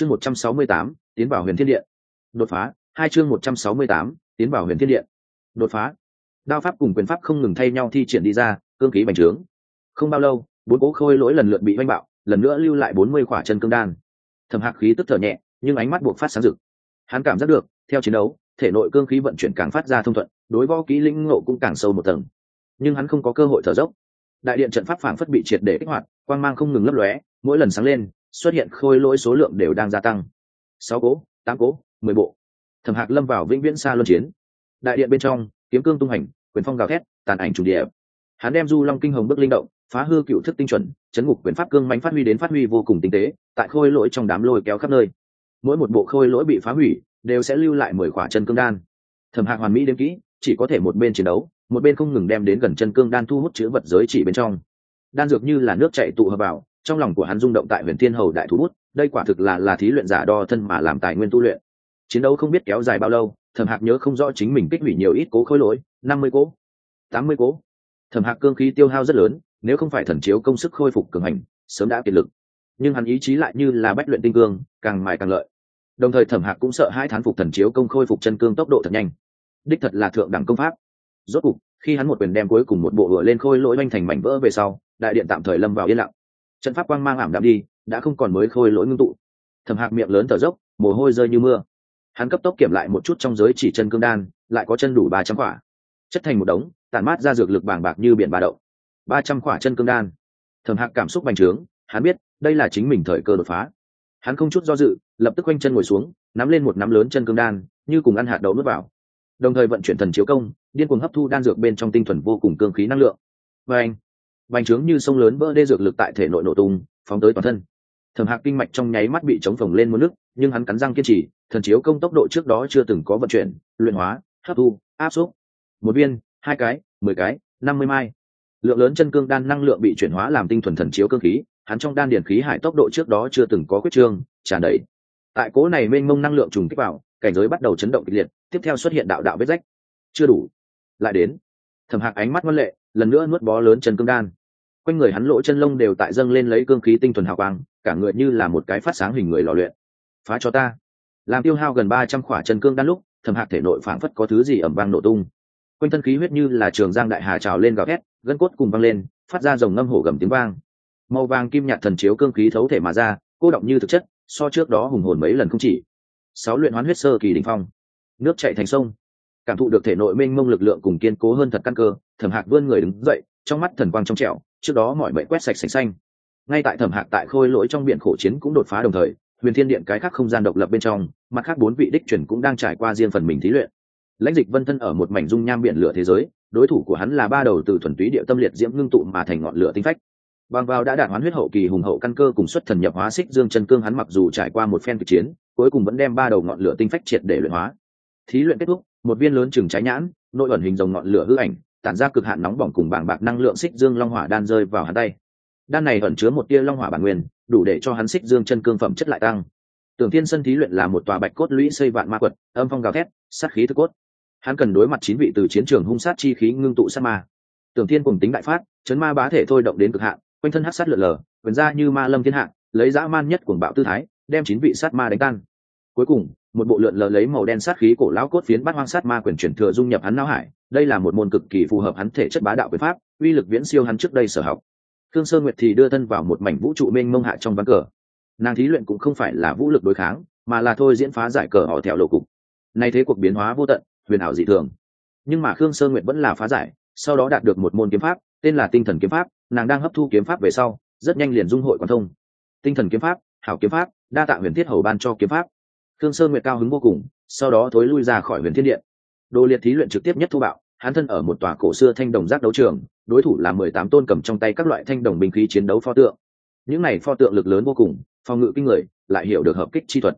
chương một trăm sáu mươi tám, tiến vào huyền thiên điện. Đột phá, hai chương một trăm sáu mươi tám, tiến vào huyền thiên điện. Đột phá. Đao pháp cùng quyền pháp không ngừng thay nhau thi triển đi ra, cương khí bành trướng. Không bao lâu, bốn cố khôi lỗi lần lượt bị oanh bạo, lần nữa lưu lại bốn mươi khỏa chân cương đan. Thầm hạc khí tức thở nhẹ, nhưng ánh mắt buộc phát sáng rực. Hắn cảm giác được, theo chiến đấu, thể nội cương khí vận chuyển càng phát ra thông thuận, đối võ kỹ lĩnh ngộ cũng càng sâu một tầng. Nhưng hắn không có cơ hội thở dốc. Đại điện trận pháp phảng phất bị triệt để kích hoạt, quang mang không ngừng lấp lóe, mỗi lần sáng lên xuất hiện khôi lỗi số lượng đều đang gia tăng. Sáu cố, tám cố, mười bộ. Thẩm hạc lâm vào vĩnh viễn xa luân chiến. Đại điện bên trong, kiếm cương tung hành, quyền phong gào thét, tàn ảnh trùng địa. Hắn đem du long kinh hồng bức linh động, phá hư cựu thức tinh chuẩn, chấn ngục quyền pháp cương mánh phát huy đến phát huy vô cùng tinh tế, tại khôi lỗi trong đám lôi kéo khắp nơi. Mỗi một bộ khôi lỗi bị phá hủy, đều sẽ lưu lại mười khỏa chân cương đan. Thẩm hạc hoàn mỹ đếm kỹ, chỉ có thể một bên chiến đấu, một bên không ngừng đem đến gần chân cương đan thu hút chữ vật giới chỉ bên trong. Đan dược như là nước chạy tụ hợp vào trong lòng của hắn rung động tại huyền thiên hầu đại thú bút, đây quả thực là là thí luyện giả đo thân mà làm tài nguyên tu luyện. Chiến đấu không biết kéo dài bao lâu, thẩm hạc nhớ không rõ chính mình kích hủy nhiều ít cố khối lỗi, năm mươi cố, tám mươi cố. Thẩm hạc cương khí tiêu hao rất lớn, nếu không phải thần chiếu công sức khôi phục cường hành, sớm đã kiệt lực. Nhưng hắn ý chí lại như là bách luyện tinh cương, càng mài càng lợi. Đồng thời thẩm hạc cũng sợ hai thán phục thần chiếu công khôi phục chân cương tốc độ thật nhanh. Đích thật là thượng đẳng công pháp. Rốt cục, khi hắn một quyền đem cuối cùng một bộ hựa lên khôi lỗi oanh thành mảnh vỡ về sau, đại điện tạm thời lâm vào yên lặng trận pháp quang mang ảm đạm đi, đã không còn mới khôi lỗi ngưng tụ. Thẩm hạc miệng lớn thở dốc, mồ hôi rơi như mưa. Hắn cấp tốc kiểm lại một chút trong giới chỉ chân cương đan, lại có chân đủ ba trăm quả. Chất thành một đống, tản mát ra dược lực bàng bạc như biển bà đậu. Ba trăm quả chân cương đan. Thẩm hạc cảm xúc bành trướng, hắn biết, đây là chính mình thời cơ đột phá. Hắn không chút do dự, lập tức quanh chân ngồi xuống, nắm lên một nắm lớn chân cương đan, như cùng ăn hạt đậu nước vào. Đồng thời vận chuyển thần chiếu công, điên cuồng hấp thu đan dược bên trong tinh thuần vô cùng cương khí năng lượng. Và anh bành trướng như sông lớn vỡ đê dược lực tại thể nội nổ tung, phóng tới toàn thân. Thẩm hạc kinh mạch trong nháy mắt bị chống phồng lên một nước, nhưng hắn cắn răng kiên trì, thần chiếu công tốc độ trước đó chưa từng có vận chuyển, luyện hóa, hấp thu, áp suất một viên, hai cái, mười cái, năm mươi mai. Lượng lớn chân cương đan năng lượng bị chuyển hóa làm tinh thuần thần chiếu cương khí, hắn trong đan điển khí hải tốc độ trước đó chưa từng có quyết trương, tràn đầy. Tại cố này mênh mông năng lượng trùng kích vào, cảnh giới bắt đầu chấn động kịch liệt, tiếp theo xuất hiện đạo đạo vết rách. Chưa đủ. Lại đến. Thẩm hạc ánh mắt ngoan lệ lần nữa nuốt bó lớn chân cương đan. Quanh người hắn lỗ chân lông đều tại dâng lên lấy cương khí tinh thuần hào quang, cả người như là một cái phát sáng hình người lò luyện. Phá cho ta. Làm tiêu hao gần ba trăm khỏa chân cương đan lúc thầm hạc thể nội phảng phất có thứ gì ẩm vang nổ tung. Quanh thân khí huyết như là trường giang đại hà trào lên gào thét, gân cốt cùng văng lên, phát ra dòng ngâm hổ gầm tiếng vang. Màu vàng kim nhạt thần chiếu cương khí thấu thể mà ra, cô động như thực chất, so trước đó hùng hồn mấy lần không chỉ. Sáu luyện hoán huyết sơ kỳ đình phong. Nước chạy thành sông. Cảm thụ được thể nội mênh mông lực lượng cùng kiên cố hơn thật căn cơ thẩm hạc vươn người đứng dậy, trong mắt thần quang trong trẻo, trước đó mọi mệnh quét sạch sành xanh. Ngay tại thẩm hạc tại khôi lỗi trong biển khổ chiến cũng đột phá đồng thời, huyền thiên điện cái khác không gian độc lập bên trong, mặt khác bốn vị đích chuyển cũng đang trải qua riêng phần mình thí luyện. Lãnh dịch vân thân ở một mảnh dung nham biển lửa thế giới, đối thủ của hắn là ba đầu từ thuần túy địa tâm liệt diễm ngưng tụ mà thành ngọn lửa tinh phách. Bằng vào đã đạt hoán huyết hậu kỳ hùng hậu căn cơ cùng xuất thần nhập hóa xích dương chân cương hắn mặc dù trải qua một phen kịch chiến, cuối cùng vẫn đem ba đầu ngọn lửa tinh phách triệt để luyện hóa. Thí luyện kết thúc, một viên lớn chừng trái nhãn, nội ẩn hình dòng ngọn lửa hư ảnh tản ra cực hạn nóng bỏng cùng bảng bạc năng lượng xích dương long hỏa đan rơi vào hắn tay. Đan này ẩn chứa một tia long hỏa bản nguyên, đủ để cho hắn xích dương chân cương phẩm chất lại tăng. Tưởng thiên sân thí luyện là một tòa bạch cốt lũy xây vạn ma quật, âm phong gào thét, sát khí thức cốt. Hắn cần đối mặt chín vị từ chiến trường hung sát chi khí ngưng tụ sát ma. Tưởng thiên cùng tính đại phát, chấn ma bá thể thôi động đến cực hạn, quanh thân hát sát lượn lờ vần ra như ma lâm thiên hạ, lấy dã man nhất cuồng bạo tư thái, đem chín vị sát ma đánh tan. Cuối cùng một bộ lượn lờ lấy màu đen sát khí cổ lão cốt phiến bát hoang sát ma quyền chuyển thừa dung nhập hắn não hải. Đây là một môn cực kỳ phù hợp hắn thể chất bá đạo quyền pháp, uy lực viễn siêu hắn trước đây sở học. Thương sơn nguyệt thì đưa thân vào một mảnh vũ trụ mênh mông hạ trong ván cờ. Nàng thí luyện cũng không phải là vũ lực đối kháng, mà là thôi diễn phá giải cờ họ theo lộ cục. Nay thế cuộc biến hóa vô tận, huyền ảo dị thường. Nhưng mà khương sơn nguyệt vẫn là phá giải, sau đó đạt được một môn kiếm pháp, tên là tinh thần kiếm pháp, nàng đang hấp thu kiếm pháp về sau, rất nhanh liền dung hội quan thông. Tinh thần kiếm pháp, hảo kiếm pháp, đa tạ huyền thiết hầu ban cho kiếm pháp khương sơn nguyệt cao hứng vô cùng, sau đó thối lui ra khỏi huyền thiên điện. Đồ liệt thí luyện trực tiếp nhất thu bạo, hắn thân ở một tòa cổ xưa thanh đồng giác đấu trường, đối thủ là mười tám tôn cầm trong tay các loại thanh đồng binh khí chiến đấu pho tượng. Những này pho tượng lực lớn vô cùng, phòng ngự kinh người, lại hiểu được hợp kích chi thuật.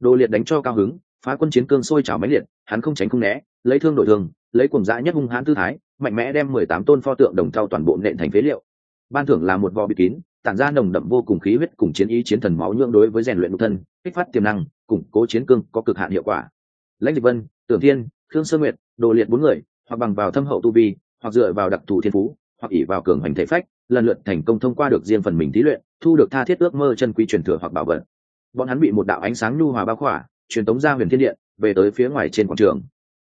Đồ liệt đánh cho cao hứng, phá quân chiến cương sôi trào máy liệt, hắn không tránh không né, lấy thương đổi thương, lấy cùng dã nhất hung hãn tư thái, mạnh mẽ đem mười tám tôn pho tượng đồng thau toàn bộ nện thành phế liệu. Ban thưởng là một vò bị kín, tản ra nồng đậm vô cùng khí huyết cùng chiến ý chiến thần máu nhượng đối với rèn luyện nội thân kích phát tiềm năng, củng cố chiến cương có cực hạn hiệu quả. Lãnh dịch vân, tưởng thiên, khương sơ nguyệt, đồ liệt bốn người, hoặc bằng vào thâm hậu tu vi, hoặc dựa vào đặc thù thiên phú, hoặc ỉ vào cường hành thể phách, lần lượt thành công thông qua được riêng phần mình thí luyện, thu được tha thiết ước mơ chân quý truyền thừa hoặc bảo vật. Bọn hắn bị một đạo ánh sáng nhu hòa bao khỏa, truyền tống ra huyền thiên điện, về tới phía ngoài trên quảng trường.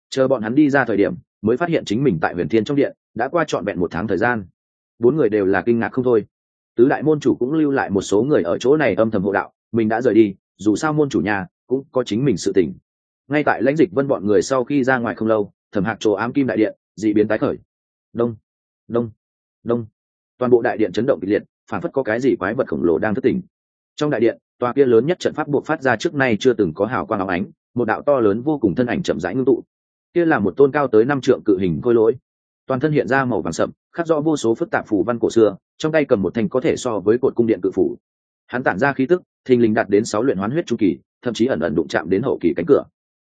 Chờ bọn hắn đi ra thời điểm, mới phát hiện chính mình tại huyền thiên trong điện, đã qua trọn vẹn một tháng thời gian. Bốn người đều là kinh ngạc không thôi. Tứ đại môn chủ cũng lưu lại một số người ở chỗ này âm thầm hộ đạo, mình đã rời đi dù sao môn chủ nhà cũng có chính mình sự tỉnh ngay tại lãnh dịch vân bọn người sau khi ra ngoài không lâu, thẩm hạc chỗ ám kim đại điện d ị biến tái khởi. Đông đông đông. Toàn bộ đại điện chấn động kịch liệt, phản phất có cái gì quái vật khổng lồ đang thất tỉnh trong đại điện, tòa kia lớn nhất trận pháp buộc phát ra trước nay chưa từng có hào quang áo ánh, một đạo to lớn vô cùng thân ảnh chậm rãi ngưng tụ. Kia là một tôn cao tới năm trượng cự hình khôi lỗi. Toàn thân hiện ra màu vàng sậm, khắc rõ vô số phức tạp phù văn cổ xưa, trong tay cầm một thanh có thể so với cột cung điện cự phủ hắn tản ra khí tức, thình lình đạt đến sáu luyện hoán huyết chu kỳ, thậm chí ẩn ẩn đụng chạm đến hậu kỳ cánh cửa.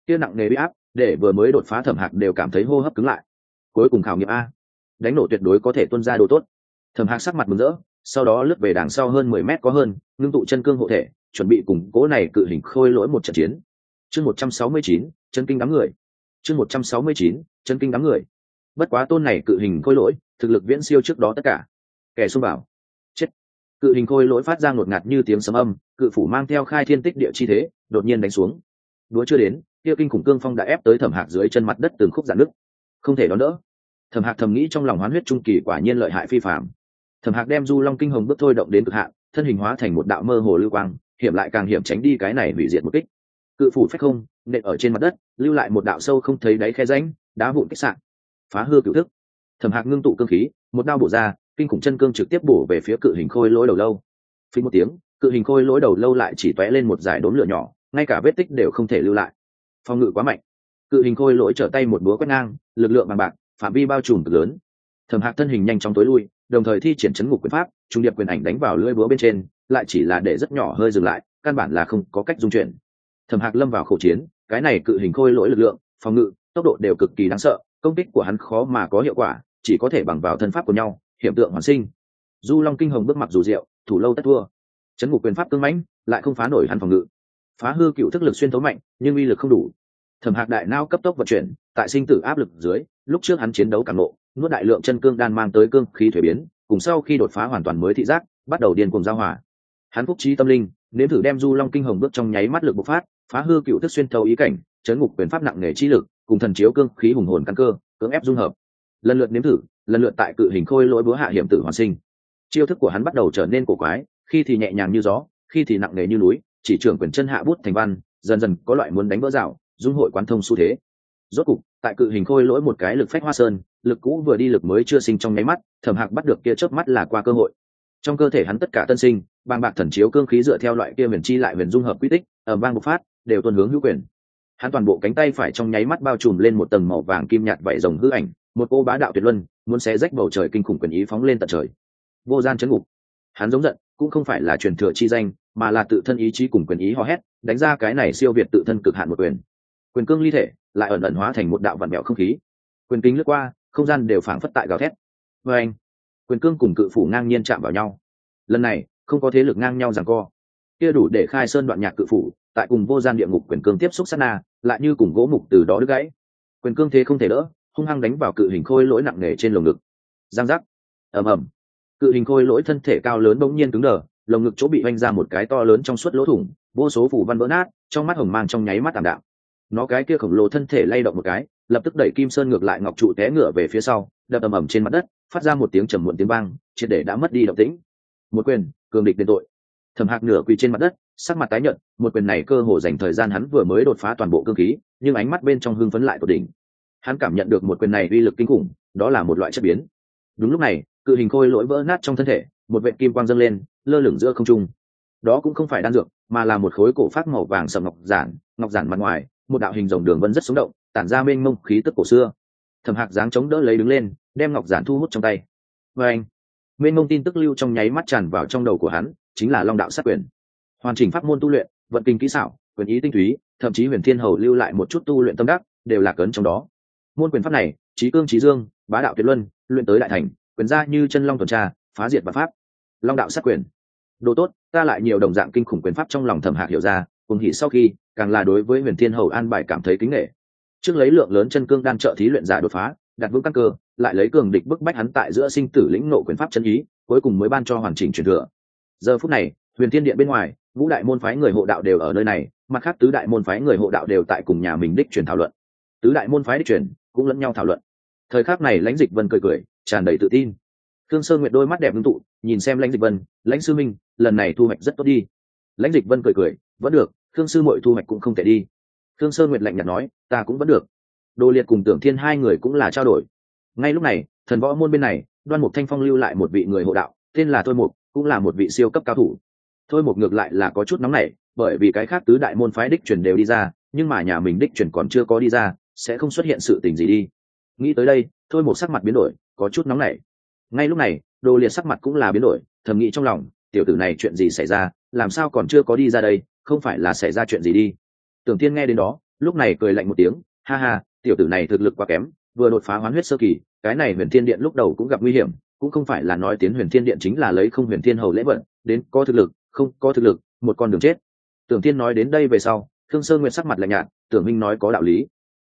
Kia nặng nề bị áp, để vừa mới đột phá thẩm hạc đều cảm thấy hô hấp cứng lại. Cuối cùng khảo nghiệm a. Đánh nổ tuyệt đối có thể tuân ra đồ tốt. Thẩm hạc sắc mặt mừng rỡ, sau đó lướt về đằng sau hơn mười mét có hơn, ngưng tụ chân cương hộ thể, chuẩn bị cùng cố này cự hình khôi lỗi một trận chiến. Chương một trăm sáu mươi chín, chân kinh đám người. Chương một trăm sáu mươi chín, chân kinh đám người. Bất quá tôn này cự hình khôi lỗi, thực lực viễn siêu trước đó tất cả. Kẻ xung bảo cự hình khôi lỗi phát ra ngột ngạt như tiếng sấm âm, cự phủ mang theo khai thiên tích địa chi thế, đột nhiên đánh xuống. Đúa chưa đến, kia kinh khủng cương phong đã ép tới thẩm hạc dưới chân mặt đất từng khúc giãn nứt. không thể đón đỡ. Thẩm hạc thầm nghĩ trong lòng hoán huyết trung kỳ quả nhiên lợi hại phi phạm thẩm hạc đem du long kinh hồng bước thôi động đến cực hạn, thân hình hóa thành một đạo mơ hồ lưu quang, hiểm lại càng hiểm tránh đi cái này hủy diệt một kích. Cự phủ phách không, nện ở trên mặt đất, lưu lại một đạo sâu không thấy đáy khe ránh đá vụn kích sạn. Phá hư cựu thức. Thẩm hạc ngưng tụ cương khí, một đao bổ ra kinh khủng chân cương trực tiếp bổ về phía cự hình khôi lỗi đầu lâu. Phí một tiếng, cự hình khôi lỗi đầu lâu lại chỉ tóe lên một dải đốm lửa nhỏ, ngay cả vết tích đều không thể lưu lại. Phòng ngự quá mạnh. Cự hình khôi lỗi trở tay một búa quét ngang, lực lượng bằng bạc, phạm vi bao trùm cực lớn. Thẩm hạc thân hình nhanh chóng tối lui, đồng thời thi triển chấn ngục quyền pháp, trung điệp quyền ảnh đánh vào lưỡi búa bên trên, lại chỉ là để rất nhỏ hơi dừng lại, căn bản là không có cách dung chuyển. Thẩm hạc lâm vào khẩu chiến, cái này cự hình khôi lỗi lực lượng, phòng ngự, tốc độ đều cực kỳ đáng sợ, công kích của hắn khó mà có hiệu quả, chỉ có thể bằng vào thân pháp của nhau hiện tượng hoàn sinh. Du long kinh hồng bước mặc dù rượu, thủ lâu tất thua. Chấn ngục quyền pháp cưng mãnh, lại không phá nổi hắn phòng ngự. Phá hư cựu thức lực xuyên thấu mạnh, nhưng uy lực không đủ. Thẩm hạc đại nao cấp tốc vận chuyển, tại sinh tử áp lực dưới, lúc trước hắn chiến đấu càng nộ nuốt đại lượng chân cương đan mang tới cương khí thuế biến, cùng sau khi đột phá hoàn toàn mới thị giác, bắt đầu điên cùng giao hòa. Hắn phúc trí tâm linh, nếm thử đem du long kinh hồng bước trong nháy mắt lực bộc phát, phá hư cựu thức xuyên thấu ý cảnh, chấn ngục quyền pháp nặng nề trí lực, cùng thần chiếu cương khí hùng hồn căn cơ, cưỡng ép dung hợp lần lượt nếm thử, lần lượt tại cự hình khôi lỗi búa hạ hiểm tử hoàn sinh. Chiêu thức của hắn bắt đầu trở nên cổ quái, khi thì nhẹ nhàng như gió, khi thì nặng nề như núi, chỉ trưởng quyền chân hạ bút thành văn, dần dần có loại muốn đánh vỡ rào, dung hội quán thông xu thế. Rốt cục, tại cự hình khôi lỗi một cái lực phách hoa sơn, lực cũ vừa đi lực mới chưa sinh trong nháy mắt, thẩm hạc bắt được kia chớp mắt là qua cơ hội. Trong cơ thể hắn tất cả tân sinh, bàng bạc thần chiếu cương khí dựa theo loại kia huyền chi lại huyền dung hợp quy tích ở bang bộc phát, đều tuân hướng hữu quyền. Hắn toàn bộ cánh tay phải trong nháy mắt bao trùm lên một tầng màu vàng kim nhạt vảy rồng hư ảnh một cô bá đạo tuyệt luân muốn xé rách bầu trời kinh khủng quyền ý phóng lên tận trời. Vô gian chấn ngục. Hắn giống giận, cũng không phải là truyền thừa chi danh, mà là tự thân ý chí cùng quyền ý hò hét, đánh ra cái này siêu việt tự thân cực hạn một quyền. Quyền cương ly thể lại ẩn ẩn hóa thành một đạo vạn mẹo không khí. Quyền kính lướt qua, không gian đều phảng phất tại gào thét. Vê anh, quyền cương cùng cự phủ ngang nhiên chạm vào nhau. Lần này, không có thế lực ngang nhau rằng co. Kia đủ để khai sơn đoạn nhạc cự phủ, tại cùng vô gian địa ngục quyền cương tiếp xúc sát na, lại như cùng gỗ mục từ đó đứt gãy. Quyền cương thế không thể đỡ hung hăng đánh vào cự hình khôi lỗi nặng nề trên lồng ngực. Giang giác. Ầm ầm. Cự hình khôi lỗi thân thể cao lớn bỗng nhiên cứng đờ, lồng ngực chỗ bị oanh ra một cái to lớn trong suốt lỗ thủng, vô số phủ văn vỡ nát, trong mắt hồng mang trong nháy mắt tảm đạm. Nó cái kia khổng lồ thân thể lay động một cái, lập tức đẩy kim sơn ngược lại ngọc trụ té ngựa về phía sau, đập ầm ầm trên mặt đất, phát ra một tiếng trầm muộn tiếng vang, triệt để đã mất đi động tĩnh. Một quyền, cường địch đền tội. Thầm hạc nửa quỳ trên mặt đất, sắc mặt tái nhợt, một quyền này cơ hồ dành thời gian hắn vừa mới đột phá toàn bộ cương khí, nhưng ánh mắt bên trong hưng phấn lại tột đỉnh hắn cảm nhận được một quyền này uy lực kinh khủng, đó là một loại chất biến. Đúng lúc này, cự hình khôi lỗi vỡ nát trong thân thể, một vệ kim quang dâng lên, lơ lửng giữa không trung. Đó cũng không phải đan dược, mà là một khối cổ phát màu vàng sầm ngọc giản ngọc giản mặt ngoài, một đạo hình rồng đường vân rất sống động, tản ra mênh mông khí tức cổ xưa. Thẩm hạc dáng chống đỡ lấy đứng lên, đem ngọc giản thu hút trong tay. Và anh, mênh mông tin tức lưu trong nháy mắt tràn vào trong đầu của hắn, chính là long đạo sát quyền. Hoàn chỉnh pháp môn tu luyện, vận kinh kỹ xảo, quyền ý tinh túy, thậm chí huyền thiên hầu lưu lại một chút tu luyện tâm đắc, đều là cấn trong đó môn quyền pháp này, trí cương, trí dương, bá đạo tuyệt luân, luyện tới đại thành, quyền ra như chân long tuần tra, phá diệt và pháp. Long đạo sát quyền. Đồ tốt, ta lại nhiều đồng dạng kinh khủng quyền pháp trong lòng thẩm hạc hiểu ra, cùng hỉ sau khi, càng là đối với huyền thiên hầu an bài cảm thấy kính nghệ. Trước lấy lượng lớn chân cương đan trợ thí luyện giả đột phá, đặt vững căn cơ, lại lấy cường địch bức bách hắn tại giữa sinh tử lĩnh nộ quyền pháp chân ý, cuối cùng mới ban cho hoàn chỉnh truyền thừa. Giờ phút này, huyền thiên điện bên ngoài, ngũ đại môn phái người hộ đạo đều ở nơi này, mặt khác tứ đại môn phái người hộ đạo đều tại cùng nhà mình đích truyền thảo luận. Tứ đại môn phái đích truyền cũng lẫn nhau thảo luận. Thời khắc này lãnh dịch vân cười cười, tràn đầy tự tin. Thương sơn nguyệt đôi mắt đẹp ngưng tụ, nhìn xem lãnh dịch vân, lãnh sư minh, lần này thu hoạch rất tốt đi. Lãnh dịch vân cười cười, vẫn được thương sư mội thu hoạch cũng không thể đi. Thương sơn nguyệt lạnh nhạt nói, ta cũng vẫn được. Đồ liệt cùng tưởng thiên hai người cũng là trao đổi. Ngay lúc này, thần võ môn bên này, đoan mục thanh phong lưu lại một vị người hộ đạo, tên là thôi mục, cũng là một vị siêu cấp cao thủ. Thôi mục ngược lại là có chút nóng nảy, bởi vì cái khác tứ đại môn phái đích truyền đều đi ra, nhưng mà nhà mình đích truyền còn chưa có đi ra sẽ không xuất hiện sự tình gì đi. Nghĩ tới đây, thôi một sắc mặt biến đổi, có chút nóng nảy. Ngay lúc này, đồ liệt sắc mặt cũng là biến đổi, thầm nghĩ trong lòng, tiểu tử này chuyện gì xảy ra, làm sao còn chưa có đi ra đây, không phải là xảy ra chuyện gì đi. Tưởng tiên nghe đến đó, lúc này cười lạnh một tiếng, ha ha, tiểu tử này thực lực quá kém, vừa đột phá hoán huyết sơ kỳ, cái này huyền thiên điện lúc đầu cũng gặp nguy hiểm, cũng không phải là nói tiến huyền thiên điện chính là lấy không huyền thiên hầu lễ vận đến có thực lực, không có thực lực, một con đường chết. Tưởng tiên nói đến đây về sau thương sơ nguyện sắc mặt lạnh nhạt, tưởng minh nói có đạo lý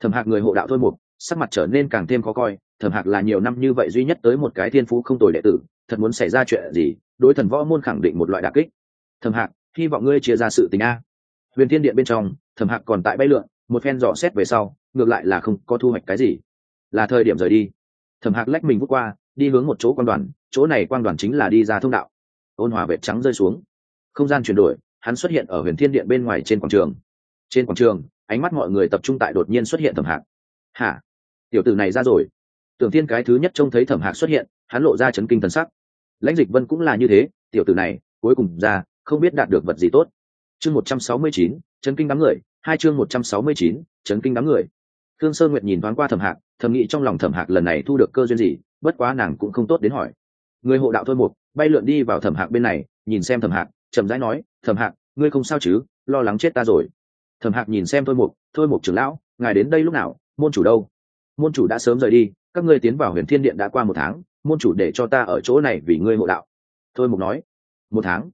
thẩm hạc người hộ đạo thôi mục, sắc mặt trở nên càng thêm khó coi, thẩm hạc là nhiều năm như vậy duy nhất tới một cái thiên phú không tồi đệ tử, thật muốn xảy ra chuyện gì, đối thần võ môn khẳng định một loại đà kích. Thẩm hạc, hy vọng ngươi chia ra sự tình a. Huyền thiên điện bên trong, thẩm hạc còn tại bay lượn, một phen dò xét về sau, ngược lại là không có thu hoạch cái gì. Là thời điểm rời đi. Thẩm hạc lách mình vút qua, đi hướng một chỗ quan đoàn, chỗ này quan đoàn chính là đi ra thông đạo. Ôn hòa vệ trắng rơi xuống. Không gian chuyển đổi, hắn xuất hiện ở huyền thiên điện bên ngoài trên quảng trường. Trên quảng trường ánh mắt mọi người tập trung tại đột nhiên xuất hiện thẩm hạc. Hả? Tiểu tử này ra rồi. Tưởng thiên cái thứ nhất trông thấy thẩm hạc xuất hiện, hắn lộ ra chấn kinh thần sắc. Lãnh dịch vân cũng là như thế, tiểu tử này, cuối cùng ra, không biết đạt được vật gì tốt. Chương một trăm sáu mươi chín, chấn kinh đám người. Hai chương một trăm sáu mươi chín, chấn kinh đám người. Thương sơn nguyệt nhìn thoáng qua thẩm hạc, thầm nghĩ trong lòng thẩm hạc lần này thu được cơ duyên gì, bất quá nàng cũng không tốt đến hỏi. Người hộ đạo thôi một bay lượn đi vào thẩm hạc bên này, nhìn xem thẩm hạc, chậm rãi nói, thẩm hạc, ngươi không sao chứ? Lo lắng chết ta rồi thẩm hạc nhìn xem thôi mục thôi mục trưởng lão, ngài đến đây lúc nào, môn chủ đâu? Môn chủ đã sớm rời đi, các ngươi tiến vào huyền thiên điện đã qua một tháng, môn chủ để cho ta ở chỗ này vì ngươi hộ đạo. Thôi mục nói, một tháng?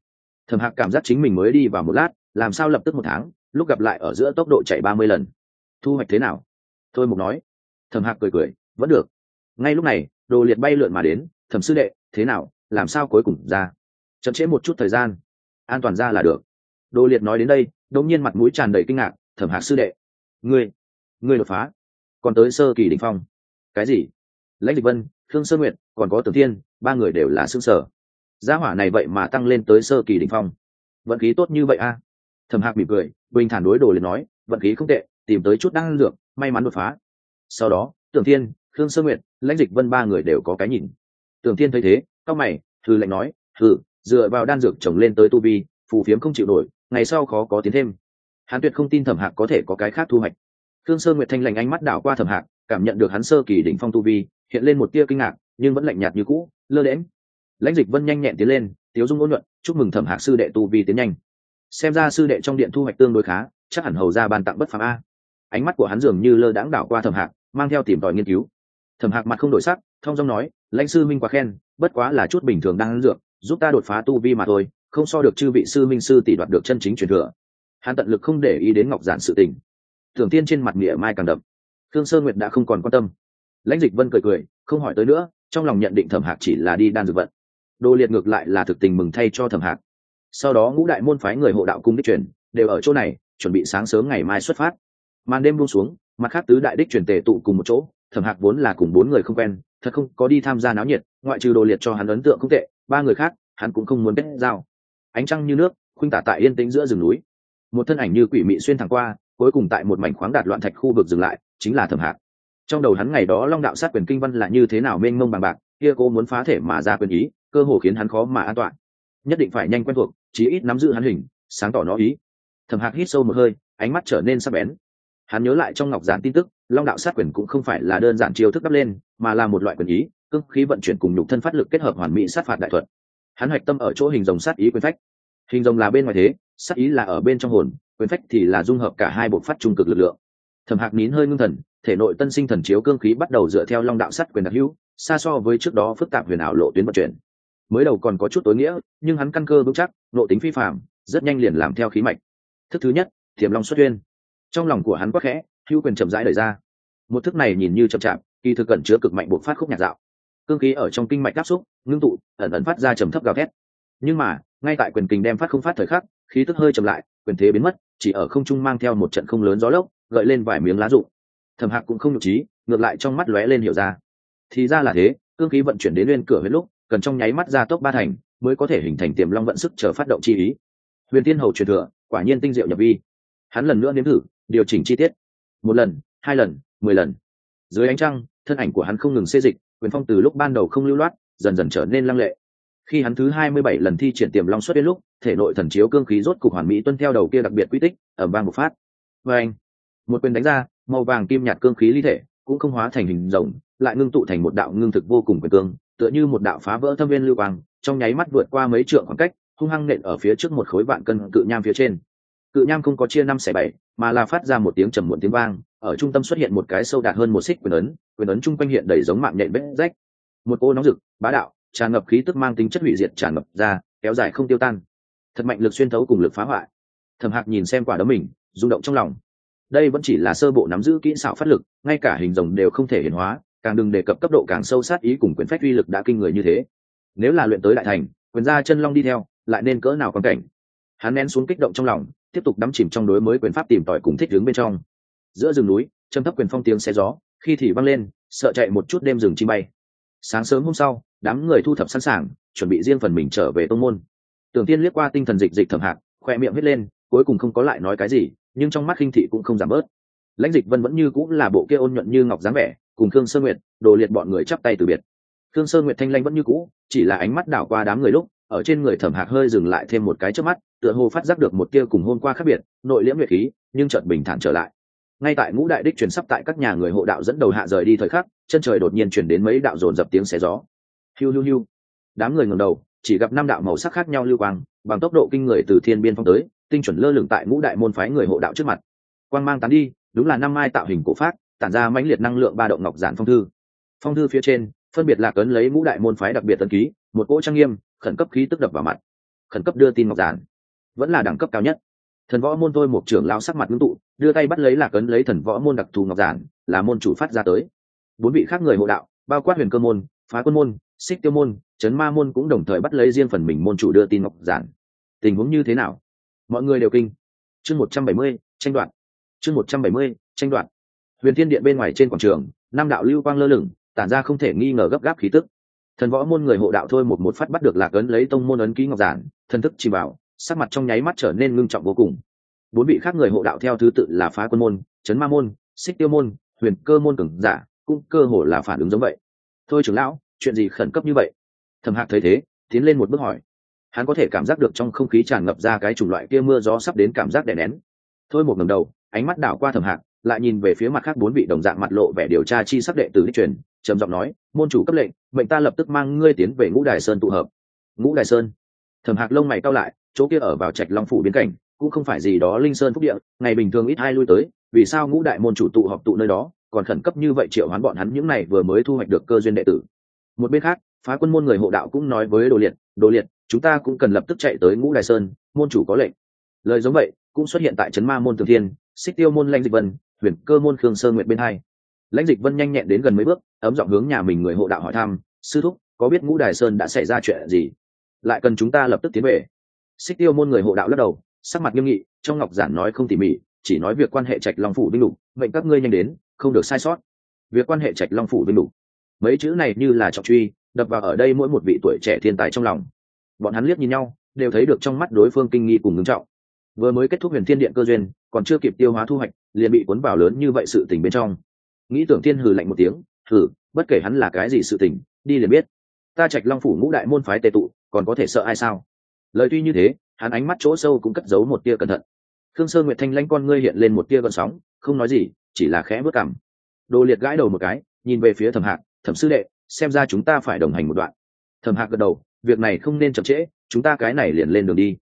Thẩm hạc cảm giác chính mình mới đi vào một lát, làm sao lập tức một tháng, lúc gặp lại ở giữa tốc độ chạy ba mươi lần. Thu hoạch thế nào? Thôi mục nói. Thẩm hạc cười cười, vẫn được. Ngay lúc này, đồ liệt bay lượn mà đến, thẩm sư đệ, thế nào, làm sao cuối cùng ra? Chậm trễ một chút thời gian, an toàn ra là được. Đồ liệt nói đến đây đột nhiên mặt mũi tràn đầy kinh ngạc, thẩm hạc sư đệ, ngươi ngươi đột phá, còn tới sơ kỳ đỉnh phong. Cái gì? Lãnh dịch vân thương sơ nguyệt, còn có tưởng thiên, ba người đều là xương sở. Gia hỏa này vậy mà tăng lên tới sơ kỳ đỉnh phong. Vận khí tốt như vậy a? À? thẩm hạc mỉm cười, bình thản đối đồ liền nói, vận khí không tệ, tìm tới chút năng lượng may mắn đột phá. Sau đó tưởng thiên thương sơ nguyệt, lãnh dịch vân ba người đều có cái nhìn. Tưởng thiên thấy thế cao mày thư lệnh nói thử dựa vào đan dược trồng lên tới tu vi, phù phiếm không chịu nổi ngày sau khó có tiến thêm. Hắn tuyệt không tin thẩm hạc có thể có cái khác thu hoạch. Thương sơ nguyệt thanh lành ánh mắt đảo qua thẩm hạc, cảm nhận được hắn sơ kỳ đỉnh phong tu vi, hiện lên một tia kinh ngạc, nhưng vẫn lạnh nhạt như cũ, lơ lẽm lãnh dịch vân nhanh nhẹn tiến lên, tiếu dung ôn nhuận, chúc mừng thẩm hạc sư đệ tu vi tiến nhanh. Xem ra sư đệ trong điện thu hoạch tương đối khá, chắc hẳn hầu ra ban tặng bất phàm a. Ánh mắt của hắn dường như lơ đãng đảo qua thẩm hạc, mang theo tìm tòi nghiên cứu. Thẩm hạc mặt không đổi sắc thong dong nói, lãnh sư minh quá khen, bất quá là chút bình thường đang dược, giúp ta đột phá tu vi mà thôi không so được chư vị sư minh sư tỷ đoạt được chân chính truyền thừa. Hắn tận lực không để ý đến ngọc giản sự tình. Thường tiên trên mặt nghĩa mai càng đậm. Thương sơn nguyệt đã không còn quan tâm. Lãnh dịch vân cười cười, không hỏi tới nữa, trong lòng nhận định thẩm hạc chỉ là đi đan dược vận. Đồ liệt ngược lại là thực tình mừng thay cho thẩm hạc. Sau đó ngũ đại môn phái người hộ đạo cung đích truyền đều ở chỗ này, chuẩn bị sáng sớm ngày mai xuất phát. Màn đêm buông xuống, mặt khác tứ đại đích truyền tề tụ cùng một chỗ, thẩm hạc vốn là cùng bốn người không quen, thật không có đi tham gia náo nhiệt, ngoại trừ đồ liệt cho hắn ấn tượng không tệ, ba người khác, hắn cũng không muốn kết giao ánh trăng như nước, khuynh tả tại yên tĩnh giữa rừng núi. Một thân ảnh như quỷ mị xuyên thẳng qua, cuối cùng tại một mảnh khoáng đạt loạn thạch khu vực dừng lại, chính là thẩm hạc. Trong đầu hắn ngày đó long đạo sát quyền kinh văn là như thế nào mênh mông bằng bạc, kia cô muốn phá thể mà ra quyền ý, cơ hồ khiến hắn khó mà an toàn. Nhất định phải nhanh quen thuộc, chí ít nắm giữ hắn hình, sáng tỏ nó ý. Thẩm hạc hít sâu một hơi, ánh mắt trở nên sắc bén. Hắn nhớ lại trong ngọc giản tin tức, long đạo sát quyền cũng không phải là đơn giản chiêu thức đắp lên, mà là một loại quyền ý cưng khí vận chuyển cùng nhục thân phát lực kết hợp hoàn mỹ sát phạt đại thuật hắn hoạch tâm ở chỗ hình rồng sát ý quyền phách. Hình rồng là bên ngoài thế, sát ý là ở bên trong hồn, quyền phách thì là dung hợp cả hai bộ phát trung cực lực lượng. Thẩm hạc nín hơi ngưng thần, thể nội tân sinh thần chiếu cương khí bắt đầu dựa theo long đạo sắt quyền đặc hữu, xa so với trước đó phức tạp huyền ảo lộ tuyến vận chuyển. Mới đầu còn có chút tối nghĩa, nhưng hắn căn cơ vững chắc nộ tính phi phạm rất nhanh liền làm theo khí mạch. Thức thứ nhất thiềm long xuất tuyên. Trong lòng của hắn quắc khẽ, hữu quyền chậm rãi đời ra. Một thức này nhìn như chậm chạp, kỳ thực cẩn chứa cực mạnh bộc phát khúc nhạc dạo cương khí ở trong kinh mạch áp xúc, ngưng tụ, ẩn ẩn phát ra trầm thấp gào thét. Nhưng mà, ngay tại quyền kình đem phát không phát thời khắc, khí tức hơi chậm lại, quyền thế biến mất, chỉ ở không trung mang theo một trận không lớn gió lốc, gợi lên vài miếng lá rụng. Thẩm hạc cũng không nhục trí, ngược lại trong mắt lóe lên hiểu ra. Thì ra là thế, cương khí vận chuyển đến lên cửa huyết lúc, cần trong nháy mắt ra tốc ba thành, mới có thể hình thành tiềm long vận sức chờ phát động chi ý. Huyền tiên hầu truyền thừa, quả nhiên tinh diệu nhập vi. Hắn lần nữa nếm thử, điều chỉnh chi tiết. Một lần, hai lần, mười lần. Dưới ánh trăng, thân ảnh của hắn không ngừng xê dịch quyền phong từ lúc ban đầu không lưu loát, dần dần trở nên lăng lệ. Khi hắn thứ hai mươi bảy lần thi triển tiềm long xuất đến lúc, thể nội thần chiếu cương khí rốt cục hoàn mỹ tuân theo đầu kia đặc biệt quy tích ở bang một phát. Và anh, một quyền đánh ra, màu vàng kim nhạt cương khí ly thể cũng không hóa thành hình rồng, lại ngưng tụ thành một đạo ngưng thực vô cùng quyền cương, tựa như một đạo phá vỡ thâm viên lưu quang, trong nháy mắt vượt qua mấy trượng khoảng cách, hung hăng nện ở phía trước một khối vạn cân cự nham phía trên. Cự nham không có chia năm xẻ bảy, mà là phát ra một tiếng trầm muộn tiếng vang ở trung tâm xuất hiện một cái sâu đạt hơn một xích quyền ấn quyền ấn chung quanh hiện đầy giống mạng nhện vết rách. Một cô nóng rực, bá đạo, tràn ngập khí tức mang tính chất hủy diệt tràn ngập ra, kéo dài không tiêu tan. Thật mạnh lực xuyên thấu cùng lực phá hoại. Thầm hạc nhìn xem quả đấm mình, rung động trong lòng. Đây vẫn chỉ là sơ bộ nắm giữ kỹ xảo phát lực, ngay cả hình rồng đều không thể hiển hóa, càng đừng đề cập cấp độ càng sâu sát ý cùng quyền phách uy lực đã kinh người như thế. Nếu là luyện tới đại thành, quyền ra chân long đi theo, lại nên cỡ nào quan cảnh? Hắn nén xuống kích động trong lòng, tiếp tục đắm chìm trong đối mới quyền pháp tìm tòi cùng thích hướng bên trong giữa rừng núi châm thấp quyền phong tiếng xe gió, khi thì văng lên, sợ chạy một chút đêm rừng chi bay. Sáng sớm hôm sau, đám người thu thập sẵn sàng, chuẩn bị riêng phần mình trở về tông môn. Tưởng tiên liếc qua tinh thần dịch dịch thẩm hạc, khoe miệng hết lên, cuối cùng không có lại nói cái gì, nhưng trong mắt khinh thị cũng không giảm bớt. Lãnh dịch vân vẫn như cũng là bộ kia ôn nhuận như ngọc dáng vẻ, cùng khương sơ nguyệt, đồ liệt bọn người chắp tay từ biệt. Khương sơ nguyệt thanh lanh vẫn như cũ, chỉ là ánh mắt đảo qua đám người lúc, ở trên người thẩm hạc hơi dừng lại thêm một cái trước mắt, tựa hồ phát giác được một tia cùng hôm qua khác biệt, nội liễm nguyệt khí, nhưng chợt bình thản trở lại ngay tại ngũ đại đích truyền sắp tại các nhà người hộ đạo dẫn đầu hạ rời đi thời khắc, chân trời đột nhiên chuyển đến mấy đạo dồn dập tiếng xé gió. Hiu hiu hiu. Đám người ngẩng đầu, chỉ gặp năm đạo màu sắc khác nhau lưu quang, bằng tốc độ kinh người từ thiên biên phong tới, tinh chuẩn lơ lửng tại ngũ đại môn phái người hộ đạo trước mặt. Quang mang tán đi, đúng là năm mai tạo hình cổ phát, tản ra mãnh liệt năng lượng ba động ngọc giản phong thư. Phong thư phía trên, phân biệt là cấn lấy ngũ đại môn phái đặc biệt tân ký, một cỗ trang nghiêm, khẩn cấp khí tức đập vào mặt. Khẩn cấp đưa tin ngọc giản. Vẫn là đẳng cấp cao nhất thần võ môn tôi một trưởng lao sắc mặt ngưng tụ, đưa tay bắt lấy là cấn lấy thần võ môn đặc thù ngọc giản, là môn chủ phát ra tới. Bốn vị khác người hộ đạo, bao quát huyền cơ môn, phá quân môn, xích tiêu môn trấn ma môn cũng đồng thời bắt lấy riêng phần mình môn chủ đưa tin ngọc giản. Tình huống như thế nào? Mọi người đều kinh. Chương một trăm bảy mươi, tranh đoạn chương một trăm bảy mươi, tranh đoạn huyền thiên điện bên ngoài trên quảng trường, năm đạo lưu quang lơ lửng, tản ra không thể nghi ngờ gấp gáp khí tức. Thần võ môn người hộ đạo thôi một một phát bắt được lạc ấn lấy tông môn ấn ký ngọc giản, thần thức chỉ bảo sắc mặt trong nháy mắt trở nên ngưng trọng vô cùng. Bốn vị khác người hộ đạo theo thứ tự là phá quân môn trấn ma môn, xích tiêu môn, huyền cơ môn cường giả, cũng cơ hồ là phản ứng giống vậy. Thôi trưởng lão, chuyện gì khẩn cấp như vậy? Thẩm hạc thấy thế, tiến lên một bước hỏi. Hắn có thể cảm giác được trong không khí tràn ngập ra cái chủng loại kia mưa gió sắp đến cảm giác đè nén. Thôi một ngầm đầu, ánh mắt đảo qua thẩm hạc, lại nhìn về phía mặt khác bốn vị đồng dạng mặt lộ vẻ điều tra chi sắc đệ tử đích truyền, trầm giọng nói, môn chủ cấp lệnh, mệnh ta lập tức mang ngươi tiến về ngũ đài sơn tụ hợp. Ngũ đài sơn? Thẩm hạc lông mày cao lại chỗ kia ở vào trạch long phủ biến cảnh, cũng không phải gì đó linh sơn phúc địa, ngày bình thường ít ai lui tới, vì sao ngũ đại môn chủ tụ họp tụ nơi đó, còn khẩn cấp như vậy triệu hoán bọn hắn những này vừa mới thu hoạch được cơ duyên đệ tử. Một bên khác, phá quân môn người hộ đạo cũng nói với đồ liệt đồ liệt, chúng ta cũng cần lập tức chạy tới ngũ đài sơn, môn chủ có lệnh. Lời giống vậy, cũng xuất hiện tại trấn ma môn thường thiên, xích tiêu môn lãnh dịch vân, huyền cơ môn khương sơn nguyện bên hai. Lãnh dịch vân nhanh nhẹn đến gần mấy bước, ấm giọng hướng nhà mình người hộ đạo hỏi thăm, sư thúc, có biết ngũ đài sơn đã xảy ra chuyện gì? Lại cần chúng ta lập tức tiến về xích tiêu môn người hộ đạo lắc đầu, sắc mặt nghiêm nghị, trong ngọc giản nói không tỉ mỉ, chỉ nói việc quan hệ trạch long phủ vinh lục, mệnh các ngươi nhanh đến, không được sai sót. Việc quan hệ trạch long phủ vinh lục. Mấy chữ này như là trọng truy, đập vào ở đây mỗi một vị tuổi trẻ thiên tài trong lòng. Bọn hắn liếc nhìn nhau, đều thấy được trong mắt đối phương kinh nghi cùng ngưng trọng. Vừa mới kết thúc huyền thiên điện cơ duyên, còn chưa kịp tiêu hóa thu hoạch, liền bị cuốn vào lớn như vậy sự tình bên trong. Nghĩ tưởng thiên hừ lạnh một tiếng, hừ, bất kể hắn là cái gì sự tình, đi liền biết. Ta trạch long phủ ngũ đại môn phái tề tụ, còn có thể sợ ai sao? Lời tuy như thế, hắn ánh mắt chỗ sâu cũng cất giấu một tia cẩn thận. Thương sơ nguyệt thanh lanh con ngươi hiện lên một tia gọn sóng, không nói gì, chỉ là khẽ bước cảm đồ liệt gãi đầu một cái, nhìn về phía thẩm hạc, thẩm sư đệ, xem ra chúng ta phải đồng hành một đoạn. Thẩm hạc gật đầu, việc này không nên chậm trễ, chúng ta cái này liền lên đường đi.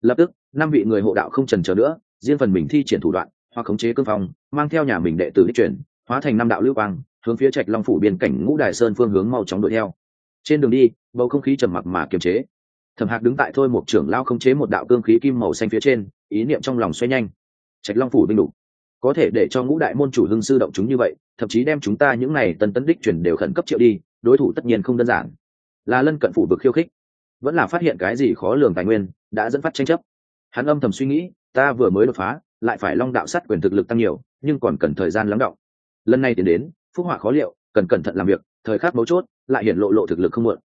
Lập tức, năm vị người hộ đạo không trần chờ nữa, riêng phần mình thi triển thủ đoạn, hoặc khống chế cương phong, mang theo nhà mình đệ tử đi chuyển, hóa thành năm đạo lưu quang, hướng phía trạch long phủ biên cảnh ngũ đài sơn phương hướng mau chóng đuổi theo. Trên đường đi, bầu không khí trầm mặc mà kiềm chế thẩm hạc đứng tại thôi một trưởng lao không chế một đạo cương khí kim màu xanh phía trên, ý niệm trong lòng xoay nhanh. Trạch long phủ binh đủ. Có thể để cho ngũ đại môn chủ hưng sư động chúng như vậy, thậm chí đem chúng ta những này tần tấn đích chuyển đều khẩn cấp triệu đi, đối thủ tất nhiên không đơn giản. Là lân cận phủ vực khiêu khích. Vẫn là phát hiện cái gì khó lường tài nguyên, đã dẫn phát tranh chấp. Hắn âm thầm suy nghĩ, ta vừa mới đột phá, lại phải long đạo sát quyền thực lực tăng nhiều, nhưng còn cần thời gian lắng động. Lần này tiến đến, phúc họa khó liệu, cần cẩn thận làm việc, thời khắc mấu chốt, lại hiện lộ lộ thực lực không mượn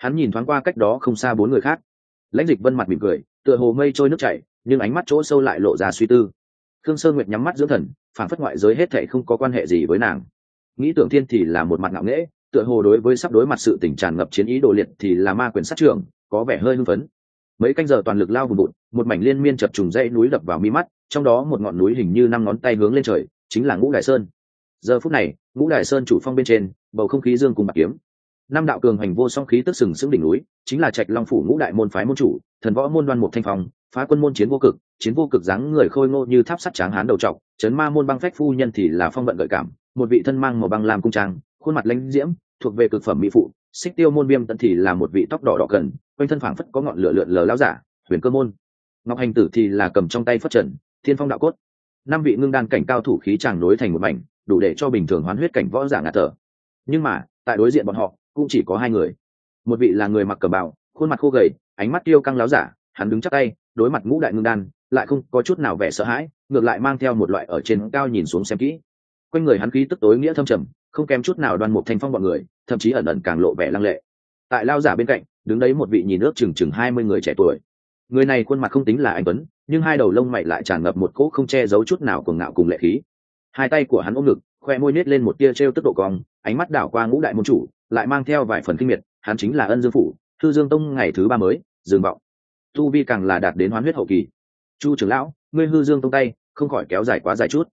hắn nhìn thoáng qua cách đó không xa bốn người khác. Lãnh dịch vân mặt mỉm cười, tựa hồ mây trôi nước chảy, nhưng ánh mắt chỗ sâu lại lộ ra suy tư. Khương sơn nguyệt nhắm mắt dưỡng thần, phản phất ngoại giới hết thệ không có quan hệ gì với nàng. Nghĩ tưởng thiên thì là một mặt ngạo nghễ, tựa hồ đối với sắp đối mặt sự tình tràn ngập chiến ý đồ liệt thì là ma quyền sát trưởng, có vẻ hơi hưng phấn. Mấy canh giờ toàn lực lao vùng bụt, một mảnh liên miên chập trùng dãy núi đập vào mi mắt, trong đó một ngọn núi hình như năm ngón tay hướng lên trời, chính là ngũ đại sơn. Giờ phút này, ngũ đại sơn chủ phong bên trên, bầu không khí dương cùng bạc kiếm năm đạo cường hành vô song khí tức sừng sững đỉnh núi, chính là trạch long phủ ngũ đại môn phái môn chủ, thần võ môn đoan một thanh phong, phá quân môn chiến vô cực, chiến vô cực dáng người khôi ngô như tháp sắt tráng hán đầu trọc, chấn ma môn băng phách phu nhân thì là phong vận gợi cảm, một vị thân mang màu băng làm cung trang, khuôn mặt lãnh diễm, thuộc về cực phẩm mỹ phụ, xích tiêu môn viêm tận thì là một vị tóc đỏ đỏ cần quanh thân phảng phất có ngọn lửa lượn lờ lao giả, huyền cơ môn. Ngọc hành tử thì là cầm trong tay phất trần, thiên phong đạo cốt. Năm vị ngưng đan cảnh cao thủ khí chàng nối thành một mảnh, đủ để cho bình thường hoán huyết cảnh võ giả ngạt thở. Nhưng mà, tại đối diện bọn họ cũng chỉ có hai người. Một vị là người mặc cờ bào, khuôn mặt khô gầy, ánh mắt tiêu căng láo giả, hắn đứng chắc tay, đối mặt ngũ đại ngưng đan, lại không có chút nào vẻ sợ hãi, ngược lại mang theo một loại ở trên cao nhìn xuống xem kỹ. Quanh người hắn khí tức tối nghĩa thâm trầm, không kém chút nào đoan một thanh phong bọn người, thậm chí ẩn ẩn càng lộ vẻ lăng lệ. Tại lao giả bên cạnh, đứng đấy một vị nhìn ước chừng chừng hai mươi người trẻ tuổi. Người này khuôn mặt không tính là anh tuấn, nhưng hai đầu lông mày lại tràn ngập một cỗ không che giấu chút nào cuồng ngạo cùng lệ khí. Hai tay của hắn ôm ngực, khoe môi nết lên một tia t r e o tức độ cong ánh mắt đảo qua ngũ đại môn chủ, lại mang theo vài phần kinh miệt, hắn chính là ân dương phủ, thư dương tông ngày thứ ba mới, dương vọng. Tu vi càng là đạt đến hoán huyết hậu kỳ. Chu trưởng lão, ngươi hư dương tông tay, không khỏi kéo dài quá dài chút.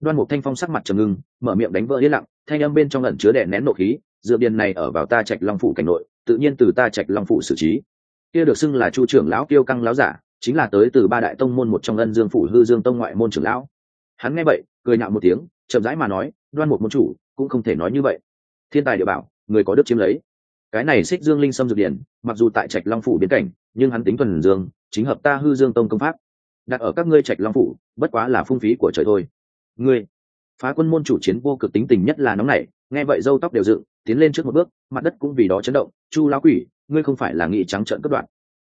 Đoan mục thanh phong sắc mặt trầm ngưng, mở miệng đánh vỡ yên lặng, thanh âm bên trong lẩn chứa đè nén nộ khí, dựa điền này ở vào ta trạch long phủ cảnh nội, tự nhiên từ ta trạch long phủ xử trí. Kia được xưng là chu trưởng lão kiêu căng lão giả, chính là tới từ ba đại tông môn một trong ân dương phủ hư dương tông ngoại môn trưởng lão. Hắn nghe vậy, cười nhạo một tiếng, chậm rãi mà nói, đoan một môn chủ cũng không thể nói như vậy. Thiên tài địa bảo, người có đức chiếm lấy. Cái này xích dương linh xâm dược điển, mặc dù tại trạch long phủ biến cảnh, nhưng hắn tính thuần dương, chính hợp ta hư dương tông công pháp. Đặt ở các ngươi trạch long phủ, bất quá là phung phí của trời thôi. Ngươi, phá quân môn chủ chiến vô cực tính tình nhất là nóng nảy, nghe vậy dâu tóc đều dựng, tiến lên trước một bước, mặt đất cũng vì đó chấn động. Chu lão quỷ, ngươi không phải là nghị trắng trợn cất đoạn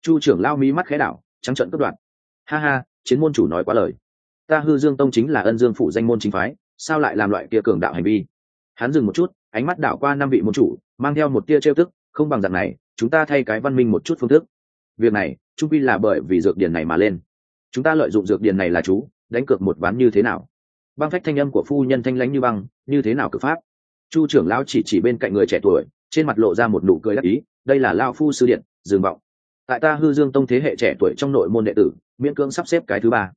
chu trưởng lao mí mắt khẽ đảo, trắng trợn cất đoạn ha ha, chiến môn chủ nói quá lời. Ta hư dương tông chính là ân dương phủ danh môn chính phái, sao lại làm loại kia cường đạo hành vi? Hắn dừng một chút, ánh mắt đảo qua năm vị môn chủ, mang theo một tia trêu tức, không bằng dạng này, chúng ta thay cái văn minh một chút phương thức. Việc này, trung pi là bởi vì dược điển này mà lên. Chúng ta lợi dụng dược điển này là chú, đánh cược một ván như thế nào? Băng phách thanh âm của phu nhân thanh lãnh như băng, như thế nào cực pháp? Chu trưởng lão chỉ chỉ bên cạnh người trẻ tuổi, trên mặt lộ ra một nụ cười đắc ý, đây là lao phu sư điện dường vọng. Tại ta hư dương tông thế hệ trẻ tuổi trong nội môn đệ tử, miễn cưỡng sắp xếp cái thứ ba.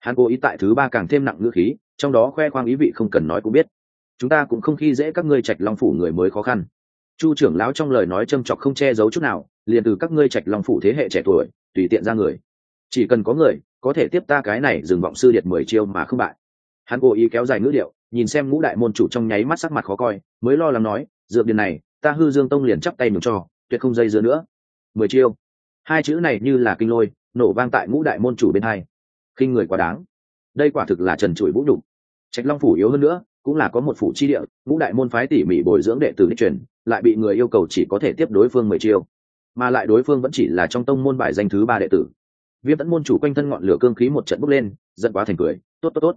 Hắn cố ý tại thứ ba càng thêm nặng ngữ khí, trong đó khoe khoang ý vị không cần nói cũng biết chúng ta cũng không khi dễ các ngươi trạch long phủ người mới khó khăn. Chu trưởng lão trong lời nói châm chọc không che giấu chút nào, liền từ các ngươi trạch long phủ thế hệ trẻ tuổi, tùy tiện ra người. Chỉ cần có người, có thể tiếp ta cái này dừng vọng sư điệt mười chiêu mà không bại. Hắn cố ý kéo dài ngữ điệu, nhìn xem ngũ đại môn chủ trong nháy mắt sắc mặt khó coi, mới lo lắng nói, dược điền này, ta hư dương tông liền chắp tay mừng cho, tuyệt không dây dưa nữa. Mười chiêu. Hai chữ này như là kinh lôi, nổ vang tại ngũ đại môn chủ bên hai. Khinh người quá đáng. Đây quả thực là trần trụi vũ đủ. trạch long phủ yếu hơn nữa cũng là có một phủ chi địa, ngũ đại môn phái tỉ mỉ bồi dưỡng đệ tử đích truyền, lại bị người yêu cầu chỉ có thể tiếp đối phương mười chiêu. Mà lại đối phương vẫn chỉ là trong tông môn bài danh thứ ba đệ tử. Viêm tẫn môn chủ quanh thân ngọn lửa cương khí một trận bốc lên, giận quá thành cười, tốt tốt tốt.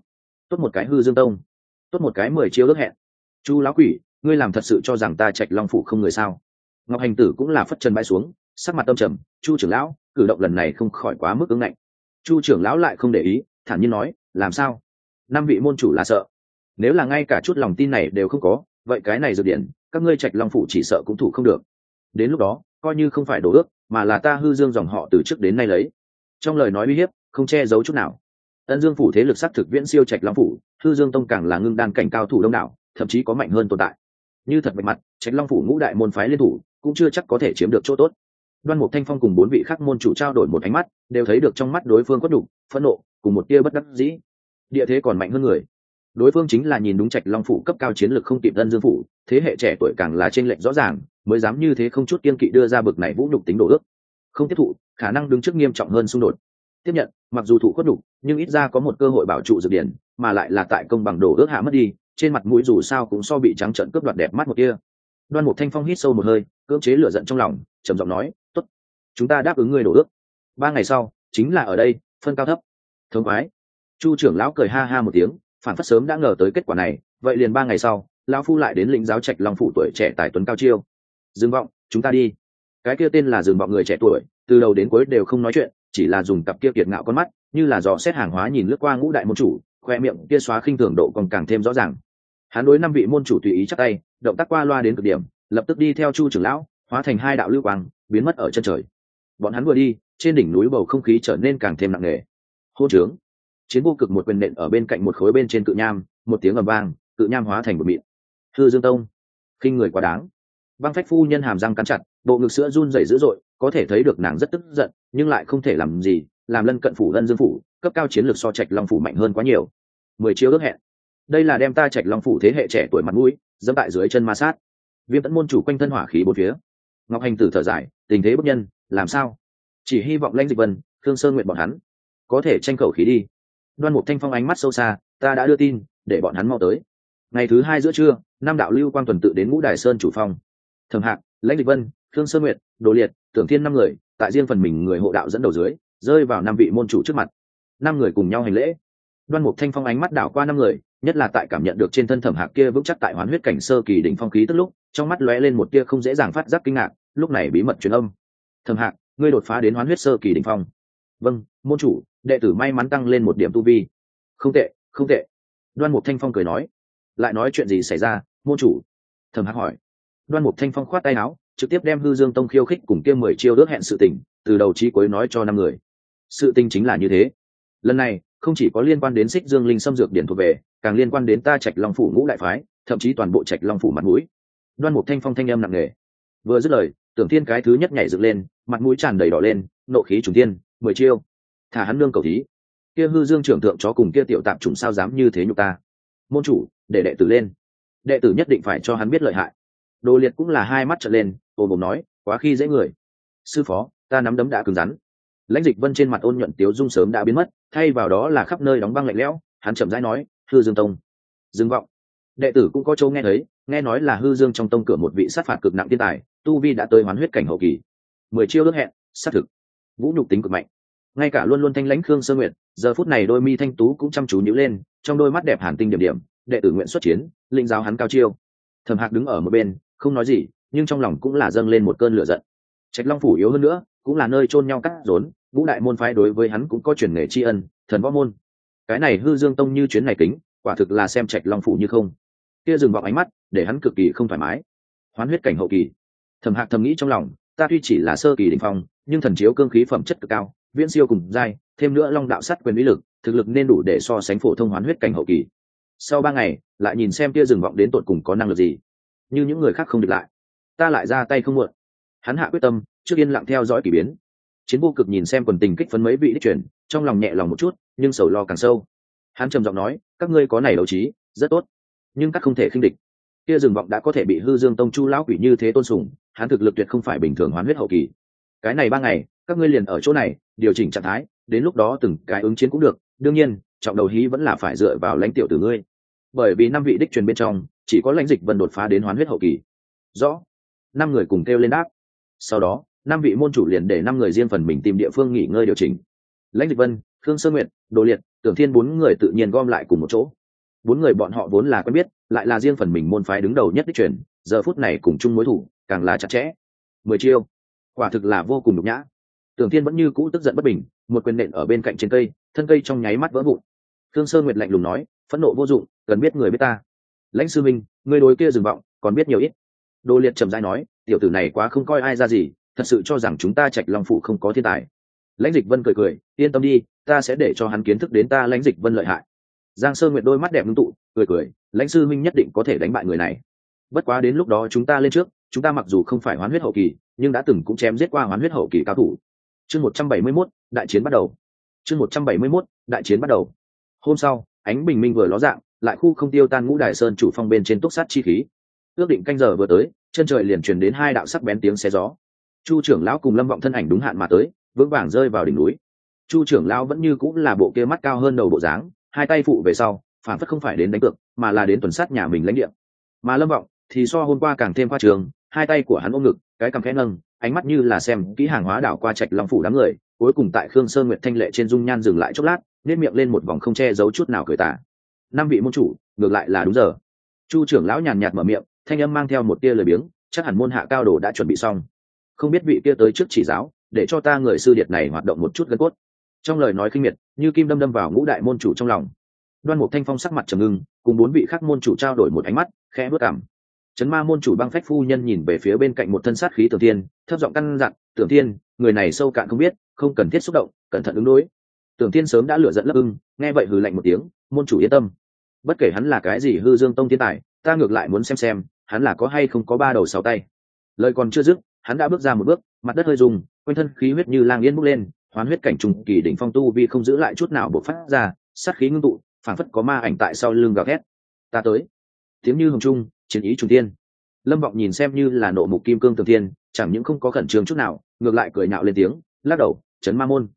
Tốt một cái hư dương tông. Tốt một cái mười chiêu ước hẹn. Chu lão quỷ, ngươi làm thật sự cho rằng ta trạch long phủ không người sao? Ngọc hành tử cũng là phất chân bay xuống, sắc mặt tâm trầm, chu trưởng lão, cử động lần này không khỏi quá mức ứng ngạnh. Chu trưởng lão lại không để ý, thản nhiên nói, làm sao? Năm vị môn chủ là sợ nếu là ngay cả chút lòng tin này đều không có, vậy cái này dược điện các ngươi trạch long phủ chỉ sợ cũng thủ không được. Đến lúc đó, coi như không phải đổ ước, mà là ta hư dương dòng họ từ trước đến nay lấy. Trong lời nói uy hiếp, không che giấu chút nào. Ân dương phủ thế lực sắc thực viễn siêu trạch long phủ, hư dương tông càng là ngưng đan cảnh cao thủ đông đảo, thậm chí có mạnh hơn tồn tại. Như thật bạch mặt, trạch long phủ ngũ đại môn phái liên thủ, cũng chưa chắc có thể chiếm được chỗ tốt. Đoan mục thanh phong cùng bốn vị khác môn chủ trao đổi một ánh mắt, đều thấy được trong mắt đối phương quất đục phẫn nộ, cùng một tia bất đắc dĩ. Địa thế còn mạnh hơn người đối phương chính là nhìn đúng trạch long phủ cấp cao chiến lược không kịp ân dương phủ, thế hệ trẻ tuổi càng là t r ê n lệch rõ ràng, mới dám như thế không chút kiên kỵ đưa ra bực này vũ nhục tính đồ ước. Không tiếp thụ, khả năng đứng trước nghiêm trọng hơn xung đột. Tiếp nhận, mặc dù thủ khuất đục nhưng ít ra có một cơ hội bảo trụ dược điển, mà lại là tại công bằng đổ ước hạ mất đi, trên mặt mũi dù sao cũng so bị trắng trận cướp đoạt đẹp mắt một kia. Đoan mục thanh phong hít sâu một hơi, cưỡng chế lửa giận trong lòng, trầm giọng nói, tốt, chúng ta đáp ứng người đổ ước. Ba ngày sau, chính là ở đây, phân cao thấp. Thương quái chu trưởng lão cười ha ha một tiếng phản phất sớm đã ngờ tới kết quả này, vậy liền ba ngày sau, lão phu lại đến lĩnh giáo trạch long phủ tuổi trẻ tài tuấn cao chiêu. Dương vọng, chúng ta đi. Cái kia tên là dương vọng người trẻ tuổi, từ đầu đến cuối đều không nói chuyện, chỉ là dùng cặp kia kiệt ngạo con mắt, như là dò xét hàng hóa nhìn lướt qua ngũ đại môn chủ, khoe miệng kia xóa khinh thường độ còn càng thêm rõ ràng. Hắn đối năm vị môn chủ tùy ý chắc tay, động tác qua loa đến cực điểm, lập tức đi theo chu trưởng lão, hóa thành hai đạo lưu quang, biến mất ở chân trời. Bọn hắn vừa đi, trên đỉnh núi bầu không khí trở nên càng thêm nặng nề. Hô trướng chiến vô cực một quyền nện ở bên cạnh một khối bên trên cự nham, một tiếng ầm vang, cự nham hóa thành một mịn. Thư dương tông. Khinh người quá đáng. Băng phách phu nhân hàm răng cắn chặt, bộ ngực sữa run rẩy dữ dội, có thể thấy được nàng rất tức giận, nhưng lại không thể làm gì, làm lân cận phủ lân dương phủ, cấp cao chiến lược so trạch long phủ mạnh hơn quá nhiều. Mười chiêu ước hẹn. Đây là đem ta trạch long phủ thế hệ trẻ tuổi mặt mũi, dẫm tại dưới chân ma sát. Viêm tẫn môn chủ quanh thân hỏa khí bốn phía. Ngọc hành tử thở dài, tình thế bất nhân, làm sao? Chỉ hy vọng lãnh dịch vân thương sơn nguyện bọn hắn, có thể tranh khẩu khí đi đoan mục thanh phong ánh mắt sâu xa ta đã đưa tin để bọn hắn mau tới. Ngày thứ hai giữa trưa năm đạo lưu quang tuần tự đến ngũ đài sơn chủ phong thẩm hạc lãnh dịch vân thương sơn Nguyệt, đồ liệt tưởng thiên năm người tại riêng phần mình người hộ đạo dẫn đầu dưới rơi vào năm vị môn chủ trước mặt. Năm người cùng nhau hành lễ. Đoan mục thanh phong ánh mắt đảo qua năm người nhất là tại cảm nhận được trên thân thẩm hạc kia vững chắc tại hoán huyết cảnh sơ kỳ đỉnh phong khí tức lúc trong mắt lóe lên một tia không dễ dàng phát giác kinh ngạc lúc này bí mật truyền âm. Thẩm hạc ngươi đột phá đến hoán huyết sơ kỳ đỉnh phong. Vâng môn chủ đệ tử may mắn tăng lên một điểm tu vi. Không tệ không tệ. Đoan mục thanh phong cười nói. Lại nói chuyện gì xảy ra, môn chủ? Thẩm Hắc hỏi. Đoan mục thanh phong khoát tay áo, trực tiếp đem hư dương tông khiêu khích cùng kia mười chiêu đước hẹn sự tình, từ đầu trí cuối nói cho năm người. Sự tình chính là như thế. Lần này, không chỉ có liên quan đến xích dương linh xâm dược điển thuộc về, càng liên quan đến ta trạch long phủ ngũ đại phái, thậm chí toàn bộ trạch long phủ mặt mũi. Đoan mục thanh phong thanh âm nặng nề. Vừa dứt lời, tưởng thiên cái thứ nhất nhảy dựng lên, mặt mũi tràn đầy đỏ lên, nộ khí trùng tiên mười chiêu thả hắn nương cầu thí. Kia hư dương trưởng thượng chó cùng kia tiểu tạp trùng sao dám như thế nhục ta? Môn chủ, để đệ tử lên. Đệ tử nhất định phải cho hắn biết lợi hại. Đồ liệt cũng là hai mắt trở lên ôm bồn nói, quá khi dễ người. Sư phó, ta nắm đấm đã cứng rắn. Lãnh dịch vân trên mặt ôn nhuận tiếu dung sớm đã biến mất, thay vào đó là khắp nơi đóng băng lạnh lẽo, hắn chậm rãi nói, hư dương tông. Dương vọng. Đệ tử cũng có châu nghe thấy, nghe nói là hư dương trong tông cửa một vị sát phạt cực nặng thiên tài, tu vi đã tới hoán huyết cảnh hậu kỳ. Mười chiêu ước hẹn xác thực. Vũ nhục tính cực mạnh ngay cả luôn luôn thanh lãnh khương sơ nguyện giờ phút này đôi mi thanh tú cũng chăm chú nhữ lên, trong đôi mắt đẹp hàn tinh điểm điểm, đệ tử nguyện xuất chiến linh giáo hắn cao chiêu. Thầm hạc đứng ở một bên, không nói gì, nhưng trong lòng cũng là dâng lên một cơn lửa giận. Trạch long phủ yếu hơn nữa, cũng là nơi chôn nhau cắt rốn, vũ đại môn phái đối với hắn cũng có truyền nghề tri ân, thần võ môn. Cái này hư dương tông như chuyến này kính, quả thực là xem trạch long phủ như không. Kia dừng vào ánh mắt, để hắn cực kỳ không thoải mái. Hoán huyết cảnh hậu kỳ. Thầm hạc thầm nghĩ trong lòng, ta tuy chỉ là sơ kỳ đình phong, nhưng thần chiếu cương khí phẩm chất cực cao viễn siêu cùng giai, thêm nữa long đạo sắt quyền uy lực, thực lực nên đủ để so sánh phổ thông hoán huyết cảnh hậu kỳ. Sau ba ngày, lại nhìn xem kia rừng vọng đến tột cùng có năng lực gì. Như những người khác không địch lại, ta lại ra tay không muộn. Hắn hạ quyết tâm, trước yên lặng theo dõi k ỳ biến. Chiến vô cực nhìn xem quần tình kích phấn mấy vị đích chuyển trong lòng nhẹ lòng một chút, nhưng sầu lo càng sâu. Hắn trầm giọng nói, các ngươi có này đấu trí, rất tốt. Nhưng các không thể khinh địch. Kia rừng vọng đã có thể bị hư dương tông chu lão quỷ như thế tôn sùng, hắn thực lực tuyệt không phải bình thường hoán huyết hậu kỳ cái này ba ngày, các ngươi liền ở chỗ này, điều chỉnh trạng thái, đến lúc đó từng cái ứng chiến cũng được. Đương nhiên, trọng đầu hí vẫn là phải dựa vào lãnh tiểu tử ngươi. Bởi vì năm vị đích truyền bên trong, chỉ có lãnh dịch vân đột phá đến hoán huyết hậu kỳ. Rõ. Năm người cùng kêu lên đáp. Sau đó, năm vị môn chủ liền để năm người riêng phần mình tìm địa phương nghỉ ngơi điều chỉnh. Lãnh dịch vân, khương sơ nguyện đồ liệt, tưởng thiên bốn người tự nhiên gom lại cùng một chỗ. Bốn người bọn họ vốn là quen biết, lại là riêng phần mình môn phái đứng đầu nhất đích truyền, giờ phút này cùng chung mối thủ, càng là chặt chẽ. Mười chiêu quả thực là vô cùng nhục nhã. Tưởng thiên vẫn như cũ tức giận bất bình, một quyền nện ở bên cạnh trên cây, thân cây trong nháy mắt vỡ vụn. Thương sơ nguyệt lạnh lùng nói, phẫn nộ vô dụng, cần biết người biết ta. Lãnh sư minh, người đối kia dừng vọng, còn biết nhiều ít. Đô liệt trầm dai nói, tiểu tử này quá không coi ai ra gì, thật sự cho rằng chúng ta trạch long phụ không có thiên tài. Lãnh dịch vân cười cười, yên tâm đi, ta sẽ để cho hắn kiến thức đến ta lãnh dịch vân lợi hại. Giang sơ nguyệt đôi mắt đẹp ngưng tụ, cười cười, lãnh sư minh nhất định có thể đánh bại người này. Bất quá đến lúc đó chúng ta lên trước, chúng ta mặc dù không phải hoán huyết hậu kỳ nhưng đã từng cũng chém giết qua hoán huyết hậu kỳ cao thủ. Chương một trăm bảy mươi 171, đại chiến bắt đầu. Chương một trăm bảy mươi 171, đại chiến bắt đầu. Hôm sau ánh bình minh vừa ló dạng lại khu không tiêu tan ngũ đài sơn chủ phong bên trên túc sát chi khí. Ước định canh giờ vừa tới chân trời liền truyền đến hai đạo sắc bén tiếng xe gió. Chu trưởng lão cùng lâm vọng thân ảnh đúng hạn mà tới vững vàng rơi vào đỉnh núi. Chu trưởng lão vẫn như cũng là bộ kia mắt cao hơn đầu bộ dáng hai tay phụ về sau phản phất không phải đến đánh cược mà là đến tuần sát nhà mình lãnh địa. Mà lâm vọng thì so hôm qua càng thêm khoa trường hai tay của hắn ôm ngực, cái cằm khẽ nâng, ánh mắt như là xem kỹ hàng hóa đảo qua trạch long phủ đám người, cuối cùng tại khương sơn nguyệt thanh lệ trên dung nhan dừng lại chốc lát nếp miệng lên một vòng không che giấu chút nào cười tả năm vị môn chủ, ngược lại là đúng giờ. Chu trưởng lão nhàn nhạt mở miệng, thanh âm mang theo một tia lời biếng, chắc hẳn môn hạ cao đồ đã chuẩn bị xong. Không biết vị kia tới trước chỉ giáo, để cho ta người sư điệt này hoạt động một chút gân cốt. Trong lời nói khinh miệt, như kim đâm đâm vào ngũ đại môn chủ trong lòng. Đoan mục thanh phong sắc mặt trầm ngưng, cùng bốn vị khác môn chủ trao đổi một ánh mắt, khẽ bước cảm chấn ma môn chủ băng phách phu nhân nhìn về phía bên cạnh một thân sát khí tưởng tiên thấp giọng căn dặn, tưởng tiên người này sâu cạn không biết, không cần thiết xúc động, cẩn thận ứng đối. Tưởng tiên sớm đã lựa dẫn lấp ưng, nghe vậy hừ lạnh một tiếng, môn chủ yên tâm. Bất kể hắn là cái gì hư dương tông thiên tài, ta ngược lại muốn xem xem, hắn là có hay không có ba đầu sáu tay. Lời còn chưa dứt, hắn đã bước ra một bước, mặt đất hơi rung, quanh thân khí huyết như lang yên bốc lên, hoán huyết cảnh trùng kỳ đỉnh phong tu vi không giữ lại chút nào bộc phát ra, sát khí ngưng tụ, phảng phất có ma ảnh tại sau lưng gào thét. Ta tới. Tiếng như hồng trung chiến ý trung tiên lâm vọng nhìn xem như là nộ mục kim cương tường thiên, chẳng những không có khẩn trương chút nào, ngược lại cười nhạo lên tiếng, lắc đầu, chấn ma môn.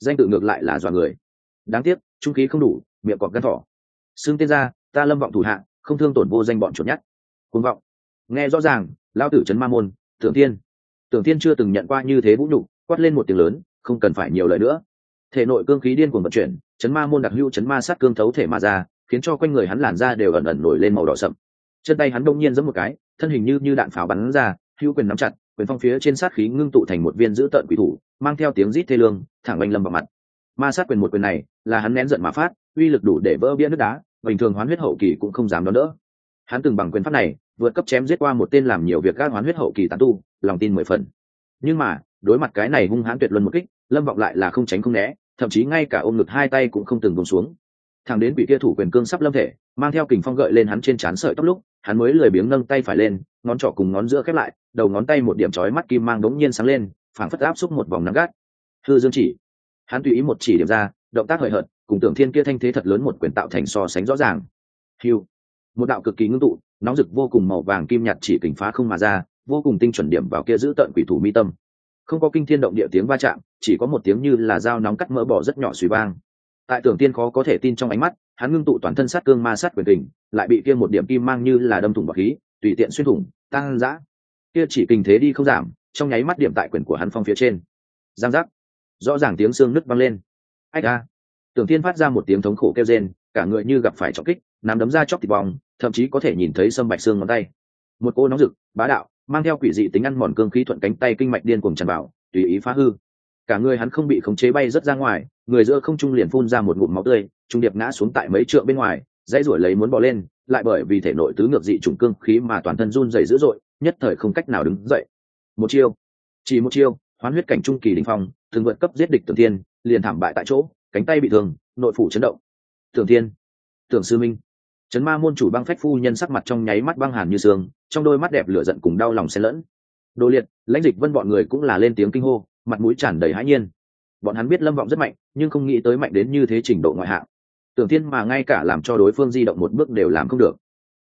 Danh tự ngược lại là dọa người. Đáng tiếc, trung khí không đủ, miệng cọp gắn thỏ. Xương tiên ra, ta lâm vọng thủ hạ, không thương tổn vô danh bọn chuột nhát côn vọng. Nghe rõ ràng lao tử chấn ma môn tưởng tiên tưởng tiên chưa từng nhận qua như thế vũ nhục, quát lên một tiếng lớn, không cần phải nhiều lời nữa. Thể nội cương khí điên cuồng vận chuyển, chấn ma môn đặc hữu chấn ma sát cương thấu thể mà ra, khiến cho quanh người hắn làn da đều ẩn ẩn nổi lên màu đỏ sậm chân tay hắn đông nhiên giẫm một cái, thân hình như như đạn pháo bắn ra, hữu quyền nắm chặt, quyền phong phía trên sát khí ngưng tụ thành một viên giữ tợn quỷ thủ, mang theo tiếng rít thê lương, thẳng oanh lâm vào mặt. Ma sát quyền một quyền này, là hắn nén giận mà phát, uy lực đủ để vỡ bia nước đá, bình thường hoán huyết hậu kỳ cũng không dám đón đỡ. Hắn từng bằng quyền pháp này, vượt cấp chém giết qua một tên làm nhiều việc các hoán huyết hậu kỳ tán tu, lòng tin mười phần. Nhưng mà, đối mặt cái này hung hãn tuyệt luân một kích, lâm vọng lại là không tránh không né, thậm chí ngay cả ôm ngực hai tay cũng không từng bông xuống thằng đến bị kia thủ quyền cương sắp lâm thể, mang theo kình phong gợi lên hắn trên trán sợi tóc lúc, hắn mới lười biếng nâng tay phải lên, ngón trỏ cùng ngón giữa khép lại, đầu ngón tay một điểm chói mắt kim mang đống nhiên sáng lên, phảng phất áp xúc một vòng nắng gắt. Hư dương chỉ, hắn tùy ý một chỉ điểm ra, động tác hời hợt, cùng tưởng thiên kia thanh thế thật lớn một quyền tạo thành so sánh rõ ràng. Hiu một đạo cực kỳ ngưng tụ, nóng rực vô cùng màu vàng kim nhạt chỉ kình phá không mà ra, vô cùng tinh chuẩn điểm vào kia giữ tận quỷ thủ mi tâm. Không có kinh thiên động địa tiếng va chạm, chỉ có một tiếng như là dao nóng cắt mỡ bỏ rất nhỏ suy vang tại tưởng tiên khó có thể tin trong ánh mắt, hắn ngưng tụ toàn thân sát cương ma sát quyền kình, lại bị kia một điểm kim mang như là đâm thủng bọc khí, tùy tiện xuyên thủng tăng dã kia chỉ kình thế đi không giảm, trong nháy mắt điểm tại quyền của hắn phong phía trên. Giang giác. Rõ ràng tiếng xương nứt văng lên. Ách a. Tưởng tiên phát ra một tiếng thống khổ kêu rên, cả người như gặp phải trọng kích, nắm đấm ra chóc thịt bong, thậm chí có thể nhìn thấy sâm bạch xương ngón tay. Một cô nóng rực, bá đạo, mang theo quỷ dị tính ăn mòn cương khí thuận cánh tay kinh mạch điên cuồng tràn vào, tùy ý phá hư cả người hắn không bị khống chế bay rất ra ngoài, người giữa không trung liền phun ra một ngụm máu tươi, trung điệp ngã xuống tại mấy trượng bên ngoài, dãy ruổi lấy muốn bỏ lên, lại bởi vì thể nội tứ ngược dị trùng cương khí mà toàn thân run dày dữ dội, nhất thời không cách nào đứng dậy. Một chiêu, chỉ một chiêu, hoán huyết cảnh trung kỳ đình phong, thường vượt cấp giết địch tưởng tiên liền thảm bại tại chỗ, cánh tay bị thương, nội phủ chấn động. Tưởng tiên tưởng sư minh trấn ma môn chủ băng phách phu nhân sắc mặt trong nháy mắt băng hàn như sương, trong đôi mắt đẹp lửa giận cùng đau lòng xen lẫn. Đồ liệt, lãnh dịch vân bọn người cũng là lên tiếng kinh hô mặt mũi tràn đầy hãi nhiên. Bọn hắn biết lâm vọng rất mạnh, nhưng không nghĩ tới mạnh đến như thế trình độ ngoại hạng. Tưởng thiên mà ngay cả làm cho đối phương di động một bước đều làm không được.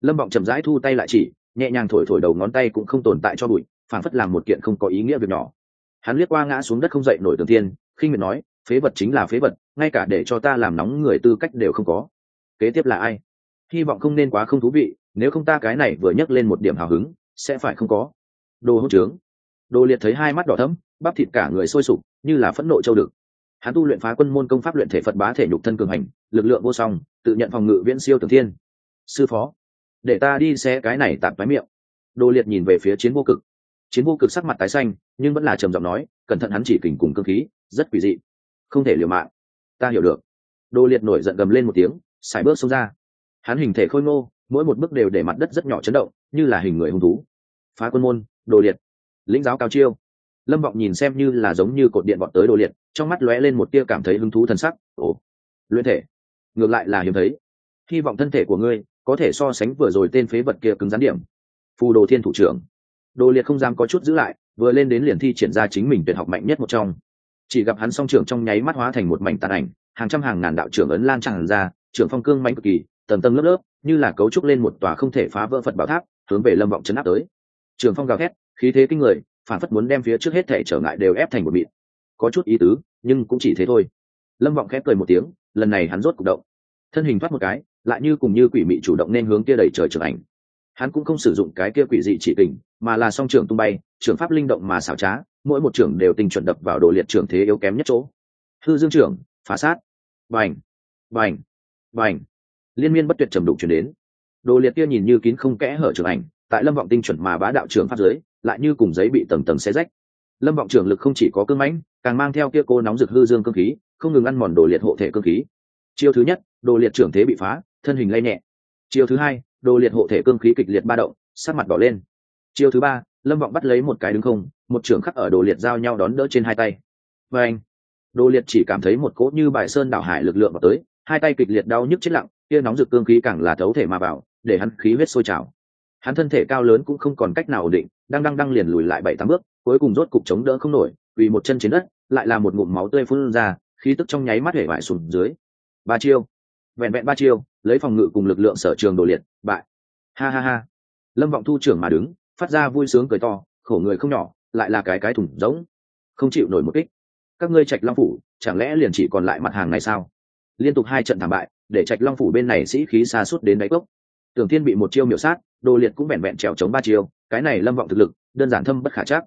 Lâm vọng chậm rãi thu tay lại chỉ, nhẹ nhàng thổi thổi đầu ngón tay cũng không tồn tại cho bụi phản phất làm một kiện không có ý nghĩa việc nhỏ. Hắn liếc qua ngã xuống đất không dậy nổi tưởng thiên khi miệt nói, phế vật chính là phế vật, ngay cả để cho ta làm nóng người tư cách đều không có. Kế tiếp là ai? Hy vọng không nên quá không thú vị, nếu không ta cái này vừa nhắc lên một điểm hào hứng, sẽ phải không có. Đồ hỗn trướng. Đồ liệt thấy hai mắt đỏ thấm bắp thịt cả người sôi sục, như là phẫn nộ châu đực. Hắn tu luyện phá quân môn công pháp luyện thể phật bá thể nhục thân cường hành, lực lượng vô song, tự nhận phòng ngự viễn siêu tường thiên. Sư phó, để ta đi xe cái này tạp mái miệng. Đồ liệt nhìn về phía chiến vô cực. Chiến vô cực sắc mặt tái xanh, nhưng vẫn là trầm giọng nói, cẩn thận hắn chỉ kình cùng cơ khí, rất quỷ dị. Không thể liều mạng. Ta hiểu được. Đồ liệt nổi giận gầm lên một tiếng xài bước xông ra. Hắn hình thể khôi ngô, mỗi một bước đều để mặt đất rất nhỏ chấn động, như là hình người hung thú. Phá quân môn đồ liệt. Lĩnh giáo cao chiêu lâm vọng nhìn xem như là giống như cột điện bọn tới đồ liệt, trong mắt lóe lên một tia cảm thấy hứng thú t sắc. Ồ, luyện thể. Ngược lại là hiếm thấy. Hy vọng thân thể của ngươi có thể so sánh vừa rồi tên phế vật kia cứng rắn điểm. Phù đồ thiên thủ trưởng. Đồ liệt không dám có chút giữ lại, vừa lên đến liền thi triển ra chính mình tuyệt học mạnh nhất một trong. Chỉ gặp hắn song trưởng trong nháy mắt hóa thành một mảnh tàn ảnh, hàng trăm hàng ngàn đạo trưởng ấn lan tràn ra, trưởng phong cương mạnh cực kỳ, tầng tầng lớp lớp, như là cấu trúc lên một tòa không thể phá vỡ phật bảo tháp, hướng về lâm vọng chấn áp tới. Trường phong gào thét, khí thế kinh người phản phất muốn đem phía trước hết thể trở ngại đều ép thành một mịn. Có chút ý tứ, nhưng cũng chỉ thế thôi. Lâm vọng khép cười một tiếng, lần này hắn rốt cục động. Thân hình thoát một cái, lại như cùng như quỷ mị chủ động nên hướng kia đầy trời trưởng ảnh. Hắn cũng không sử dụng cái kia quỷ dị chỉ kình, mà là song trưởng tung bay, trưởng pháp linh động mà xảo trá, mỗi một trưởng đều tình chuẩn đập vào đồ liệt trưởng thế yếu kém nhất chỗ. Hư dương trưởng, phá sát. Vành vành vành liên miên bất tuyệt trầm đục chuyển đến. Đồ liệt kia nhìn như kín không kẽ hở trưởng ảnh, tại lâm vọng tinh chuẩn mà bá đạo trưởng pháp giới lại như cùng giấy bị tầng tầng xé rách. Lâm vọng trưởng lực không chỉ có cương mãnh, càng mang theo kia cô nóng rực hư dương cương khí, không ngừng ăn mòn đồ liệt hộ thể cương khí. Chiêu thứ nhất, đồ liệt trưởng thế bị phá, thân hình lay nhẹ. Chiêu thứ hai, đồ liệt hộ thể cương khí kịch liệt ba động sát mặt đỏ lên. Chiêu thứ ba, lâm vọng bắt lấy một cái đứng không, một trưởng khắc ở đồ liệt giao nhau đón đỡ trên hai tay. Và anh, đồ liệt chỉ cảm thấy một cỗ như bài sơn đảo hải lực lượng vào tới, hai tay kịch liệt đau nhức chết lặng, kia nóng rực cương khí càng là thấu thể mà vào, để hắn khí huyết sôi trào. Hắn thân thể cao lớn cũng không còn cách nào ổn định đang đang đang liền lùi lại bảy tám bước, cuối cùng rốt cục chống đỡ không nổi, vì một chân trên đất, lại là một ngụm máu tươi phun ra, khí tức trong nháy mắt hể vải sùn dưới. Ba chiêu. Vẹn vẹn ba chiêu, lấy phòng ngự cùng lực lượng sở trường đồ liệt, bại. Ha ha ha. Lâm vọng thu trưởng mà đứng, phát ra vui sướng cười to, khổ người không nhỏ, lại là cái cái thủng giống không chịu nổi một kích. Các ngươi trạch long phủ, chẳng lẽ liền chỉ còn lại mặt hàng này sao? Liên tục hai trận thảm bại, để trạch long phủ bên này sĩ khí xa suốt đến đáy cốc tưởng thiên bị một chiêu miểu sát đồ liệt cũng vẹn vẹn trèo chống ba chiêu cái này lâm vọng thực lực đơn giản thâm bất khả chắc.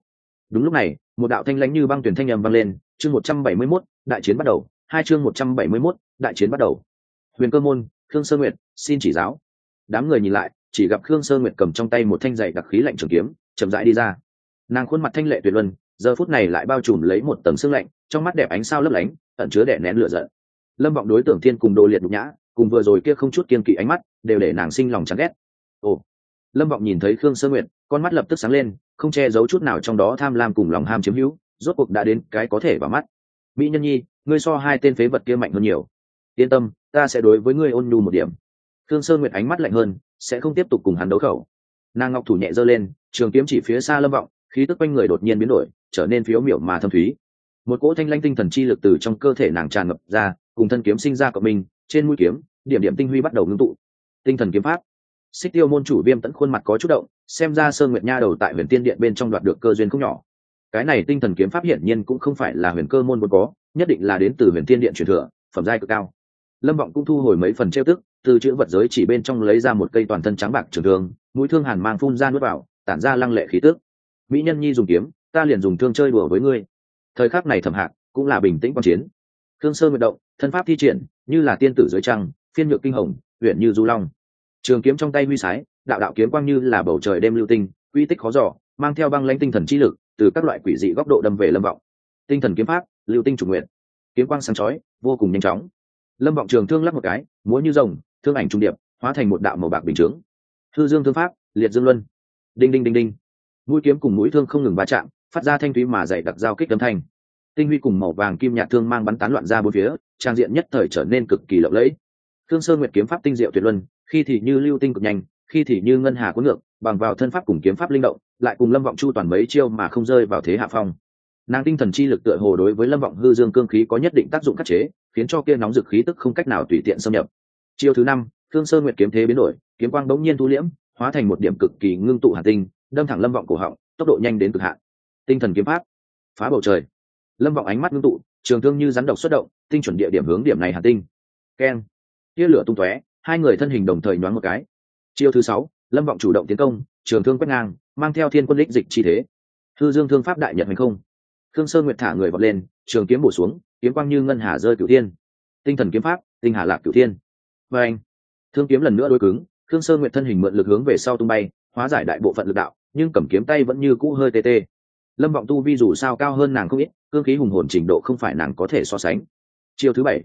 Đúng lúc này một đạo thanh lãnh như băng tuyển thanh âm vang lên chương một trăm bảy mươi 171, đại chiến bắt đầu hai chương một trăm bảy mươi 171, đại chiến bắt đầu. Huyền cơ môn khương sơ nguyệt xin chỉ giáo. Đám người nhìn lại chỉ gặp khương sơ nguyệt cầm trong tay một thanh dày đặc khí lạnh trường kiếm chậm rãi đi ra. Nàng khuôn mặt thanh lệ tuyệt luân giờ phút này lại bao trùm lấy một tầng sương lạnh trong mắt đẹp ánh sao lấp lánh ẩn chứa đẻ nén lửa giận. Lâm vọng đối tưởng thiên cùng đồ liệt nhục nhã cùng vừa rồi kia không chút kiên kỵ ánh mắt, đều để nàng sinh lòng chán ghét. Ồ. Lâm vọng nhìn thấy khương sơ nguyệt, con mắt lập tức sáng lên, không che giấu chút nào trong đó tham lam cùng lòng ham chiếm hữu, rốt cuộc đã đến cái có thể vào mắt. Mỹ nhân nhi, ngươi so hai tên phế vật kia mạnh hơn nhiều. Yên tâm, ta sẽ đối với ngươi ôn nhu một điểm. Khương sơ nguyệt ánh mắt lạnh hơn, sẽ không tiếp tục cùng hắn đấu khẩu. Nàng ngọc thủ nhẹ giơ lên, trường kiếm chỉ phía xa lâm vọng, khí tức quanh người đột nhiên biến đổi, trở nên phiếu miểu mà thâm thúy. Một cỗ thanh lanh tinh thần chi lực từ trong cơ thể nàng tràn ngập ra, cùng thân kiếm sinh ra cộng minh trên mũi kiếm, điểm điểm tinh huy bắt đầu ngưng tụ. Tinh thần kiếm pháp. Xích tiêu môn chủ viêm tẫn khuôn mặt có chút động, xem ra sơn nguyệt nha đầu tại huyền tiên điện bên trong đoạt được cơ duyên không nhỏ. Cái này tinh thần kiếm pháp hiển nhiên cũng không phải là huyền cơ môn vốn có, nhất định là đến từ huyền tiên điện truyền thừa, phẩm giai cực cao. Lâm vọng cũng thu hồi mấy phần trêu tức, từ chữ vật giới chỉ bên trong lấy ra một cây toàn thân trắng bạc trường thương, mũi thương hàn mang phun ra nuốt vào, tản ra lăng lệ khí tức. Mỹ nhân nhi dùng kiếm, ta liền dùng thương chơi đùa với ngươi. Thời khắc này thẩm hạc, cũng là bình tĩnh quan chiến khương sơ nguyện động, thân pháp thi triển, như là tiên tử dưới trăng, phiên nhược kinh hồng huyện như du long. Trường kiếm trong tay huy sái, đạo đạo kiếm quang như là bầu trời đêm lưu tinh uy tích khó giỏ mang theo băng lãnh tinh thần trí lực, từ các loại quỷ dị góc độ đâm về lâm vọng. Tinh thần kiếm pháp, lưu tinh chủ nguyện. Kiếm quang sáng chói, vô cùng nhanh chóng. Lâm vọng trường thương lắp một cái, múa như rồng, thương ảnh trung điệp, hóa thành một đạo màu bạc bình chướng. Thư dương thương pháp, liệt dương luân. Đinh đinh đinh đinh. Mũi kiếm cùng mũi thương không ngừng va chạm, phát ra thanh thúy mà dày đặc giao kích âm thanh tinh huy cùng màu vàng kim nhạt thương mang bắn tán loạn ra bốn phía, trang diện nhất thời trở nên cực kỳ lộng lẫy. Thương sơn nguyệt kiếm pháp tinh diệu tuyệt luân, khi thì như lưu tinh cực nhanh, khi thì như ngân hà cuốn ngược, bằng vào thân pháp cùng kiếm pháp linh động, lại cùng lâm vọng chu toàn mấy chiêu mà không rơi vào thế hạ phong. Nàng tinh thần chi lực tựa hồ đối với lâm vọng hư dương cương khí có nhất định tác dụng khắc chế, khiến cho kia nóng dực khí tức không cách nào tùy tiện xâm nhập. Chiêu thứ năm thương sơn nguyệt kiếm thế biến đổi, kiếm quang bỗng nhiên thu liễm, hóa thành một điểm cực kỳ ngưng tụ hàn tinh, đâm thẳng lâm vọng cổ họng, tốc độ nhanh đến cực hạn. Tinh thần kiếm pháp, phá bầu trời lâm vọng ánh mắt ngưng tụ, trường thương như rắn độc xuất động, tinh chuẩn địa điểm hướng điểm này hàn tinh. Keng. Tia lửa tung tóe, hai người thân hình đồng thời nhoáng một cái. Chiêu thứ sáu, lâm vọng chủ động tiến công, trường thương quét ngang, mang theo thiên quân đích dịch chi thế. Thư dương thương pháp đại nhật hành không. Thương sơn nguyệt thả người vọt lên, trường kiếm bổ xuống, kiếm quang như ngân hà rơi cửu thiên. Tinh thần kiếm pháp, tinh hà lạc cửu thiên. Và anh thương kiếm lần nữa đôi cứng thương sơn nguyệt thân hình mượn lực hướng về sau tung bay, hóa giải đại bộ phận lực đạo, nhưng cầm kiếm tay vẫn như cũ hơi tê tê lâm vọng tu vi dù sao cao hơn nàng không ít cương khí hùng hồn trình độ không phải nàng có thể so sánh. Chiêu thứ bảy,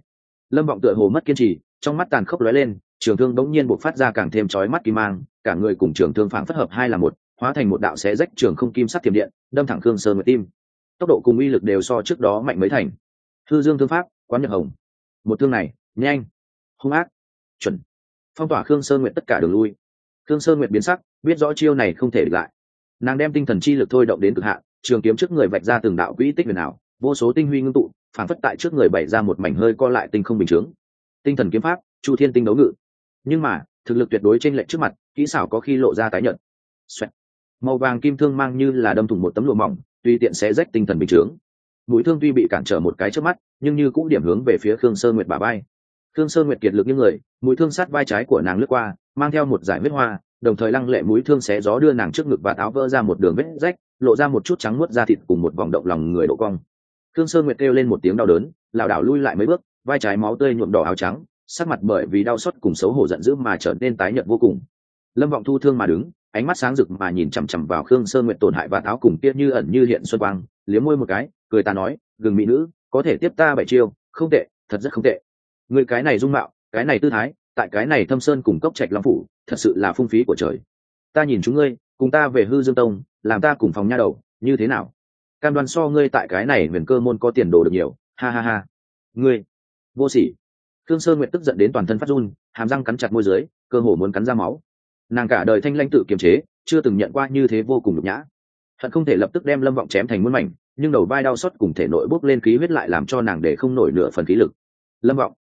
lâm vọng tựa hồ mất kiên trì, trong mắt tàn khốc lóe lên, trường thương bỗng nhiên buộc phát ra càng thêm chói mắt kim mang, cả người cùng trường thương phản phất hợp hai là một, hóa thành một đạo xé rách trường không kim sắt thiểm điện, đâm thẳng khương sơn nguyệt tim. Tốc độ cùng uy lực đều so trước đó mạnh mấy thành. Thư dương thương pháp, quán nhật hồng. Một thương này, nhanh, hung ác, chuẩn. Phong tỏa khương sơn nguyệt tất cả đường lui. Khương sơn nguyệt biến sắc, biết rõ chiêu này không thể địch lại. Nàng đem tinh thần chi lực thôi động đến cực hạn trường kiếm trước người vạch ra từng đạo quỹ tích huyền ảo, vô số tinh huy ngưng tụ phản phất tại trước người bày ra một mảnh hơi co lại tinh không bình chướng. Tinh thần kiếm pháp, chu thiên tinh đấu ngự. Nhưng mà, thực lực tuyệt đối trên lệnh trước mặt, kỹ xảo có khi lộ ra tái nhận Xoẹt. màu vàng kim thương mang như là đâm thủng một tấm lụa mỏng, tuy tiện sẽ rách tinh thần bình chướng. Mũi thương tuy bị cản trở một cái trước mắt, nhưng như cũng điểm hướng về phía khương sơ nguyệt bà bay khương sơ nguyệt kiệt lực như người, mũi thương sát vai trái của nàng lướt qua, mang theo một giải huyết hoa, đồng thời lăng lệ mũi thương xé gió đưa nàng trước ngực và áo vỡ ra một đường vết rách lộ ra một chút trắng muốt da thịt cùng một vòng động lòng người độ cong. Thương sơ nguyệt kêu lên một tiếng đau đớn, lảo đảo lui lại mấy bước, vai trái máu tươi nhuộm đỏ áo trắng, sắc mặt bởi vì đau xót cùng xấu hổ giận dữ mà trở nên tái nhợt vô cùng. Lâm vọng thu thương mà đứng, ánh mắt sáng rực mà nhìn chằm chằm vào khương sơ nguyệt tổn hại và áo cùng kia như ẩn như hiện xuân quang, liếm môi một cái, cười ta nói, gừng mỹ nữ, có thể tiếp ta bảy chiêu, không tệ, thật rất không tệ. Người cái này dung mạo, cái này tư thái, tại cái này thâm sơn cùng cốc trạch long phủ, thật sự là phung phí của trời. Ta nhìn chúng ngươi cùng ta về hư dương tông, làm ta cùng phòng nha đầu, như thế nào? Cam đoan so ngươi tại cái này huyền cơ môn có tiền đồ được nhiều, ha ha ha. Ngươi, vô sỉ. Thương sơ nguyệt tức giận đến toàn thân phát run, hàm răng cắn chặt môi dưới, cơ hồ muốn cắn ra máu. Nàng cả đời thanh lãnh tự kiềm chế, chưa từng nhận qua như thế vô cùng nhục nhã. Hận không thể lập tức đem lâm vọng chém thành muôn mảnh, nhưng đầu vai đau xót cùng thể nội bốc lên khí huyết lại làm cho nàng để không nổi nửa phần khí lực. Lâm vọng,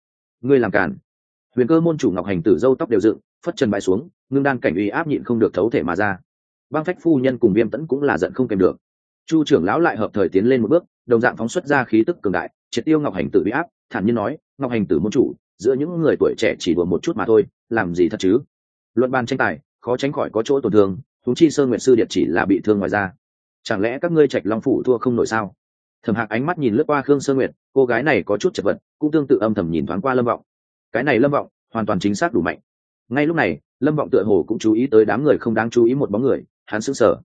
ngươi làm càn. Huyền cơ môn chủ ngọc hành tử dâu tóc đều dựng, phất chân bãi xuống, ngưng đan cảnh uy áp nhịn không được thấu thể mà ra băng phách phu nhân cùng viêm tẫn cũng là giận không kèm được. Chu trưởng lão lại hợp thời tiến lên một bước, đồng dạng phóng xuất ra khí tức cường đại, triệt tiêu ngọc hành tử bị áp, thản nhiên nói, ngọc hành tử môn chủ, giữa những người tuổi trẻ chỉ đùa một chút mà thôi, làm gì thật chứ? Luận bàn tranh tài, khó tránh khỏi có chỗ tổn thương thúng chi sơ nguyện sư điệt chỉ là bị thương ngoài ra chẳng lẽ các ngươi trạch long phủ thua không nổi sao? Thầm hạc ánh mắt nhìn lướt qua khương sơ nguyệt, cô gái này có chút chật vật, cũng tương tự âm thầm nhìn thoáng qua lâm vọng. Cái này lâm vọng, hoàn toàn chính xác đủ mạnh. Ngay lúc này, lâm vọng tựa hồ cũng chú ý tới đám người không đáng chú ý một bóng người hắn sững sờ.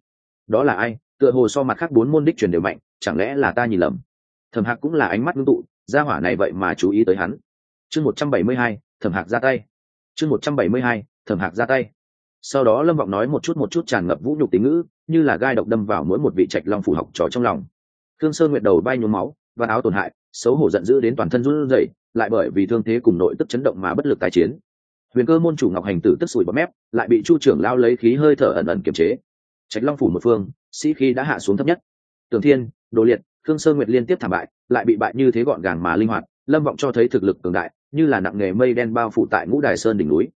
Đó là ai? Tựa hồ so mặt khác bốn môn đích truyền đều mạnh, chẳng lẽ là ta nhìn lầm? Thẩm hạc cũng là ánh mắt ngưng tụ, gia hỏa này vậy mà chú ý tới hắn. Chương một trăm bảy mươi hai, thẩm hạc ra tay. Chương một trăm bảy mươi hai, thẩm hạc ra tay. Sau đó lâm vọng nói một chút một chút tràn ngập vũ nhục tính ngữ, như là gai độc đâm vào mỗi một vị trạch long phủ học trò trong lòng. Thương sơn nguyệt đầu bay nhuốm máu, và áo tổn hại, xấu hổ giận dữ đến toàn thân run rẩy, lại bởi vì thương thế cùng nội tức chấn động mà bất lực tái chiến. Huyền cơ môn chủ ngọc hành tử tức sủi bọt mép, lại bị chu trưởng lao lấy khí hơi thở ẩn ẩn kiềm chế trạch long phủ một phương, sĩ khí đã hạ xuống thấp nhất. Tường thiên, đồ liệt thương sơn nguyệt liên tiếp thảm bại, lại bị bại như thế gọn gàng mà linh hoạt, lâm vọng cho thấy thực lực cường đại, như là nặng nghề mây đen bao phủ tại ngũ đài sơn đỉnh núi.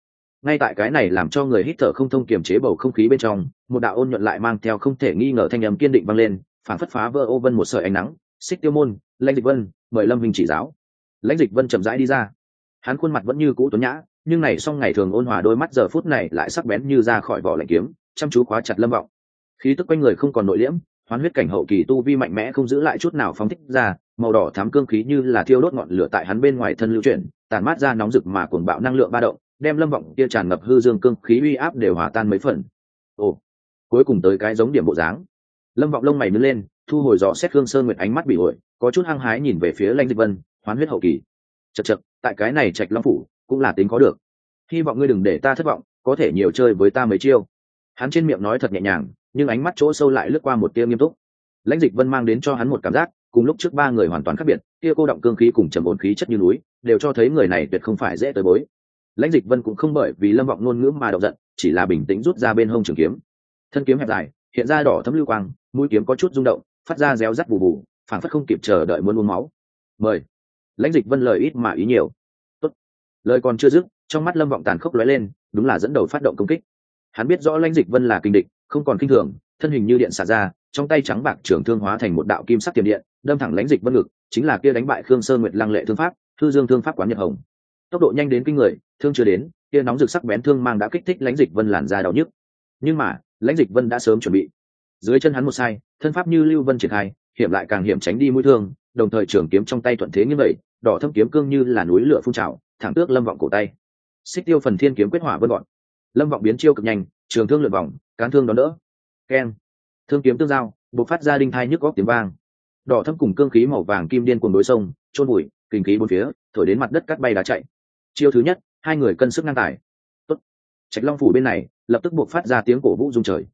Ngay tại cái này làm cho người hít thở không thông kiềm chế bầu không khí bên trong, một đạo ôn nhuận lại mang theo không thể nghi ngờ thanh âm kiên định vang lên, phản phất phá vỡ ô vân một sợi ánh nắng. Xích tiêu môn, lãnh dịch vân, mời lâm hình chỉ giáo. Lãnh dịch vân chậm rãi đi ra. Hắn khuôn mặt vẫn như cũ tuấn nhã, nhưng này song ngày thường ôn hòa đôi mắt giờ phút này lại sắc bén như ra khỏi vỏ lạnh kiếm, chăm chú khóa chặt lâm vọng khí tức quanh người không còn nội liễm, hoán huyết cảnh hậu kỳ tu vi mạnh mẽ không giữ lại chút nào phóng thích ra, màu đỏ thám cương khí như là thiêu đốt ngọn lửa tại hắn bên ngoài thân lưu chuyển, tàn mát ra nóng rực mà cuồng bạo năng lượng ba động, đem lâm vọng kia tràn ngập hư dương cương khí uy áp đều hòa tan mấy phần. Ồ, cuối cùng tới cái giống điểm bộ dáng. Lâm vọng lông mày nứt lên, thu hồi dò xét hương sơn nguyệt ánh mắt bị ổi có chút hăng hái nhìn về phía lãnh dịch vân, hoán huyết hậu kỳ. Chật chật tại cái này trạch long phủ, cũng là tính có được. Hy vọng ngươi đừng để ta thất vọng, có thể nhiều chơi với ta mấy chiêu. Hắn trên miệng nói thật nhẹ nhàng nhưng ánh mắt chỗ sâu lại lướt qua một tia nghiêm túc. Lãnh dịch vân mang đến cho hắn một cảm giác, cùng lúc trước ba người hoàn toàn khác biệt, kia cô động cương khí cùng trầm ổn khí chất như núi, đều cho thấy người này tuyệt không phải dễ tới bối. Lãnh dịch vân cũng không bởi vì lâm vọng ngôn ngữ mà động giận, chỉ là bình tĩnh rút ra bên hông trường kiếm. Thân kiếm hẹp dài, hiện ra đỏ thấm lưu quang, mũi kiếm có chút rung động, phát ra réo rắt bù bù phản phất không kịp chờ đợi muốn uống máu. Mời. Lãnh dịch vân lời ít mà ý nhiều. Tốt. lời còn chưa dứt, trong mắt lâm vọng tàn khốc lóe lên, đúng là dẫn đầu phát động công kích. Hắn biết rõ lãnh dịch vân là kinh địch không còn kinh thường, thân hình như điện xả ra, trong tay trắng bạc trưởng thương hóa thành một đạo kim sắc tiềm điện, đâm thẳng lãnh dịch vân ngực, chính là kia đánh bại khương sơn nguyệt lăng lệ thương pháp, thư dương thương pháp quán nhật hồng. Tốc độ nhanh đến kinh người, thương chưa đến, kia nóng rực sắc bén thương mang đã kích thích lãnh dịch vân làn ra đau nhức. Nhưng mà, lãnh dịch vân đã sớm chuẩn bị. Dưới chân hắn một sai, thân pháp như lưu vân triển khai, hiểm lại càng hiểm tránh đi mũi thương, đồng thời trường kiếm trong tay thuận thế như vậy đỏ thâm kiếm cương như là núi lửa phun trào, thẳng tước lâm vọng cổ tay. Xích tiêu phần thiên kiếm quyết hỏa vân gọn. Lâm vọng biến chiêu cực nhanh, trường thương lượt vòng cán thương đón đỡ. Keng. Thương kiếm tương giao, bộc phát ra đinh thai nhức góc tiếng vang. Đỏ thâm cùng cương khí màu vàng kim điên cuồng đối sông trôn bụi, kinh khí bốn phía, thổi đến mặt đất cắt bay đá chạy. Chiêu thứ nhất, hai người cân sức ngang tài. Tốt. trạch long phủ bên này, lập tức buộc phát ra tiếng cổ vũ dung trời.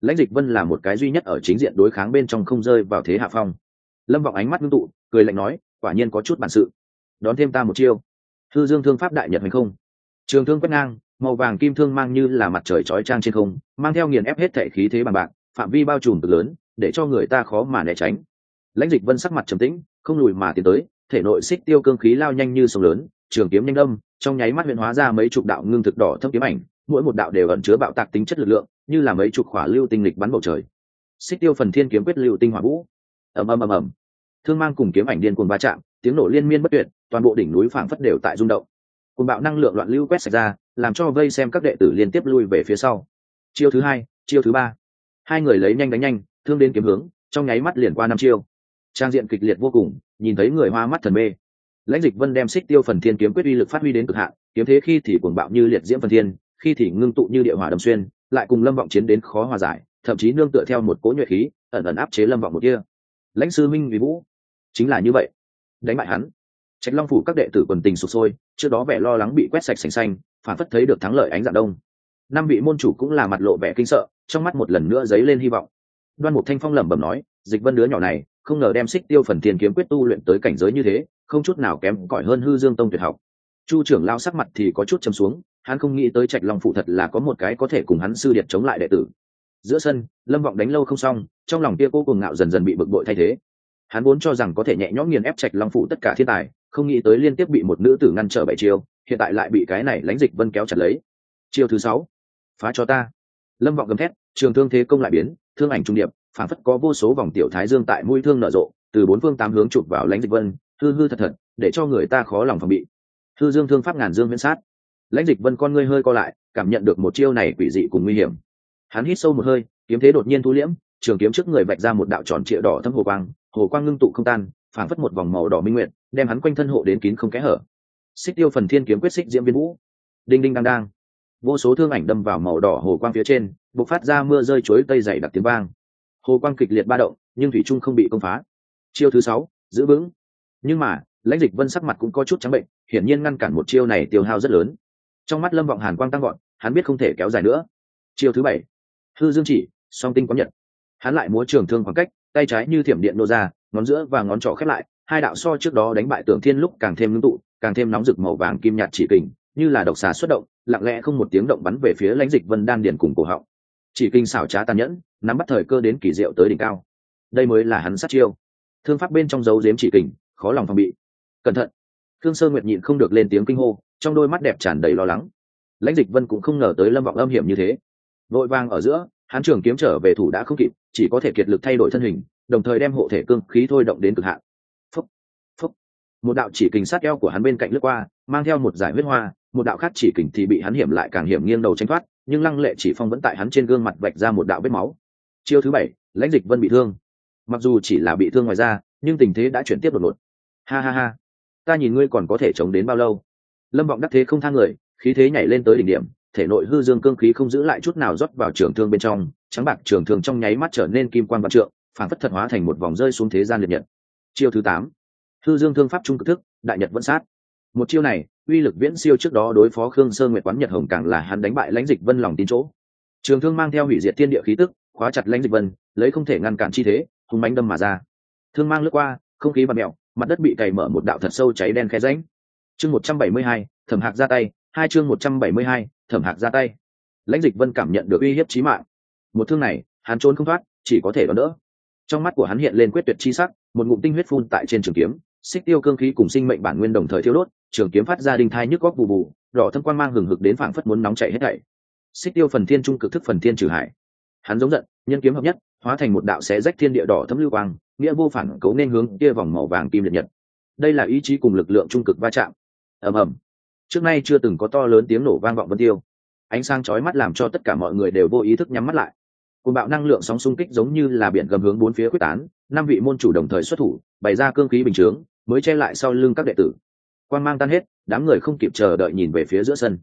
Lãnh dịch vân là một cái duy nhất ở chính diện đối kháng bên trong không rơi vào thế hạ phong. Lâm vọng ánh mắt ngưng tụ, cười lạnh nói, quả nhiên có chút bản sự. Đón thêm ta một chiêu. Thư dương thương pháp đại nhật hay không. Trường thương quét ngang màu vàng kim thương mang như là mặt trời chói trang trên không, mang theo nghiền ép hết thể khí thế bằng bạc, phạm vi bao trùm cực lớn, để cho người ta khó mà né tránh. Lãnh dịch vân sắc mặt trầm tĩnh, không lùi mà tiến tới, thể nội xích tiêu cương khí lao nhanh như sông lớn, trường kiếm nhanh đâm trong nháy mắt huyện hóa ra mấy chục đạo ngưng thực đỏ thâm kiếm ảnh, mỗi một đạo đều ẩn chứa bạo tạc tính chất lực lượng, như là mấy chục khỏa lưu tinh lịch bắn bầu trời. Xích tiêu phần thiên kiếm quyết lưu tinh hỏa vũ. Ầm ầm ầm ầm. Thương mang cùng kiếm ảnh điên cuồng va chạm, tiếng nổ liên miên bất tuyệt, toàn bộ đỉnh núi phảng phất đều tại rung động. Cùng bạo năng lượng loạn lưu quét sạch ra làm cho vây xem các đệ tử liên tiếp lui về phía sau. Chiêu thứ hai, chiêu thứ ba. Hai người lấy nhanh đánh nhanh, thương đến kiếm hướng, trong nháy mắt liền qua năm chiêu. Trang diện kịch liệt vô cùng, nhìn thấy người hoa mắt thần mê. Lãnh dịch vân đem xích tiêu phần thiên kiếm quyết uy lực phát huy đến cực hạn, kiếm thế khi thì cuồng bạo như liệt diễm phần thiên, khi thì ngưng tụ như địa hỏa đầm xuyên, lại cùng lâm vọng chiến đến khó hòa giải, thậm chí nương tựa theo một cỗ nhuệ khí, ẩn ẩn áp chế lâm vọng một kia. Lãnh sư minh vì vũ, chính là như vậy. Đánh bại hắn. Trạch long phủ các đệ tử quần tình sụp sôi, trước đó vẻ lo lắng bị quét sạch sành xanh phản phất thấy được thắng lợi ánh dạng đông. Năm vị môn chủ cũng là mặt lộ vẻ kinh sợ, trong mắt một lần nữa dấy lên hy vọng. Đoan mục thanh phong lẩm bẩm nói, dịch vân đứa nhỏ này, không ngờ đem xích tiêu phần tiền kiếm quyết tu luyện tới cảnh giới như thế, không chút nào kém cỏi hơn hư dương tông tuyệt học. Chu trưởng lao sắc mặt thì có chút chấm xuống, hắn không nghĩ tới trạch long phụ thật là có một cái có thể cùng hắn sư điệt chống lại đệ tử. Giữa sân, lâm vọng đánh lâu không xong, trong lòng kia cô cùng ngạo dần dần bị bực bội thay thế. Hắn vốn cho rằng có thể nhẹ nhõm nghiền ép trạch long phụ tất cả thiên tài không nghĩ tới liên tiếp bị một nữ tử ngăn trở bảy chiêu, hiện tại lại bị cái này lãnh dịch vân kéo chặt lấy. Chiêu thứ sáu, phá cho ta. Lâm vọng gầm thét, trường thương thế công lại biến, thương ảnh trung điệp, phản phất có vô số vòng tiểu thái dương tại mũi thương nở rộ, từ bốn phương tám hướng chụp vào lãnh dịch vân, hư hư thật thật, để cho người ta khó lòng phòng bị. Hư dương thương pháp ngàn dương viễn sát. Lãnh dịch vân con ngươi hơi co lại, cảm nhận được một chiêu này quỷ dị cùng nguy hiểm. Hắn hít sâu một hơi, kiếm thế đột nhiên thu liễm, trường kiếm trước người vạch ra một đạo tròn trịa đỏ thâm hồ quang hồ quang ngưng tụ không tan phảng phất một vòng màu đỏ minh nguyện, đem hắn quanh thân hộ đến kín không kẽ hở. Xích tiêu phần thiên kiếm quyết xích diễm viên vũ. Đinh đinh đang đang. Vô số thương ảnh đâm vào màu đỏ hồ quang phía trên, bộc phát ra mưa rơi chuối tây dày đặc tiếng vang. Hồ quang kịch liệt ba động, nhưng thủy trung không bị công phá. Chiêu thứ sáu, giữ vững. Nhưng mà, lãnh dịch vân sắc mặt cũng có chút trắng bệnh, hiển nhiên ngăn cản một chiêu này tiêu hao rất lớn. Trong mắt lâm vọng hàn quang tăng gọn hắn biết không thể kéo dài nữa. Chiêu thứ bảy hư dương chỉ, song tinh có nhật. Hắn lại múa trường thương khoảng cách, tay trái như thiểm điện nô ra ngón giữa và ngón trỏ khép lại, hai đạo so trước đó đánh bại tưởng thiên lúc càng thêm ngưng tụ, càng thêm nóng rực màu vàng kim nhạt chỉ kình, như là độc xà xuất động, lặng lẽ không một tiếng động bắn về phía lãnh dịch vân đan điền cùng cổ họng. Chỉ kinh xảo trá tàn nhẫn, nắm bắt thời cơ đến kỳ diệu tới đỉnh cao. Đây mới là hắn sát chiêu. Thương pháp bên trong dấu dếm chỉ kình, khó lòng phòng bị. Cẩn thận. Thương sơ nguyệt nhịn không được lên tiếng kinh hô, trong đôi mắt đẹp tràn đầy lo lắng. Lãnh dịch vân cũng không ngờ tới lâm vọng âm hiểm như thế. Vội vang ở giữa, hắn trường kiếm trở về thủ đã không kịp, chỉ có thể kiệt lực thay đổi thân hình đồng thời đem hộ thể cương khí thôi động đến cực hạn. Phúc phúc. Một đạo chỉ kình sát eo của hắn bên cạnh lướt qua, mang theo một giải huyết hoa, một đạo khác chỉ kình thì bị hắn hiểm lại càng hiểm nghiêng đầu tranh thoát, nhưng lăng lệ chỉ phong vẫn tại hắn trên gương mặt vạch ra một đạo vết máu. Chiêu thứ bảy, lãnh dịch vân bị thương. Mặc dù chỉ là bị thương ngoài da, nhưng tình thế đã chuyển tiếp đột ngột. Ha ha ha. Ta nhìn ngươi còn có thể chống đến bao lâu? Lâm vọng đắc thế không thang người, khí thế nhảy lên tới đỉnh điểm, thể nội hư dương cương khí không giữ lại chút nào rót vào trường thương bên trong, trắng bạc trường thương trong nháy mắt trở nên kim quan vạn trượng phản phất thật hóa thành một vòng rơi xuống thế gian liệt nhật. Chiêu thứ tám. Thư dương thương pháp trung cực thức, đại nhật vẫn sát. Một chiêu này, uy lực viễn siêu trước đó đối phó khương sơ nguyệt quán nhật hồng càng là hắn đánh bại lãnh dịch vân lòng tin chỗ. Trường thương mang theo hủy diệt thiên địa khí tức, khóa chặt lãnh dịch vân, lấy không thể ngăn cản chi thế hùng bánh đâm mà ra. Thương mang lướt qua, không khí bật mẹo mặt đất bị cày mở một đạo thật sâu cháy đen khe ránh chương một trăm bảy mươi hai, thẩm hạc ra tay. Hai chương một trăm bảy mươi hai, thẩm hạc ra tay. Lãnh dịch vân cảm nhận được uy hiếp chí mạng. Một thương này, hắn trốn không thoát, chỉ có thể đón đỡ trong mắt của hắn hiện lên quyết tuyệt chi sắc, một ngụm tinh huyết phun tại trên trường kiếm, xích tiêu cương khí cùng sinh mệnh bản nguyên đồng thời thiêu đốt, trường kiếm phát ra đinh thai nhức góc bù bù, đỏ thâm quan mang hừng hực đến phảng phất muốn nóng chảy hết thảy. Xích tiêu phần thiên trung cực thức phần thiên trừ hải. Hắn giống giận, nhân kiếm hợp nhất, hóa thành một đạo xé rách thiên địa đỏ thấm lưu quang, nghĩa vô phản cấu nên hướng kia vòng màu vàng kim liệt nhật. Đây là ý chí cùng lực lượng trung cực va chạm. Ầm ầm. Trước nay chưa từng có to lớn tiếng nổ vang vọng vân tiêu. Ánh sáng chói mắt làm cho tất cả mọi người đều vô ý thức nhắm mắt lại cùng bạo năng lượng sóng xung kích giống như là biển gầm hướng bốn phía quyết tán, năm vị môn chủ đồng thời xuất thủ, bày ra cương khí bình chướng, mới che lại sau lưng các đệ tử. Quan mang tan hết, đám người không kịp chờ đợi nhìn về phía giữa sân.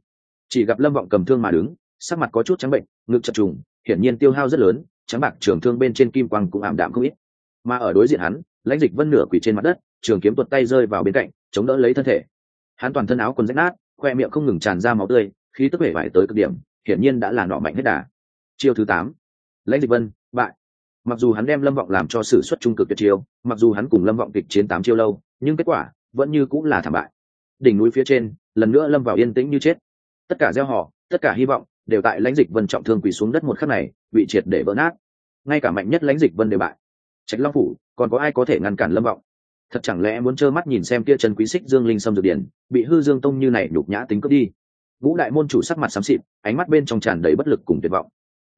Chỉ gặp lâm vọng cầm thương mà đứng, sắc mặt có chút trắng bệnh, ngực chập trùng, hiển nhiên tiêu hao rất lớn, trắng bạc trường thương bên trên kim quang cũng ảm đạm không ít. Mà ở đối diện hắn, lãnh dịch vân nửa quỳ trên mặt đất, trường kiếm tuột tay rơi vào bên cạnh, chống đỡ lấy thân thể. Hắn toàn thân áo quần rách nát, khoe miệng không ngừng tràn ra máu tươi, khí tức vẻ vải tới cực điểm, hiển nhiên đã là nọ mạnh hết đà. Chiêu thứ tám lãnh dịch vân, bại. Mặc dù hắn đem lâm vọng làm cho sử xuất trung cực tuyệt chiêu, mặc dù hắn cùng lâm vọng kịch chiến tám chiêu lâu, nhưng kết quả vẫn như cũng là thảm bại. Đỉnh núi phía trên, lần nữa lâm vào yên tĩnh như chết. Tất cả gieo họ, tất cả hy vọng đều tại lãnh dịch vân trọng thương quỳ xuống đất một khắc này, bị triệt để vỡ nát. Ngay cả mạnh nhất lãnh dịch vân đều bại. Trạch long phủ, còn có ai có thể ngăn cản lâm vọng? Thật chẳng lẽ muốn trơ mắt nhìn xem kia trần quý xích dương linh sâm dược điển, bị hư dương tông như này nhục nhã tính cướp đi? Vũ đại môn chủ sắc mặt xám xịt, ánh mắt bên trong tràn đầy bất lực cùng tuyệt vọng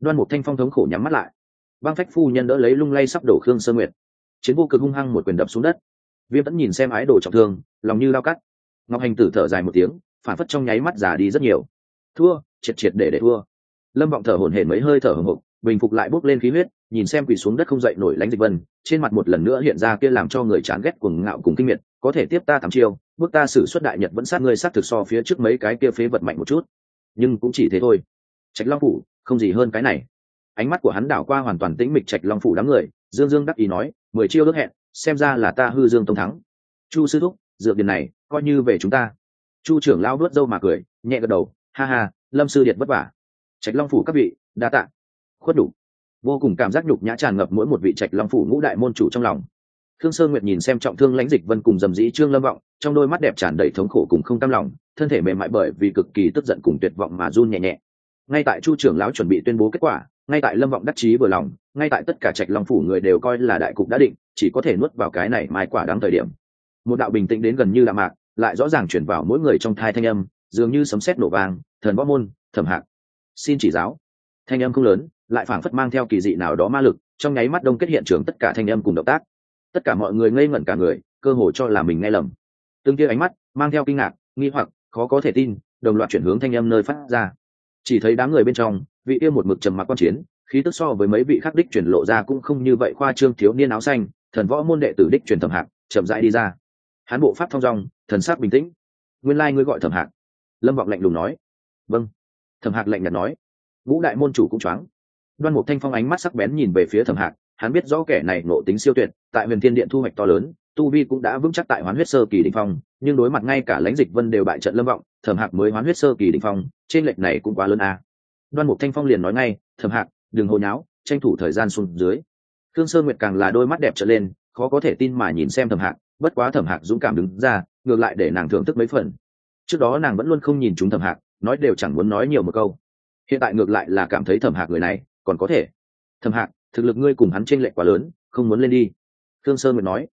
đoan một thanh phong thống khổ nhắm mắt lại. Băng phách phu nhân đỡ lấy lung lay sắp đổ khương sơ nguyệt. Chiến vô cực hung hăng một quyền đập xuống đất. Viêm vẫn nhìn xem ái đồ trọng thương, lòng như lao cắt. Ngọc hành tử thở dài một tiếng, phản phất trong nháy mắt già đi rất nhiều. Thua, triệt triệt để để thua. Lâm vọng thở hổn hển mấy hơi thở hồng hộc, bình phục lại bốc lên khí huyết, nhìn xem quỳ xuống đất không dậy nổi lánh dịch vân, trên mặt một lần nữa hiện ra kia làm cho người chán ghét cuồng ngạo cùng kinh miệt, có thể tiếp ta thảm chiêu, bước ta xử xuất đại nhật vẫn sát ngươi sát thực so phía trước mấy cái kia phế vật mạnh một chút. Nhưng cũng chỉ thế thôi trạch long phủ, không gì hơn cái này. Ánh mắt của hắn đảo qua hoàn toàn tĩnh mịch trạch long phủ đám người, dương dương đắc ý nói, mười chiêu ước hẹn, xem ra là ta hư dương tông thắng. Chu sư thúc, dược điền này, coi như về chúng ta. Chu trưởng lao đuốt dâu mà cười, nhẹ gật đầu, ha ha, lâm sư điện vất vả. Trạch long phủ các vị, đa tạ. Khuất đủ. Vô cùng cảm giác nhục nhã tràn ngập mỗi một vị trạch long phủ ngũ đại môn chủ trong lòng. Thương Sơn nguyệt nhìn xem trọng thương lãnh dịch vân cùng dầm dĩ trương lâm vọng, trong đôi mắt đẹp tràn đầy thống khổ cùng không cam lòng, thân thể mềm mại bởi vì cực kỳ tức giận cùng tuyệt vọng mà run nhẹ nhẹ ngay tại chu trưởng lão chuẩn bị tuyên bố kết quả, ngay tại lâm vọng đắc chí vừa lòng, ngay tại tất cả trạch long phủ người đều coi là đại cục đã định, chỉ có thể nuốt vào cái này mai quả đáng thời điểm. Một đạo bình tĩnh đến gần như đạm mạc, lại rõ ràng chuyển vào mỗi người trong thai thanh âm, dường như sấm sét nổ vang, thần võ môn, thẩm hạc, xin chỉ giáo. Thanh âm không lớn, lại phảng phất mang theo kỳ dị nào đó ma lực, trong nháy mắt đông kết hiện trường tất cả thanh âm cùng động tác. Tất cả mọi người ngây ngẩn cả người, cơ hồ cho là mình nghe lầm. Tương kia ánh mắt, mang theo kinh ngạc, nghi hoặc, khó có thể tin, đồng loạt chuyển hướng thanh âm nơi phát ra chỉ thấy đám người bên trong, vị kia một mực trầm mặc quan chiến, khí tức so với mấy vị khác đích chuyển lộ ra cũng không như vậy khoa trương thiếu niên áo xanh, thần võ môn đệ tử đích truyền thẩm hạc, chậm rãi đi ra. Hán bộ pháp thong dong, thần sắc bình tĩnh. Nguyên lai ngươi gọi thẩm hạc. Lâm vọng lạnh lùng nói. Vâng. Thẩm hạc lạnh nhạt nói. Vũ đại môn chủ cũng choáng. Đoan mục thanh phong ánh mắt sắc bén nhìn về phía thẩm hạc, hắn biết rõ kẻ này nộ tính siêu tuyệt, tại huyền thiên điện thu hoạch to lớn, tu vi cũng đã vững chắc tại hoán huyết sơ kỳ đình phong, nhưng đối mặt ngay cả lãnh dịch vân đều bại trận lâm vọng thẩm hạc mới hoán huyết sơ kỳ định phong, trên lệch này cũng quá lớn a. À. đoan mục thanh phong liền nói ngay, thẩm hạc, đừng hồi nháo, tranh thủ thời gian xuống dưới. Thương sơ nguyệt càng là đôi mắt đẹp trở lên, khó có thể tin mà nhìn xem thẩm hạc, bất quá thẩm hạc dũng cảm đứng ra, ngược lại để nàng thưởng thức mấy phần. Trước đó nàng vẫn luôn không nhìn chúng thẩm hạc, nói đều chẳng muốn nói nhiều một câu. Hiện tại ngược lại là cảm thấy thẩm hạc người này, còn có thể. Thẩm hạc, thực lực ngươi cùng hắn tranh lệch quá lớn, không muốn lên đi. Thương Sơ nguyệt nói.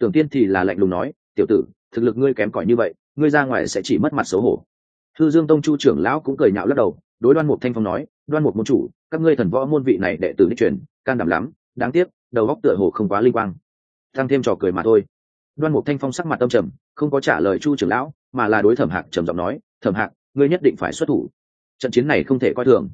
Tưởng tiên thì là lạnh lùng nói, tiểu tử, thực lực ngươi kém cỏi như vậy ngươi ra ngoài sẽ chỉ mất mặt xấu hổ. Thư dương tông chu trưởng lão cũng cười nhạo lắc đầu, đối đoan mục thanh phong nói, đoan mục môn chủ, các ngươi thần võ môn vị này đệ tử đi truyền, can đảm lắm, đáng tiếc, đầu góc tựa hồ không quá linh quang. Tăng thêm trò cười mà thôi. Đoan mục thanh phong sắc mặt tâm trầm, không có trả lời chu trưởng lão, mà là đối thẩm hạc trầm giọng nói, thẩm hạc, ngươi nhất định phải xuất thủ. Trận chiến này không thể coi thường.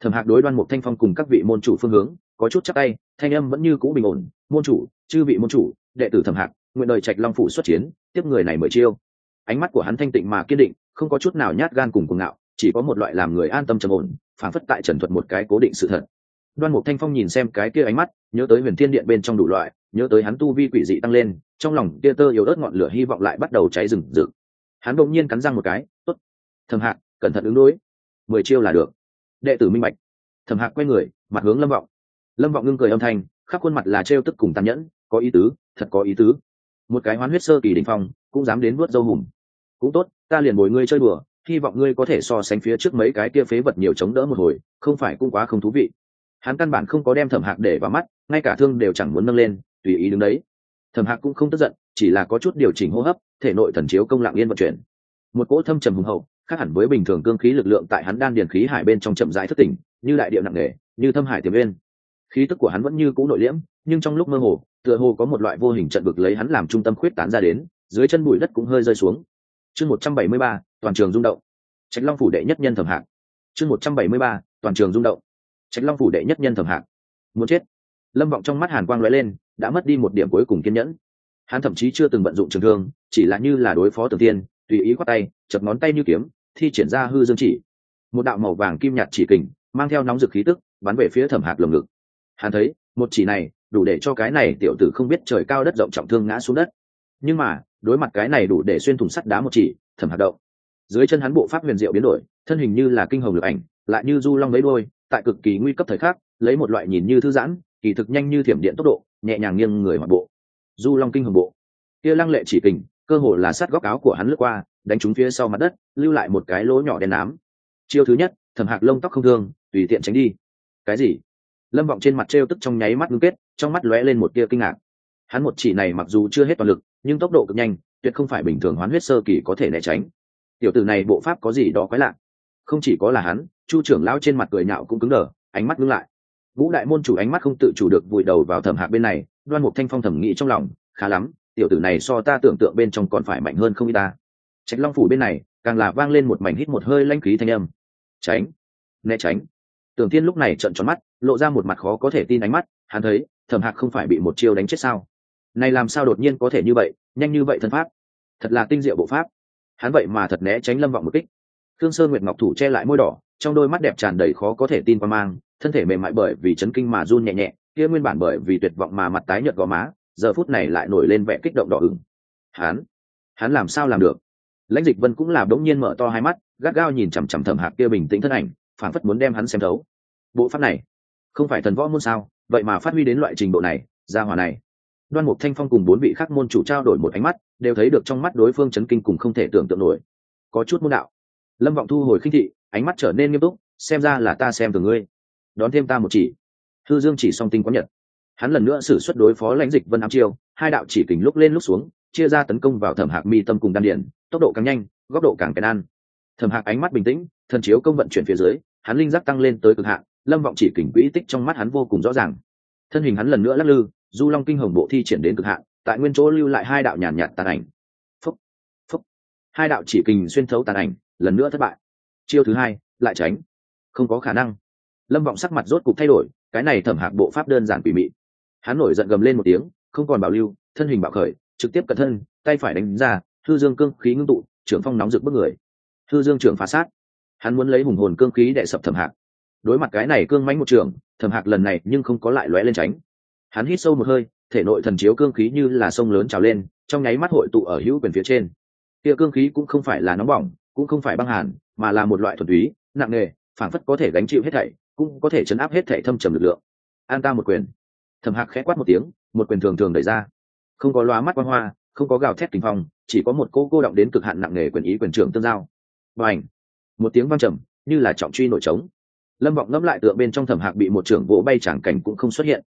Thẩm hạc đối đoan mục thanh phong cùng các vị môn chủ phương hướng, có chút chắc tay, thanh âm vẫn như cũ bình ổn, môn chủ, chư vị môn chủ, đệ tử thẩm hạc, nguyện đời trạch long phủ xuất chiến, tiếp người này mời chiêu ánh mắt của hắn thanh tịnh mà kiên định, không có chút nào nhát gan cùng cuồng ngạo, chỉ có một loại làm người an tâm trầm ổn phản phất tại trần thuật một cái cố định sự thật. Đoan mục thanh phong nhìn xem cái kia ánh mắt, nhớ tới huyền thiên điện bên trong đủ loại, nhớ tới hắn tu vi quỷ dị tăng lên, trong lòng kia tơ yếu ớt ngọn lửa hy vọng lại bắt đầu cháy rừng rực. Hắn bỗng nhiên cắn răng một cái, tốt thầm hạc, cẩn thận ứng đối. Mười chiêu là được. Đệ tử minh bạch. Thầm hạc quay người, mặt hướng lâm vọng. Lâm vọng ngưng cười âm thanh, khắp khuôn mặt là trêu tức cùng tàn nhẫn, có ý tứ, thật có ý tứ. Một cái hoán huyết sơ kỳ đình phong cũng dám đến vớt dâu hùm. Cũng tốt, ta liền bồi ngươi chơi bừa hy vọng ngươi có thể so sánh phía trước mấy cái kia phế vật nhiều chống đỡ một hồi, không phải cũng quá không thú vị. Hắn căn bản không có đem thẩm hạc để vào mắt, ngay cả thương đều chẳng muốn nâng lên, tùy ý đứng đấy. Thẩm hạc cũng không tức giận, chỉ là có chút điều chỉnh hô hấp, thể nội thần chiếu công lạng yên vận chuyển. Một cỗ thâm trầm hùng hậu, khác hẳn với bình thường cương khí lực lượng tại hắn đan điền khí hải bên trong chậm rãi thất tỉnh, như đại điệu nặng nề, như thâm hải tiềm viên khí tức của hắn vẫn như cũ nội liễm, nhưng trong lúc mơ hồ, tựa hồ có một loại vô hình trận vực lấy hắn làm trung tâm khuyết tán ra đến dưới chân bụi đất cũng hơi rơi xuống. Chương một trăm bảy mươi ba, toàn trường rung động. Trạch long phủ đệ nhất nhân thẩm hạng chương một trăm bảy mươi ba, toàn trường rung động. Trạch long phủ đệ nhất nhân thẩm hạng muốn chết. Lâm vọng trong mắt hàn quang lóe lên, đã mất đi một điểm cuối cùng kiên nhẫn. Hắn thậm chí chưa từng vận dụng trường thương, chỉ là như là đối phó tử tiên, tùy ý khoác tay chập ngón tay như kiếm, thi triển ra hư dương chỉ. Một đạo màu vàng kim nhạt chỉ kình, mang theo nóng rực khí tức, bắn về phía thẩm hạc lồng ngực. Hắn thấy, một chỉ này, đủ để cho cái này tiểu tử không biết trời cao đất rộng trọng thương ngã xuống đất nhưng mà, đối mặt cái này đủ để xuyên thủng sắt đá một chỉ, thẩm hạc động. Dưới chân hắn bộ pháp huyền diệu biến đổi, thân hình như là kinh hồng lực ảnh, lại như du long lấy đôi tại cực kỳ nguy cấp thời khắc, lấy một loại nhìn như thư giãn, kỳ thực nhanh như thiểm điện tốc độ, nhẹ nhàng nghiêng người hoạt bộ. Du long kinh hồng bộ. Kia lăng lệ chỉ kình, cơ hồ là sát góc áo của hắn lướt qua, đánh trúng phía sau mặt đất, lưu lại một cái lỗ nhỏ đen ám. Chiêu thứ nhất, thẩm hạc lông tóc không thương, tùy tiện tránh đi. Cái gì? Lâm vọng trên mặt t r e o tức trong nháy mắt ngưng kết, trong mắt lóe lên một tia kinh ngạc. Hắn một chỉ này mặc dù chưa hết toàn lực nhưng tốc độ cực nhanh, tuyệt không phải bình thường hoán huyết sơ kỳ có thể né tránh. Tiểu tử này bộ pháp có gì đó quái lạ. Không chỉ có là hắn, chu trưởng lão trên mặt cười nhạo cũng cứng đờ, ánh mắt ngưng lại. Vũ đại môn chủ ánh mắt không tự chủ được vùi đầu vào thẩm hạc bên này, đoan mục thanh phong thẩm nghĩ trong lòng, khá lắm, tiểu tử này so ta tưởng tượng bên trong còn phải mạnh hơn không y ta. Trạch long phủ bên này, càng là vang lên một mảnh hít một hơi lanh khí thanh âm. Tránh, né tránh. Tưởng thiên lúc này trợn tròn mắt, lộ ra một mặt khó có thể tin ánh mắt, hắn thấy, thẩm hạc không phải bị một chiêu đánh chết sao? Này làm sao đột nhiên có thể như vậy, nhanh như vậy thân pháp? Thật là tinh diệu bộ pháp. Hắn vậy mà thật né tránh lâm vọng một kích. Thương sơn nguyệt ngọc thủ che lại môi đỏ, trong đôi mắt đẹp tràn đầy khó có thể tin qua mang, thân thể mềm mại bởi vì chấn kinh mà run nhẹ nhẹ, kia nguyên bản bởi vì tuyệt vọng mà mặt tái nhợt gò má, giờ phút này lại nổi lên vẻ kích động đỏ ửng. Hắn hắn làm sao làm được? Lãnh dịch vân cũng là đống nhiên mở to hai mắt, gắt gao nhìn chằm chằm thẩm hạc kia bình tĩnh thân ảnh phản phất muốn đem hắn xem thấu. Bộ pháp này, không phải thần võ môn sao? Vậy mà phát huy đến loại trình độ này ra hòa này đoan mục thanh phong cùng bốn vị khác môn chủ trao đổi một ánh mắt, đều thấy được trong mắt đối phương chấn kinh cùng không thể tưởng tượng nổi. Có chút môn đạo. Lâm vọng thu hồi khinh thị, ánh mắt trở nên nghiêm túc, xem ra là ta xem từ ngươi. Đón thêm ta một chỉ. Thư dương chỉ song tinh quán nhật. Hắn lần nữa xử suất đối phó lãnh dịch vân ám chiêu, hai đạo chỉ kình lúc lên lúc xuống, chia ra tấn công vào thẩm hạc mi tâm cùng đan điển tốc độ càng nhanh, góc độ càng kèn ăn. Thẩm hạc ánh mắt bình tĩnh, thần chiếu công vận chuyển phía dưới, hắn linh giác tăng lên tới cực hạn, lâm vọng chỉ kình quỹ tích trong mắt hắn vô cùng rõ ràng. Thân hình hắn lần nữa lắc lư du long kinh hồng bộ thi triển đến cực hạn, tại nguyên chỗ lưu lại hai đạo nhàn nhạt tàn ảnh. Phúc phúc. Hai đạo chỉ kình xuyên thấu tàn ảnh, lần nữa thất bại. Chiêu thứ hai, lại tránh. Không có khả năng. Lâm vọng sắc mặt rốt cục thay đổi, cái này thẩm hạc bộ pháp đơn giản quỷ mị. Hắn nổi giận gầm lên một tiếng, không còn bảo lưu, thân hình bạo khởi, trực tiếp cẩn thân, tay phải đánh ra, thư dương cương khí ngưng tụ, trưởng phong nóng rực bức người. Thư dương trưởng phá sát. Hắn muốn lấy hùng hồn cương khí để sập thẩm hạc. Đối mặt cái này cương mánh một trường, thẩm hạc lần này nhưng không có lại lóe lên tránh hắn hít sâu một hơi, thể nội thần chiếu cương khí như là sông lớn trào lên, trong nháy mắt hội tụ ở hữu quyền phía trên. Kia cương khí cũng không phải là nóng bỏng, cũng không phải băng hàn, mà là một loại thuần túy, nặng nề phản phất có thể gánh chịu hết thảy, cũng có thể chấn áp hết thảy thâm trầm lực lượng. An ta một quyền. Thầm hạc khẽ quát một tiếng, một quyền thường thường đẩy ra. Không có loa mắt quan hoa, không có gào thét tình phong, chỉ có một cô cô động đến cực hạn nặng nề quyền ý quyền trưởng tương giao. Và ảnh một tiếng vang trầm, như là trọng truy nổi trống. Lâm vọng ngẫm lại tựa bên trong thẩm hạc bị một trưởng vỗ bay chẳng cảnh cũng không xuất hiện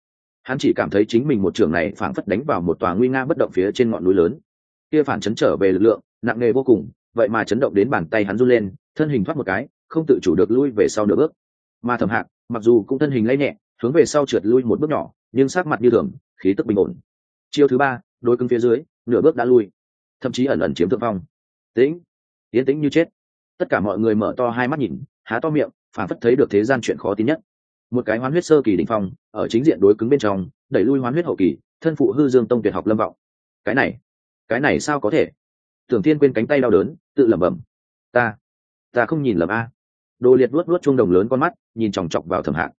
hắn chỉ cảm thấy chính mình một trường này phảng phất đánh vào một tòa nguy nga bất động phía trên ngọn núi lớn. Kia phản chấn trở về lực lượng, nặng nề vô cùng, vậy mà chấn động đến bàn tay hắn run lên, thân hình thoát một cái, không tự chủ được lui về sau nửa bước. Mà thẩm hạc, mặc dù cũng thân hình lấy nhẹ, hướng về sau trượt lui một bước nhỏ, nhưng sát mặt như thường, khí tức bình ổn. Chiêu thứ ba, đôi cưng phía dưới, nửa bước đã lui. Thậm chí ẩn ẩn chiếm thượng phong. Tĩnh, yên tĩnh như chết. Tất cả mọi người mở to hai mắt nhìn, há to miệng phản phất thấy được thế gian chuyện khó tin nhất một cái hoán huyết sơ kỳ đỉnh phong, ở chính diện đối cứng bên trong, đẩy lui hoán huyết hậu kỳ, thân phụ hư dương tông tuyệt học lâm vọng. Cái này cái này sao có thể? Tưởng thiên quên cánh tay đau đớn, tự lẩm bẩm. Ta ta không nhìn lầm a. Đồ liệt luốt luốt chuông đồng lớn con mắt, nhìn chòng chọc vào thẩm hạng.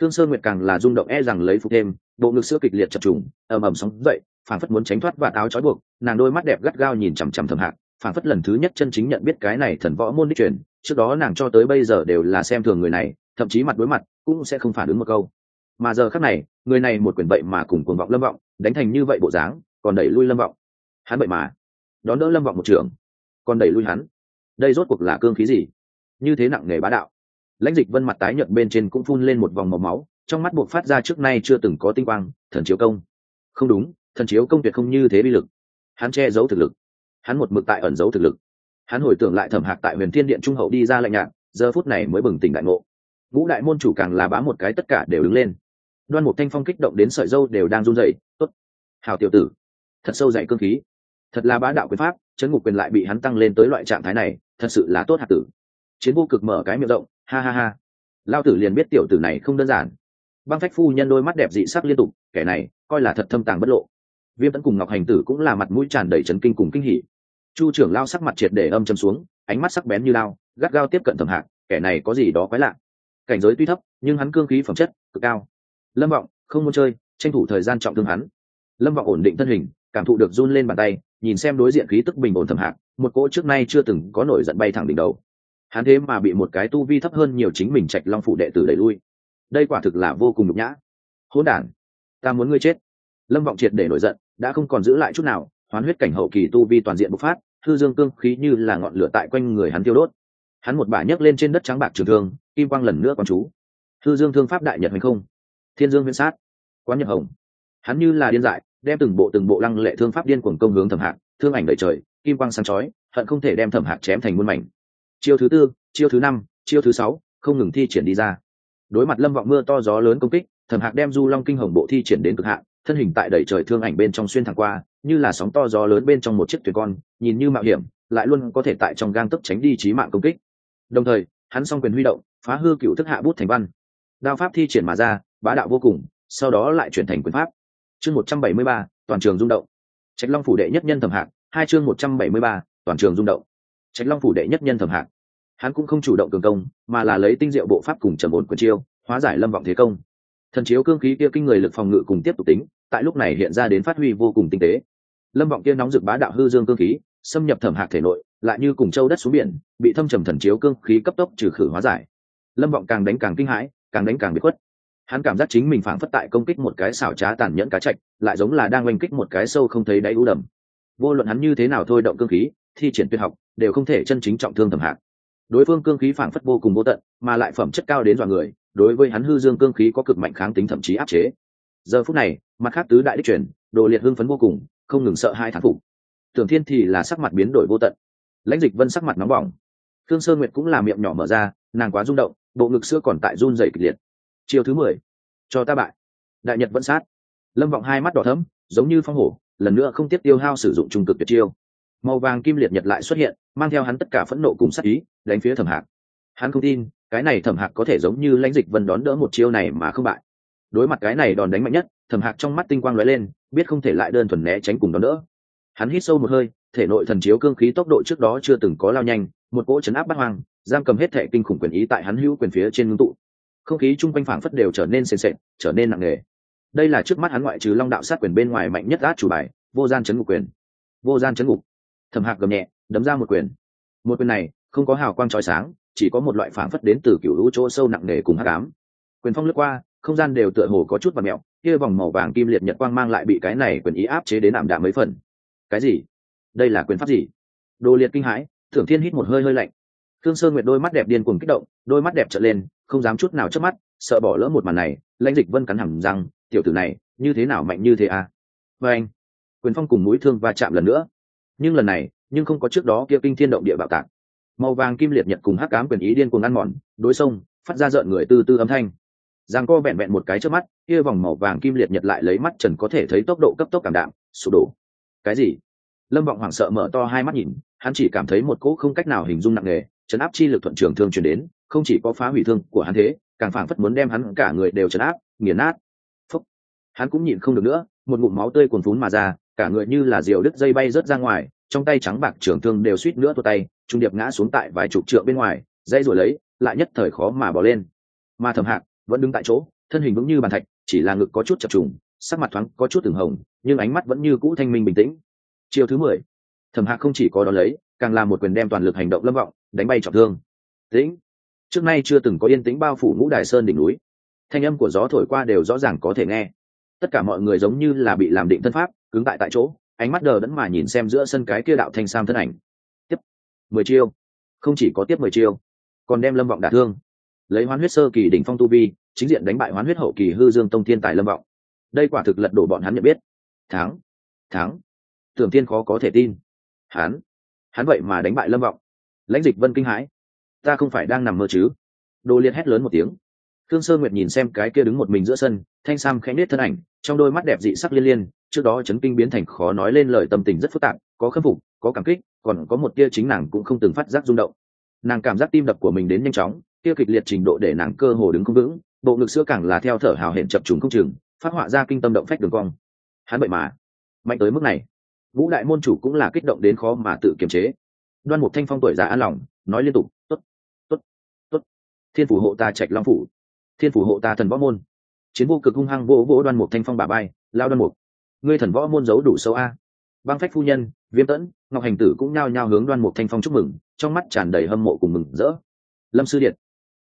Thương sơ nguyệt càng là rung động e rằng lấy phục thêm, bộ ngực sữa kịch liệt chập trùng, ầm ầm sóng dậy phản phất muốn tránh thoát và áo trói buộc, nàng đôi mắt đẹp gắt gao nhìn chằm chằm thẩm hạng phản phất lần thứ nhất chân chính nhận biết cái này thần võ môn đích truyền, trước đó nàng cho tới bây giờ đều là xem thường người này thậm chí mặt đối mặt cũng sẽ không phản ứng một câu. Mà giờ khác này, người này một quyền vậy mà cùng cuồng vọng lâm vọng, đánh thành như vậy bộ dáng, còn đẩy lui lâm vọng. Hắn vậy mà đón đỡ lâm vọng một trường, còn đẩy lui hắn. Đây rốt cuộc là cương khí gì? Như thế nặng nề bá đạo. Lãnh dịch vân mặt tái nhợt bên trên cũng phun lên một vòng màu máu, trong mắt buộc phát ra trước nay chưa từng có tinh quang, thần chiếu công. Không đúng, thần chiếu công tuyệt không như thế bi lực. Hắn che giấu thực lực. Hắn một mực tại ẩn giấu thực lực. Hắn hồi tưởng lại thẩm hạc tại huyền thiên điện trung hậu đi ra lạnh nhạt, giờ phút này mới bừng tỉnh đại ngộ ngũ đại môn chủ càng là bá một cái tất cả đều đứng lên. Đoan một thanh phong kích động đến sợi dâu đều đang run rẩy, tốt, hào tiểu tử, thật sâu dạy cương khí. Thật là bá đạo quyền pháp, chấn ngục quyền lại bị hắn tăng lên tới loại trạng thái này, thật sự là tốt hạt tử. Chiến vô cực mở cái miệng rộng, ha ha ha. Lao tử liền biết tiểu tử này không đơn giản. Băng phách phu nhân đôi mắt đẹp dị sắc liên tục, kẻ này, coi là thật thâm tàng bất lộ. Viêm tấn cùng ngọc hành tử cũng là mặt mũi tràn đầy trấn kinh cùng kinh hỉ. Chu trưởng lao sắc mặt triệt để âm châm xuống, ánh mắt sắc bén như lao, gắt gao tiếp cận thẩm hạc, kẻ này có gì đó quái lạ? Cảnh giới tuy thấp, nhưng hắn cương khí phẩm chất cực cao. Lâm vọng, không muốn chơi, tranh thủ thời gian trọng thương hắn. Lâm vọng ổn định thân hình, cảm thụ được run lên bàn tay, nhìn xem đối diện khí tức bình ổn thẩm hạc, một cỗ trước nay chưa từng có nổi giận bay thẳng đỉnh đầu. Hắn thế mà bị một cái tu vi thấp hơn nhiều chính mình trạch long phụ đệ tử đẩy lui. Đây quả thực là vô cùng nhục nhã. Hỗn đản, ta muốn ngươi chết. Lâm vọng triệt để nổi giận, đã không còn giữ lại chút nào, hoán huyết cảnh hậu kỳ tu vi toàn diện bộc phát thư dương cương khí như là ngọn lửa tại quanh người hắn tiêu đốt hắn một bả nhấc lên trên đất trắng bạc trường thương, kim quang lần nữa quán chú. Thư dương thương pháp đại nhật hành không, thiên dương huyễn sát, quán nhật hồng. Hắn như là điên dại, đem từng bộ từng bộ lăng lệ thương pháp điên cuồng công hướng thẩm hạc, thương ảnh đầy trời, kim quang sáng chói, hận không thể đem thẩm hạc chém thành muôn mảnh. Chiêu thứ tư, chiêu thứ năm, chiêu thứ sáu, không ngừng thi triển đi ra. Đối mặt lâm vọng mưa to gió lớn công kích, thẩm hạc đem du long kinh hồng bộ thi triển đến cực hạn, thân hình tại đẩy trời thương ảnh bên trong xuyên thẳng qua, như là sóng to gió lớn bên trong một chiếc thuyền con, nhìn như mạo hiểm, lại luôn có thể tại trong gang tấc tránh đi trí mạng công kích đồng thời, hắn s quyền huy động, phá hư cựu thức hạ bút thành văn. Đao pháp thi triển mà ra, bá đạo vô cùng, sau đó lại chuyển thành quyền pháp. Chương một trăm bảy mươi ba, toàn trường rung động. Trạch long phủ đệ nhất nhân thẩm hạng hai chương một trăm bảy mươi ba, toàn trường rung động. Trạch long phủ đệ nhất nhân thẩm hạng hắn cũng không chủ động cường công, mà là lấy tinh diệu bộ pháp cùng trầm ổn quyền chiêu, hóa giải lâm vọng thế công. Thần chiếu cương khí kia kinh người lực phòng ngự cùng tiếp tục tính, tại lúc này hiện ra đến phát huy vô cùng tinh tế. Lâm vọng kia nóng rực bá đạo hư dương cương khí xâm nhập thẩm hạc thể nội, lại như cùng châu đất xuống biển, bị thâm trầm thần chiếu cương khí cấp tốc trừ khử hóa giải. Lâm vọng càng đánh càng kinh hãi, càng đánh càng bị khuất. Hắn cảm giác chính mình phảng phất tại công kích một cái xảo trá tàn nhẫn cá chạch, lại giống là đang oanh kích một cái sâu không thấy đáy ú đầm. Vô luận hắn như thế nào thôi động cương khí, thi triển tuyệt học, đều không thể chân chính trọng thương thẩm hạc. Đối phương cương khí phảng phất vô cùng vô tận, mà lại phẩm chất cao đến dọa người, đối với hắn hư dương cương khí có cực mạnh kháng tính thậm chí áp chế. Giờ phút này, mặt khác tứ đại đích truyền, đồ liệt hưng phấn vô cùng, không ngừng sợ hai thán phục tưởng thiên thì là sắc mặt biến đổi vô tận. Lãnh dịch vân sắc mặt nóng bỏng. Thương sơ nguyệt cũng là miệng nhỏ mở ra, nàng quá rung động, bộ ngực xưa còn tại run dày kịch liệt. Chiều thứ mười, cho ta bại. Đại nhật vẫn sát. Lâm vọng hai mắt đỏ thấm giống như phong hổ, lần nữa không tiếp tiêu hao sử dụng trung cực tuyệt chiêu. Màu vàng kim liệt nhật lại xuất hiện, mang theo hắn tất cả phẫn nộ cùng sắc ý, đánh phía thẩm hạc. Hắn không tin, cái này thẩm hạc có thể giống như lãnh dịch vân đón đỡ một chiêu này mà không bại. Đối mặt cái này đòn đánh mạnh nhất, thẩm hạc trong mắt tinh quang lóe lên, biết không thể lại đơn thuần né tránh cùng đón đỡ hắn hít sâu một hơi, thể nội thần chiếu cương khí tốc độ trước đó chưa từng có lao nhanh, một cỗ chấn áp bắt hoang, giam cầm hết thệ kinh khủng quyền ý tại hắn hữu quyền phía trên ngưng tụ. Không khí chung quanh phảng phất đều trở nên sền sệt, trở nên nặng nề. Đây là trước mắt hắn ngoại trừ long đạo sát quyền bên ngoài mạnh nhất át chủ bài, vô gian chấn ngục quyền. Vô gian chấn ngục. Thẩm hạc gầm nhẹ, đấm ra một quyền. Một quyền này, không có hào quang trói sáng, chỉ có một loại phảng phất đến từ cựu lũ chỗ sâu nặng nề cùng hắc ám. Quyền phong lướt qua, không gian đều tựa hồ có chút và mẹo, kia vòng màu vàng kim liệt nhật quang mang lại bị cái này quyền ý áp chế đến ảm đạm mấy phần cái gì? Đây là quyền pháp gì? Đồ liệt kinh hãi, thưởng thiên hít một hơi hơi lạnh. Thương sơn nguyệt đôi mắt đẹp điên cuồng kích động, đôi mắt đẹp trở lên, không dám chút nào chớp mắt, sợ bỏ lỡ một màn này, lãnh dịch vân cắn hẳn rằng tiểu tử này, như thế nào mạnh như thế à? Và anh, quyền phong cùng mũi thương va chạm lần nữa. Nhưng lần này, nhưng không có trước đó kia kinh thiên động địa bạo tạc. Màu vàng kim liệt nhật cùng hắc cám quyền ý điên cuồng ăn mòn, đối sông, phát ra rợn người từ từ âm thanh. Giang co vẹn vẹn một cái trước mắt, kia vòng màu vàng kim liệt nhật lại lấy mắt trần có thể thấy tốc độ cấp tốc cảm đạm, sụp đổ cái gì? Lâm vọng hoảng sợ mở to hai mắt nhìn, hắn chỉ cảm thấy một cỗ không cách nào hình dung nặng nề, chấn áp chi lực thuận trường thương truyền đến, không chỉ có phá hủy thương của hắn thế, càng phảng phất muốn đem hắn cả người đều chấn áp, nghiền nát. Phúc. hắn cũng nhìn không được nữa, một ngụm máu tươi cuồn phún mà ra, cả người như là diều đứt dây bay rớt ra ngoài, trong tay trắng bạc trường thương đều suýt nữa tuột tay, trung điệp ngã xuống tại vài chục trượng bên ngoài, dây rồi lấy, lại nhất thời khó mà bỏ lên. Mà thầm hạc vẫn đứng tại chỗ, thân hình vững như bàn thạch, chỉ là ngực có chút chập trùng sắc mặt thoáng có chút từng hồng, nhưng ánh mắt vẫn như cũ thanh minh bình tĩnh. Chiều thứ mười, thẩm hạc không chỉ có đó lấy, càng là một quyền đem toàn lực hành động lâm vọng, đánh bay trọng thương. Tĩnh. Trước nay chưa từng có yên tĩnh bao phủ ngũ đài sơn đỉnh núi. Thanh âm của gió thổi qua đều rõ ràng có thể nghe. Tất cả mọi người giống như là bị làm định thân pháp, cứng tại tại chỗ, ánh mắt đờ đẫn mà nhìn xem giữa sân cái kia đạo thanh sam thân ảnh. Tiếp. Mười chiêu. Không chỉ có tiếp mười chiêu, còn đem lâm vọng đả thương. Lấy hoán huyết sơ kỳ đỉnh phong tu vi, chính diện đánh bại hoán huyết hậu kỳ hư dương tông thiên tài lâm vọng đây quả thực lật đổ bọn hắn nhận biết. Thắng thắng. Tưởng thiên khó có thể tin. Hắn hắn vậy mà đánh bại lâm vọng. Lãnh dịch vân kinh hãi. Ta không phải đang nằm mơ chứ? Đồ liệt hét lớn một tiếng. Thương sơ nguyệt nhìn xem cái kia đứng một mình giữa sân, thanh sam khẽ nết thân ảnh, trong đôi mắt đẹp dị sắc liên liên, trước đó chấn kinh biến thành khó nói lên lời tâm tình rất phức tạp, có khâm phục, có cảm kích, còn có một tia chính nàng cũng không từng phát giác rung động. Nàng cảm giác tim đập của mình đến nhanh chóng, kia kịch liệt trình độ để nàng cơ hồ đứng không vững, bộ ngực sữa càng là theo thở hào hẹn chập trùng không chừng phát họa ra kinh tâm động phách đường cong. Hắn vậy mà mạnh tới mức này. Vũ đại môn chủ cũng là kích động đến khó mà tự kiềm chế. Đoan mục thanh phong tuổi già an lòng, nói liên tục t ố t t ố t t ố t thiên phủ hộ ta trạch long phủ. Thiên phủ hộ ta thần võ môn. Chiến vô cực hung hăng vỗ vỗ đoan mục thanh phong bà bay lao đoan mục, ngươi thần võ môn giấu đủ sâu a. Băng phách phu nhân, viêm tẫn, ngọc hành tử cũng nhao nhao hướng đoan mục thanh phong chúc mừng, trong mắt tràn đầy hâm mộ cùng mừng rỡ. Lâm sư điện,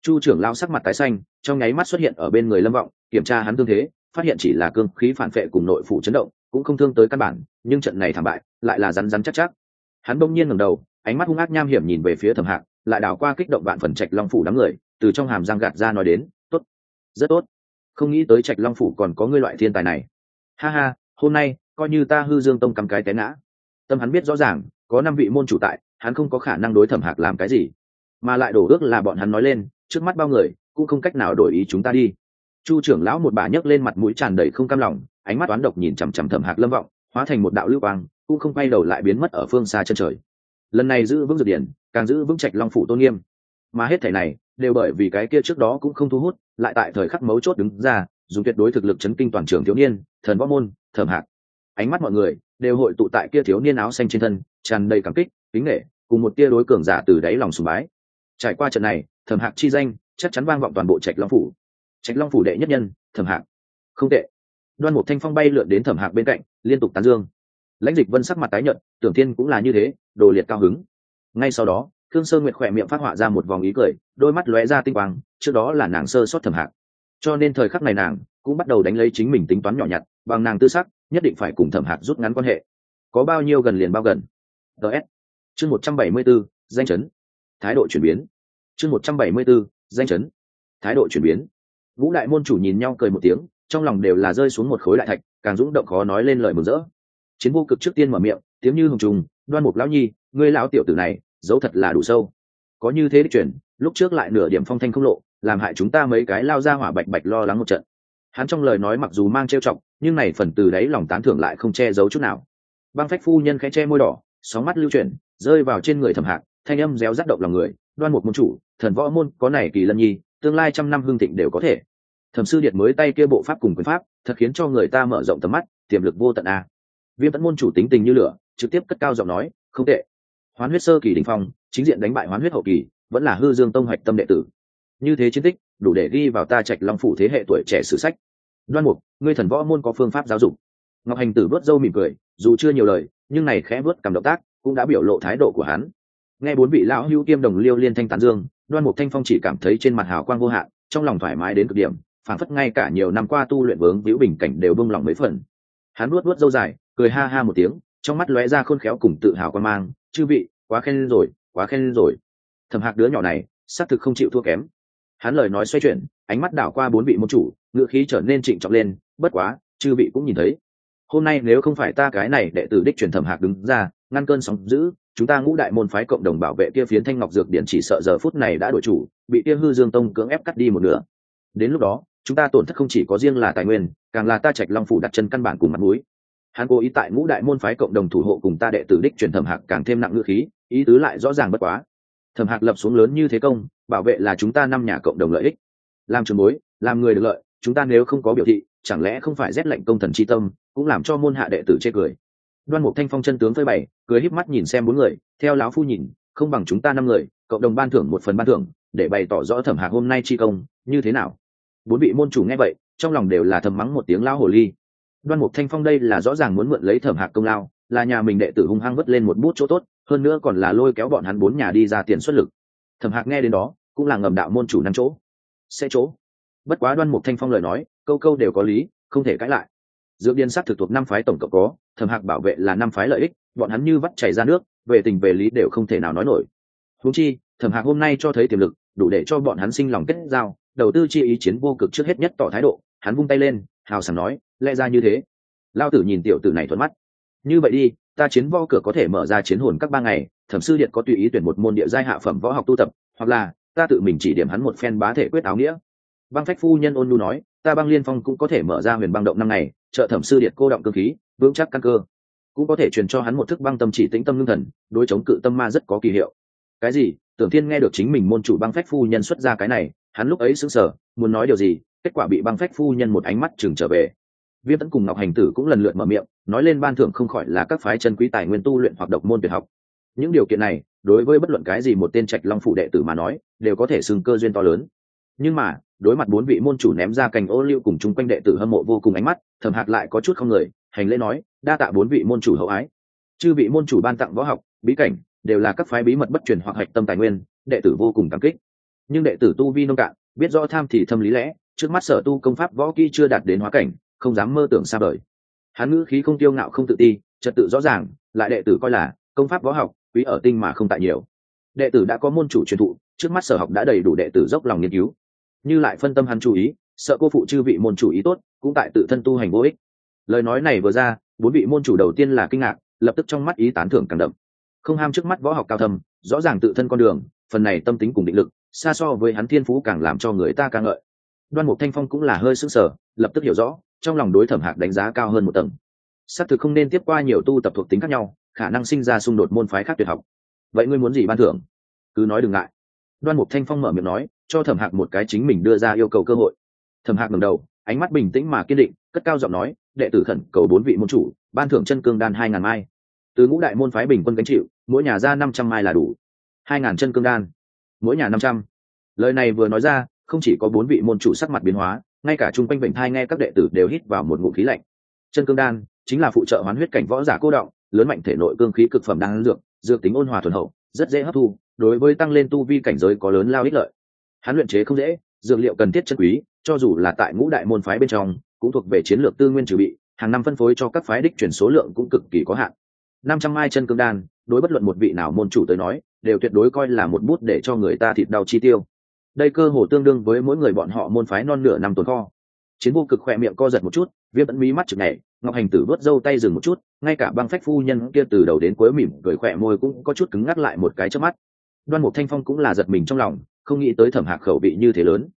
chu trưởng lao sắc mặt tái xanh, trong nháy mắt xuất hiện ở bên người lâm vọng, kiểm tra hắn tương thế phát hiện chỉ là cương khí phản vệ cùng nội phủ chấn động, cũng không thương tới căn bản, nhưng trận này thảm bại, lại là rắn rắn chắc chắc. Hắn bỗng nhiên ngẩng đầu, ánh mắt hung ác nham hiểm nhìn về phía thẩm hạc, lại đảo qua kích động vạn phần trạch long phủ đám người, từ trong hàm răng gạt ra nói đến, tốt, rất tốt. Không nghĩ tới trạch long phủ còn có ngươi loại thiên tài này. Ha ha, hôm nay, coi như ta hư dương tông cầm cái té ngã. Tâm hắn biết rõ ràng, có năm vị môn chủ tại, hắn không có khả năng đối thẩm hạc làm cái gì. Mà lại đổ ước là bọn hắn nói lên, trước mắt bao người, cũng không cách nào đổi ý chúng ta đi chu trưởng lão một bà nhấc lên mặt mũi tràn đầy không cam lòng, ánh mắt toán độc nhìn chằm chằm thẩm hạc lâm vọng, hóa thành một đạo lưu quang, cũng không quay đầu lại biến mất ở phương xa chân trời. Lần này giữ vững dược điển, càng giữ vững trạch long phủ tôn nghiêm. Mà hết thể này, đều bởi vì cái kia trước đó cũng không thu hút, lại tại thời khắc mấu chốt đứng ra, dùng tuyệt đối thực lực chấn kinh toàn trường thiếu niên, thần võ môn, thẩm hạc. Ánh mắt mọi người đều hội tụ tại kia thiếu niên áo xanh trên thân, tràn đầy cảm kích, kính nghệ cùng một tia đối cường giả từ đáy lòng sùng bái. Trải qua trận này, thẩm hạc chi danh chắc chắn vang vọng toàn bộ trạch long phủ trạch long phủ đệ nhất nhân, thẩm hạc. Không tệ. Đoan một thanh phong bay lượn đến thẩm hạc bên cạnh, liên tục tán dương. Lãnh dịch vân sắc mặt tái nhợt, tưởng Thiên cũng là như thế, đồ liệt cao hứng. Ngay sau đó thương sơ nguyệt khỏe miệng phát họa ra một vòng ý cười, đôi mắt lóe ra tinh quang, trước đó là nàng sơ sót thẩm hạc. Cho nên thời khắc này nàng cũng bắt đầu đánh lấy chính mình tính toán nhỏ nhặt, bằng nàng tư sắc, nhất định phải cùng thẩm hạc rút ngắn quan hệ. Có bao nhiêu gần liền bao gần. Ts chương một trăm bảy mươi b ố danh chấn. Thái độ chuyển biến. Chương một trăm bảy mươi b ố danh chấn. Thái độ chuyển biến vũ đại môn chủ nhìn nhau cười một tiếng, trong lòng đều là rơi xuống một khối đại thạch, càng dũng động khó nói lên lời mừng rỡ. Chiến vô cực trước tiên mở miệng, tiếng như hồng trùng, đoan mục lão nhi, ngươi lão tiểu tử này giấu thật là đủ sâu. Có như thế đích chuyển, lúc trước lại nửa điểm phong thanh không lộ, làm hại chúng ta mấy cái lao ra hỏa bạch bạch lo lắng một trận. Hắn trong lời nói mặc dù mang trêu chọc, nhưng này phần từ đấy lòng tán thưởng lại không che giấu chút nào. Băng phách phu nhân khẽ che môi đỏ, sóng mắt lưu chuyển, rơi vào trên người thẩm hạc, thanh âm réo rắt động lòng người, đoan một môn chủ, thần võ môn có này kỳ lân nhi tương lai trăm năm hương thịnh đều có thể. Thẩm sư điện mới tay kia bộ pháp cùng quyền pháp, thật khiến cho người ta mở rộng tầm mắt, tiềm lực vô tận a. Viêm tẫn môn chủ tính tình như lửa, trực tiếp cất cao giọng nói, không tệ. Hoán huyết sơ kỳ đình phong, chính diện đánh bại hoán huyết hậu kỳ, vẫn là hư dương tông hoạch tâm đệ tử. Như thế chiến tích, đủ để ghi vào ta trạch long phủ thế hệ tuổi trẻ sử sách. Đoan mục, ngươi thần võ môn có phương pháp giáo dục. Ngọc hành tử vớt dâu mỉm cười, dù chưa nhiều lời, nhưng này khẽ vớt cầm động tác, cũng đã biểu lộ thái độ của hắn. Nghe bốn vị lão hữu kiêm đồng liêu liên thanh tán dương đoan mục thanh phong chỉ cảm thấy trên mặt hào quang vô hạn, trong lòng thoải mái đến cực điểm phản phất ngay cả nhiều năm qua tu luyện vướng víu bình cảnh đều bông lòng mấy phần. Hắn nuốt nuốt dâu dài, cười ha ha một tiếng, trong mắt lóe ra khôn khéo cùng tự hào quan mang, chư vị, quá khen rồi, quá khen rồi. Thầm hạc đứa nhỏ này, xác thực không chịu thua kém. Hắn lời nói xoay chuyển, ánh mắt đảo qua bốn vị môn chủ ngựa khí trở nên trịnh trọng lên, bất quá, chư vị cũng nhìn thấy. Hôm nay nếu không phải ta cái này đệ tử đích truyền thẩm hạc đứng ra, ngăn cơn sóng giữ chúng ta ngũ đại môn phái cộng đồng bảo vệ kia phiến thanh ngọc dược điện chỉ sợ giờ phút này đã đổi chủ bị kia hư dương tông cưỡng ép cắt đi một nửa. Đến lúc đó chúng ta tổn thất không chỉ có riêng là tài nguyên càng là ta trạch long phủ đặt chân căn bản cùng mặt mũi. Hắn cố ý tại ngũ đại môn phái cộng đồng thủ hộ cùng ta đệ tử đích truyền thẩm hạc càng thêm nặng ngữ khí ý tứ lại rõ ràng bất quá. Thẩm hạc lập xuống lớn như thế công bảo vệ là chúng ta năm nhà cộng đồng lợi ích. Làm trường mối, làm người được lợi chúng ta nếu không có biểu thị chẳng lẽ không phải rét lệnh công thần c tâm cũng làm cho môn hạ đệ tử chê cười đoan mục thanh phong chân tướng phơi bày, cười híp mắt nhìn xem bốn người, theo lão phu nhìn, không bằng chúng ta năm người, cộng đồng ban thưởng một phần ban thưởng, để bày tỏ rõ thẩm hạc hôm nay chi công, như thế nào? Bốn vị môn chủ nghe vậy, trong lòng đều là thầm mắng một tiếng lao hồ ly. Đoan mục thanh phong đây là rõ ràng muốn mượn lấy thẩm hạc công lao, là nhà mình đệ tử hung hăng vất lên một bút chỗ tốt, hơn nữa còn là lôi kéo bọn hắn bốn nhà đi ra tiền xuất lực. Thẩm hạc nghe đến đó, cũng là ngầm đạo môn chủ năm chỗ. Sẽ chỗ. Bất quá đoan mục thanh phong lời nói, câu câu đều có lý, không thể cãi lại dược điên sát thực thuộc năm phái tổng cộng có, thẩm hạc bảo vệ là năm phái lợi ích, bọn hắn như vắt chảy ra nước, về tình về lý đều không thể nào nói nổi. Húng chi, thẩm hạc hôm nay cho thấy tiềm lực, đủ để cho bọn hắn sinh lòng kết giao, đầu tư chi ý chiến vô cực trước hết nhất tỏ thái độ, hắn vung tay lên, hào sảng nói, lẽ ra như thế. Lao tử nhìn tiểu tử này thuận mắt. Như vậy đi, ta chiến võ cửa có thể mở ra chiến hồn các ba ngày, thẩm sư điện có tùy ý tuyển một môn địa giai hạ phẩm võ học tu tập, hoặc là, ta tự mình chỉ điểm hắn một phen bá thể quyết áo nghĩa. Băng phách phu nhân ôn nu nói, ta băng liên phong cũng có thể mở ra huyền băng động năm ngày trợ thẩm sư điện cô động cơ khí, vững chắc căn cơ. Cũng có thể truyền cho hắn một thức băng tâm chỉ tĩnh tâm lương thần, đối chống cự tâm ma rất có kỳ hiệu. Cái gì? Tưởng thiên nghe được chính mình môn chủ băng phách phu nhân xuất ra cái này, hắn lúc ấy sững sờ, muốn nói điều gì, kết quả bị băng phách phu nhân một ánh mắt chừng trở về. Viêm tấn cùng ngọc hành tử cũng lần lượt mở miệng, nói lên ban thưởng không khỏi là các phái chân quý tài nguyên tu luyện hoặc độc môn tuyệt học. Những điều kiện này, đối với bất luận cái gì một tên trạch long phụ đệ tử mà nói, đều có thể xưng cơ duyên to lớn. Nhưng mà đối mặt bốn vị môn chủ ném ra cành ô liu cùng chung quanh đệ tử hâm mộ vô cùng ánh mắt thầm hạc lại có chút không người, hành lễ nói, đa tạ bốn vị môn chủ hậu ái. Chư vị môn chủ ban tặng võ học, bí cảnh, đều là các phái bí mật bất truyền hoặc hạch tâm tài nguyên, đệ tử vô cùng cảm kích. Nhưng đệ tử tu vi nông cạn, biết rõ tham thì thâm lý lẽ, trước mắt sở tu công pháp võ kỹ chưa đạt đến hóa cảnh, không dám mơ tưởng xa vời. Hắn ngữ khí không tiêu ngạo không tự ti, trật tự rõ ràng, lại đệ tử coi là công pháp võ học, quý ở tinh mà không tại nhiều. Đệ tử đã có môn chủ truyền thụ, trước mắt sở học đã đầy đủ đệ tử dốc lòng nghiên cứu như lại phân tâm hắn chú ý, sợ cô phụ chư vị môn chủ ý tốt, cũng tại tự thân tu hành vô ích. Lời nói này vừa ra, bốn vị môn chủ đầu tiên là kinh ngạc, lập tức trong mắt ý tán thưởng càng đậm. Không ham trước mắt võ học cao thâm, rõ ràng tự thân con đường, phần này tâm tính cùng định lực, xa so với hắn thiên phú càng làm cho người ta ca ngợi. Đoan mục thanh phong cũng là hơi sững sờ, lập tức hiểu rõ, trong lòng đối thẩm hạc đánh giá cao hơn một tầng. Xác thực không nên tiếp qua nhiều tu tập thuộc tính khác nhau, khả năng sinh ra xung đột môn phái khác tuyệt học. Vậy ngươi muốn gì ban thưởng? Cứ nói đừng ngại. Đoan mục thanh phong mở miệng nói cho thẩm hạc một cái chính mình đưa ra yêu cầu cơ hội. Thẩm hạc ngầm đầu, ánh mắt bình tĩnh mà kiên định, cất cao giọng nói, đệ tử khẩn cầu bốn vị môn chủ, ban thưởng chân cương đan hai ngàn mai. Từ ngũ đại môn phái bình quân gánh chịu, mỗi nhà ra năm trăm mai là đủ. Hai ngàn chân cương đan, mỗi nhà năm trăm. Lời này vừa nói ra, không chỉ có bốn vị môn chủ sắc mặt biến hóa, ngay cả chung quanh bệnh thai nghe các đệ tử đều hít vào một ngụm khí lạnh. Chân cương đan chính là phụ trợ hoán huyết cảnh võ giả cô động, lớn mạnh thể nội cương khí cực phẩm đan dược dược tính ôn hòa thuần hậu, rất dễ hấp thu, đối với tăng lên tu vi cảnh giới có lớn lao ích lợi hắn luyện chế không dễ, dược liệu cần thiết chân quý, cho dù là tại ngũ đại môn phái bên trong, cũng thuộc về chiến lược tư nguyên trừ bị, hàng năm phân phối cho các phái đích chuyển số lượng cũng cực kỳ có hạn. Năm trăm mai chân cương đan, đối bất luận một vị nào môn chủ tới nói, đều tuyệt đối coi là một bút để cho người ta thịt đau chi tiêu. Đây cơ hồ tương đương với mỗi người bọn họ môn phái non nửa năm tồn kho. Chiến vô cực khỏe miệng co giật một chút, viêm vẫn mí mắt chực nhảy, ngọc hành tử vớt râu tay dừng một chút, ngay cả băng phách phu nhân kia từ đầu đến cuối mỉm cười khỏe môi cũng có chút cứng ngắc lại một cái trước mắt. Đoan mục thanh phong cũng là giật mình trong lòng không nghĩ tới thẩm hạc khẩu vị như thế lớn.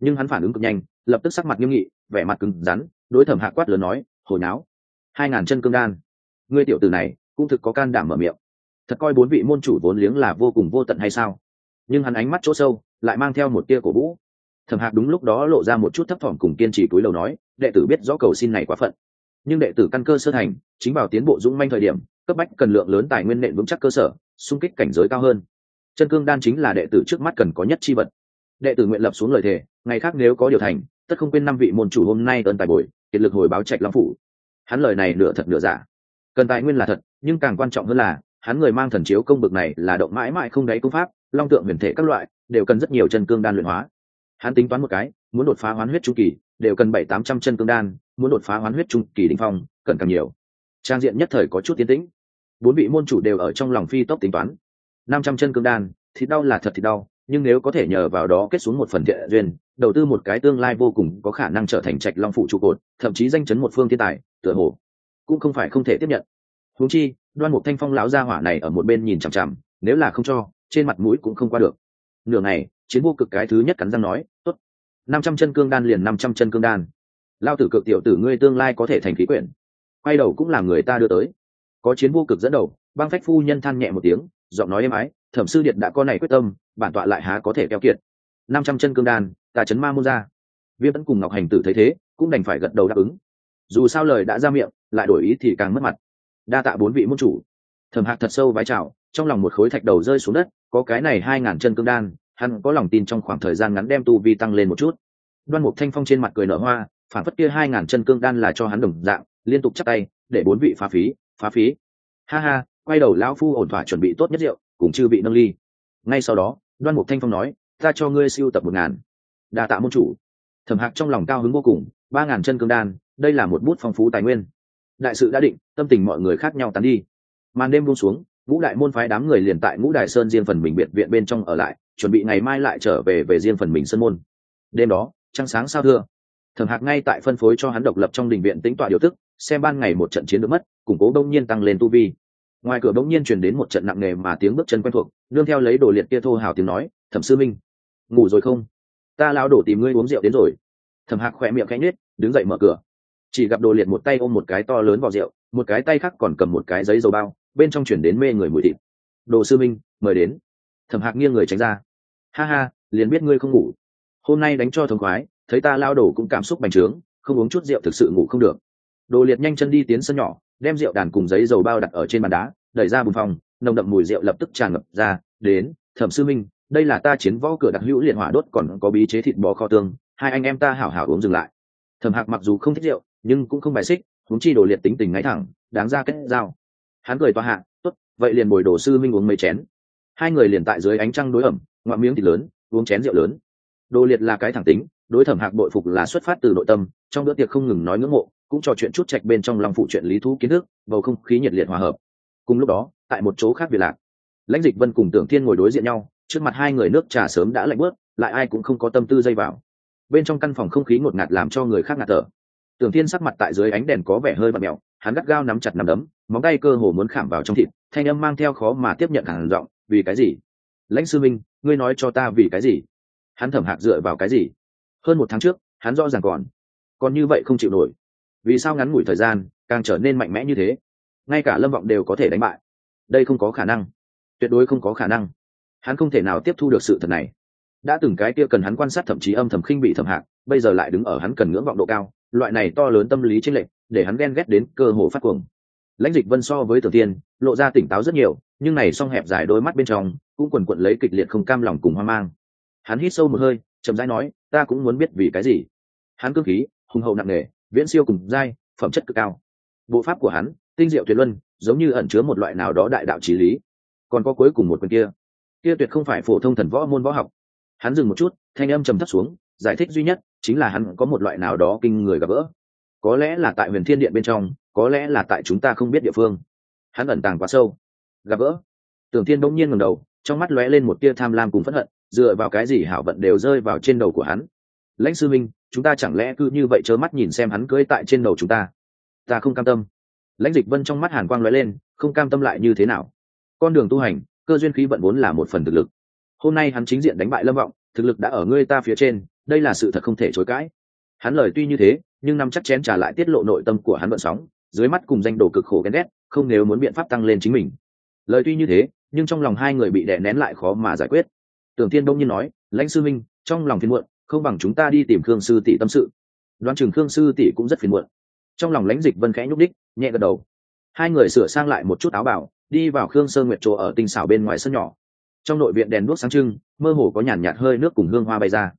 Nhưng hắn phản ứng cực nhanh, lập tức sắc mặt nghiêm nghị, vẻ mặt cứng rắn, đối thẩm hạc quát lớn nói, hồi náo, hai ngàn chân cương đan. Ngươi tiểu tử này, cũng thực có can đảm mở miệng. Thật coi bốn vị môn chủ vốn liếng là vô cùng vô tận hay sao? Nhưng hắn ánh mắt chỗ sâu, lại mang theo một tia cổ vũ. Thẩm hạc đúng lúc đó lộ ra một chút thấp thỏm cùng kiên trì túi lầu nói, đệ tử biết rõ cầu xin này quá phận. Nhưng đệ tử căn cơ sơ thành, chính vào tiến bộ dũng manh thời điểm, cấp bách cần lượng lớn tài nguyên nện vững chắc cơ sở, xung kích cảnh giới cao hơn chân cương đan chính là đệ tử trước mắt cần có nhất chi vật. Đệ tử nguyện lập xuống lời thề, ngày khác nếu có điều thành, tất không quên năm vị môn chủ hôm nay ơn tài bồi, kiệt lực hồi báo trạch long phủ. Hắn lời này nửa thật nửa giả. Cần tài nguyên là thật, nhưng càng quan trọng hơn là, hắn người mang thần chiếu công bực này là động mãi mãi không đáy công pháp, long tượng huyền thể các loại, đều cần rất nhiều chân cương đan luyện hóa. Hắn tính toán một cái, muốn đột phá hoán huyết trung kỳ, đều cần bảy tám trăm chân cương đan, muốn đột phá hoán huyết trung kỳ đình phong, cần càng nhiều. Trang diện nhất thời có chút tiến tĩnh. Bốn vị môn chủ đều ở trong lòng phi tốc tính toán năm trăm chân cương đan thì đau là thật thì đau, nhưng nếu có thể nhờ vào đó kết xuống một phần thiện duyên, đầu tư một cái tương lai vô cùng có khả năng trở thành trạch long phụ trụ cột, thậm chí danh chấn một phương thiên tài, tựa hồ cũng không phải không thể tiếp nhận. Huống chi, đoan mục thanh phong lão gia hỏa này ở một bên nhìn chằm chằm, nếu là không cho, trên mặt mũi cũng không qua được. Nửa ngày, chiến vô cực cái thứ nhất cắn răng nói, tốt, năm trăm chân cương đan liền năm trăm chân cương đan. Lao tử cực tiểu tử ngươi tương lai có thể thành khí quyển. Quay đầu cũng là người ta đưa tới. Có chiến vô cực dẫn đầu, băng phách phu nhân than nhẹ một tiếng giọng nói êm ái, thẩm sư điện đã có này quyết tâm, bản tọa lại há có thể keo kiệt. Năm trăm chân cương đan, ta chấn ma môn ra. Viêm vẫn cùng ngọc hành tử thấy thế, cũng đành phải gật đầu đáp ứng. Dù sao lời đã ra miệng, lại đổi ý thì càng mất mặt. Đa tạ bốn vị môn chủ. Thẩm hạc thật sâu vái chào, trong lòng một khối thạch đầu rơi xuống đất, có cái này hai ngàn chân cương đan, hắn có lòng tin trong khoảng thời gian ngắn đem tu vi tăng lên một chút. Đoan mục thanh phong trên mặt cười nở hoa phản phất kia hai ngàn chân cương đan là cho hắn đồng dạng, liên tục chắc tay, để bốn vị phá phí phá phí. Ha ha quay đầu lão phu ổn thỏa chuẩn bị tốt nhất rượu, cùng chư vị nâng ly. Ngay sau đó, đoan mục thanh phong nói, ta cho ngươi siêu tập một ngàn. Đa tạ môn chủ. Thẩm hạc trong lòng cao hứng vô cùng, ba ngàn chân cương đan, đây là một bút phong phú tài nguyên. Đại sự đã định, tâm tình mọi người khác nhau tán đi. Màn đêm buông xuống, ngũ đại môn phái đám người liền tại ngũ đại sơn riêng phần mình biệt viện bên trong ở lại, chuẩn bị ngày mai lại trở về về riêng phần mình sân môn. Đêm đó, trăng sáng sao thưa. Thẩm hạc ngay tại phân phối cho hắn độc lập trong đình viện tính tọa điều tức, xem ban ngày một trận chiến được mất, củng cố đông nhiên tăng lên tu vi ngoài cửa bỗng nhiên truyền đến một trận nặng nề mà tiếng bước chân quen thuộc, nương theo lấy đồ liệt kia thô hào tiếng nói, thẩm sư minh, ngủ rồi không? Ta lao đổ tìm ngươi uống rượu đến rồi. Thẩm hạc khỏe miệng cánh nết đứng dậy mở cửa. Chỉ gặp đồ liệt một tay ôm một cái to lớn vào rượu, một cái tay khác còn cầm một cái giấy dầu bao, bên trong chuyển đến mê người mùi thịt. Đồ sư minh, mời đến. Thẩm hạc nghiêng người tránh ra. Ha ha, liền biết ngươi không ngủ. Hôm nay đánh cho thống khoái, thấy ta lao đổ cũng cảm xúc bành trướng, không uống chút rượu thực sự ngủ không được. Đồ liệt nhanh chân đi tiến sân nhỏ đem rượu đàn cùng giấy dầu bao đặt ở trên bàn đá, đẩy ra bùn phòng, nồng đậm mùi rượu lập tức tràn ngập ra, đến, thẩm sư minh, đây là ta chiến võ cửa đặc hữu liệt hỏa đốt, còn có bí chế thịt bò kho tương, hai anh em ta hảo hảo uống dừng lại. Thẩm hạc mặc dù không thích rượu, nhưng cũng không bài xích, huống chi đồ liệt tính tình ngay thẳng, đáng ra kết giao. Hắn cười toa hạ, tốt, vậy liền bồi đồ sư minh uống mấy chén. Hai người liền tại dưới ánh trăng đối ẩm, ngoạm miếng thịt lớn, uống chén rượu lớn. Đồ liệt là cái thẳng tính, đối thẩm hạc bội phục là xuất phát từ nội tâm, trong bữa tiệc không ngừng nói ngưỡng mộ cũng trò chuyện chút trạch bên trong lòng phụ chuyện lý thú kiến thức, bầu không khí nhiệt liệt hòa hợp. Cùng lúc đó, tại một chỗ khác biệt lạc, lãnh dịch vân cùng tưởng thiên ngồi đối diện nhau, trước mặt hai người nước trà sớm đã lạnh bớt, lại ai cũng không có tâm tư dây vào. Bên trong căn phòng không khí ngột ngạt làm cho người khác ngạt thở. Tưởng thiên sắc mặt tại dưới ánh đèn có vẻ hơi bặm mẹo hắn gắt gao nắm chặt nắm đấm, móng tay cơ hồ muốn khảm vào trong thịt, thanh âm mang theo khó mà tiếp nhận hàng giọng, vì cái gì? Lãnh sư minh, ngươi nói cho ta vì cái gì? Hắn thẩm hạc dựa vào cái gì? Hơn một tháng trước, hắn rõ ràng còn còn như vậy không chịu nổi vì sao ngắn ngủi thời gian càng trở nên mạnh mẽ như thế? Ngay cả lâm vọng đều có thể đánh bại. Đây không có khả năng. Tuyệt đối không có khả năng. Hắn không thể nào tiếp thu được sự thật này. Đã từng cái kia cần hắn quan sát thậm chí âm thầm khinh bị thầm hạc, bây giờ lại đứng ở hắn cần ngưỡng vọng độ cao, loại này to lớn tâm lý chênh lệch, để hắn ghen ghét đến cơ hồ phát cuồng. Lãnh dịch vân so với tưởng tiên, lộ ra tỉnh táo rất nhiều, nhưng này song hẹp dài đôi mắt bên trong, cũng quần quận lấy kịch liệt không cam lòng cùng hoang mang. Hắn hít sâu một hơi, chậm rãi nói, ta cũng muốn biết vì cái gì. Hắn cương khí, hùng hậu nặng nề viễn siêu cùng dai phẩm chất cực cao. Bộ pháp của hắn, tinh diệu tuyệt luân, giống như ẩn chứa một loại nào đó đại đạo trí lý. Còn có cuối cùng một quyền kia. Kia tuyệt không phải phổ thông thần võ môn võ học. Hắn dừng một chút, thanh âm trầm thấp xuống, giải thích duy nhất, chính là hắn có một loại nào đó kinh người gặp gỡ. Có lẽ là tại huyền thiên điện bên trong, có lẽ là tại chúng ta không biết địa phương. Hắn ẩn tàng quá sâu. Gặp gỡ. Tưởng thiên bỗng nhiên ngầm đầu, trong mắt lóe lên một tia tham lam cùng phẫn hận, dựa vào cái gì hảo vận đều rơi vào trên đầu của hắn lãnh sư minh, chúng ta chẳng lẽ cứ như vậy trơ mắt nhìn xem hắn cưỡi tại trên đầu chúng ta? Ta không cam tâm. Lãnh dịch vân trong mắt hàn quang lóe lên, không cam tâm lại như thế nào? Con đường tu hành, cơ duyên khí vận vốn là một phần thực lực. Hôm nay hắn chính diện đánh bại lâm vọng, thực lực đã ở ngươi ta phía trên, đây là sự thật không thể chối cãi. Hắn lời tuy như thế, nhưng năm chắc chén trả lại tiết lộ nội tâm của hắn vận sóng, dưới mắt cùng danh đồ cực khổ ghen ghét, không nếu muốn biện pháp tăng lên chính mình. Lời tuy như thế, nhưng trong lòng hai người bị đè nén lại khó mà giải quyết. Tưởng thiên đông nhiên nói, lãnh sư minh, trong lòng phiền muộn không bằng chúng ta đi tìm khương sư tỷ tâm sự. Đoán chừng khương sư tỷ cũng rất phiền muộn. Trong lòng lãnh dịch vân khẽ nhúc đích nhẹ gật đầu. Hai người sửa sang lại một chút áo bảo, đi vào khương sơ nguyệt chỗ ở tinh xảo bên ngoài sân nhỏ. Trong nội viện đèn đuốc sáng trưng, mơ hồ có nhàn nhạt hơi nước cùng hương hoa bay ra.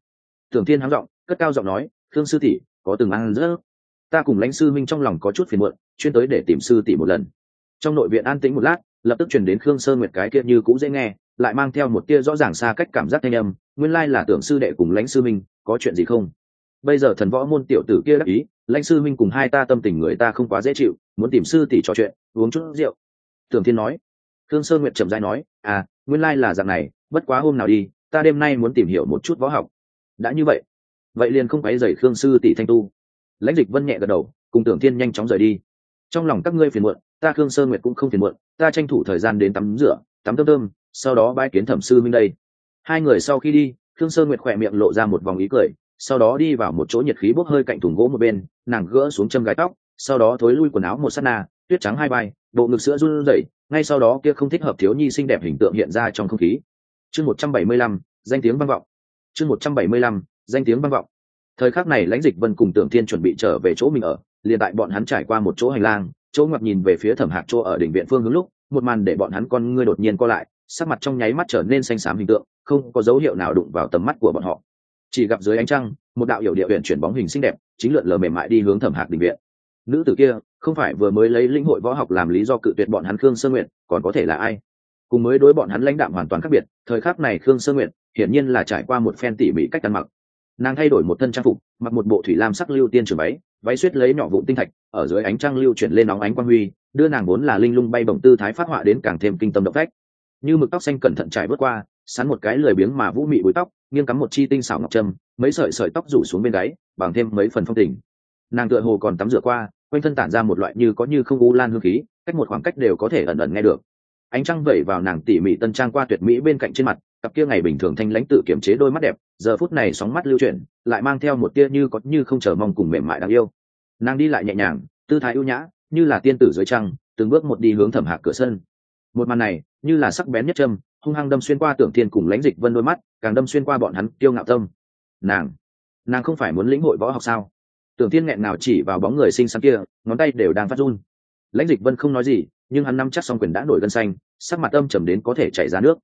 Tưởng thiên hắng giọng, cất cao giọng nói, khương sư tỷ, có từng ăn rỡ ta cùng lãnh sư minh trong lòng có chút phiền muộn, chuyên tới để tìm sư tỷ một lần. Trong nội viện an tĩnh một lát, lập tức chuyển đến khương sơ nguyệt cái kia như cũng dễ nghe lại mang theo một tia rõ ràng xa cách cảm giác thanh âm, nguyên lai là tưởng sư đệ cùng lãnh sư minh, có chuyện gì không? Bây giờ thần võ môn tiểu tử kia đắc ý, lãnh sư minh cùng hai ta tâm tình người ta không quá dễ chịu, muốn tìm sư tỷ trò chuyện, uống chút rượu. Tưởng thiên nói. Thương sơn nguyệt trầm dai nói à nguyên lai là dạng này, bất quá hôm nào đi, ta đêm nay muốn tìm hiểu một chút võ học. Đã như vậy. Vậy liền không quấy dày khương sư tỷ thanh tu. Lãnh dịch vân nhẹ gật đầu, cùng tưởng thiên nhanh chóng rời đi. Trong lòng các ngươi phiền muộn, ta khương sơn nguyệt cũng không phiền muộn, ta tranh thủ thời gian đến tắm rửa, tắm thơm thơm sau đó bái kiến thẩm sư minh đây. Hai người sau khi đi, khương sơ nguyệt khỏe miệng lộ ra một vòng ý cười, sau đó đi vào một chỗ nhiệt khí bốc hơi cạnh thùng gỗ một bên, nàng gỡ xuống châm gái tóc, sau đó thối lui quần áo một s á t na, tuyết trắng hai vai, bộ ngực sữa run rẩy, ngay sau đó kia không thích hợp thiếu nhi xinh đẹp hình tượng hiện ra trong không khí. Chương một trăm bảy mươi lăm, danh tiếng vang vọng. Chương một trăm bảy mươi lăm, danh tiếng vang vọng. Thời khắc này lãnh dịch vân cùng tưởng thiên chuẩn bị trở về chỗ mình ở, liền tại bọn hắn trải qua một chỗ hành lang, chỗ ngoặt nhìn về phía thẩm hạc chỗ ở đỉnh viện phương hướng lúc, một màn để bọn hắn con ngươi đột nhiên co lại sắc mặt trong nháy mắt trở nên xanh xám hình tượng, không có dấu hiệu nào đụng vào tầm mắt của bọn họ. Chỉ gặp dưới ánh trăng, một đạo hiệu địa huyện chuyển bóng hình xinh đẹp, chính lượn lờ mềm mại đi hướng thẩm hạc đình viện. Nữ tử kia, không phải vừa mới lấy lĩnh hội võ học làm lý do cự tuyệt bọn hắn khương sơ nguyện còn có thể là ai? Cùng mới đối bọn hắn lãnh đạm hoàn toàn khác biệt, thời khắc này khương sơ nguyện hiển nhiên là trải qua một phen tỉ mỉ cách ăn mặc. Nàng thay đổi một thân trang phục, mặc một bộ thủy lam sắc lưu tiên trường váy váy suýt lấy nhỏ vụn tinh thạch, ở dưới ánh trăng lưu chuyển lên nóng ánh quang huy, đưa nàng vốn là linh lung bay bổng tư thái phát họa đến càng thêm kinh tâm động phách như mực tóc xanh cẩn thận trải bước qua, sắn một cái lười biếng mà vũ mị bụi tóc, nghiêng cắm một chi tinh xảo ngọc trâm, mấy sợi sợi tóc rủ xuống bên gáy, bằng thêm mấy phần phong tình. Nàng tựa hồ còn tắm rửa qua, quanh thân tản ra một loại như có như không u lan hương khí, cách một khoảng cách đều có thể ẩn ẩn nghe được. Ánh trăng vẩy vào nàng tỉ mỉ tân trang qua tuyệt mỹ bên cạnh trên mặt, cặp kia ngày bình thường thanh lãnh tự kiểm chế đôi mắt đẹp, giờ phút này sóng mắt lưu chuyển, lại mang theo một tia như có như không chờ mong cùng mềm mại đáng yêu. Nàng đi lại nhẹ nhàng, tư thái ưu nhã, như là tiên tử dưới trăng, từng bước một đi hướng thẩm hạc cửa sân một màn này, như là sắc bén nhất châm, hung hăng đâm xuyên qua tưởng thiên cùng lãnh dịch vân đôi mắt, càng đâm xuyên qua bọn hắn tiêu ngạo tâm. Nàng nàng không phải muốn lĩnh hội võ học sao? Tưởng thiên nghẹn nào chỉ vào bóng người xinh xắn kia, ngón tay đều đang phát run. Lãnh dịch vân không nói gì, nhưng hắn nắm chắc xong quyền đã nổi gân xanh, sắc mặt âm trầm đến có thể chảy ra nước.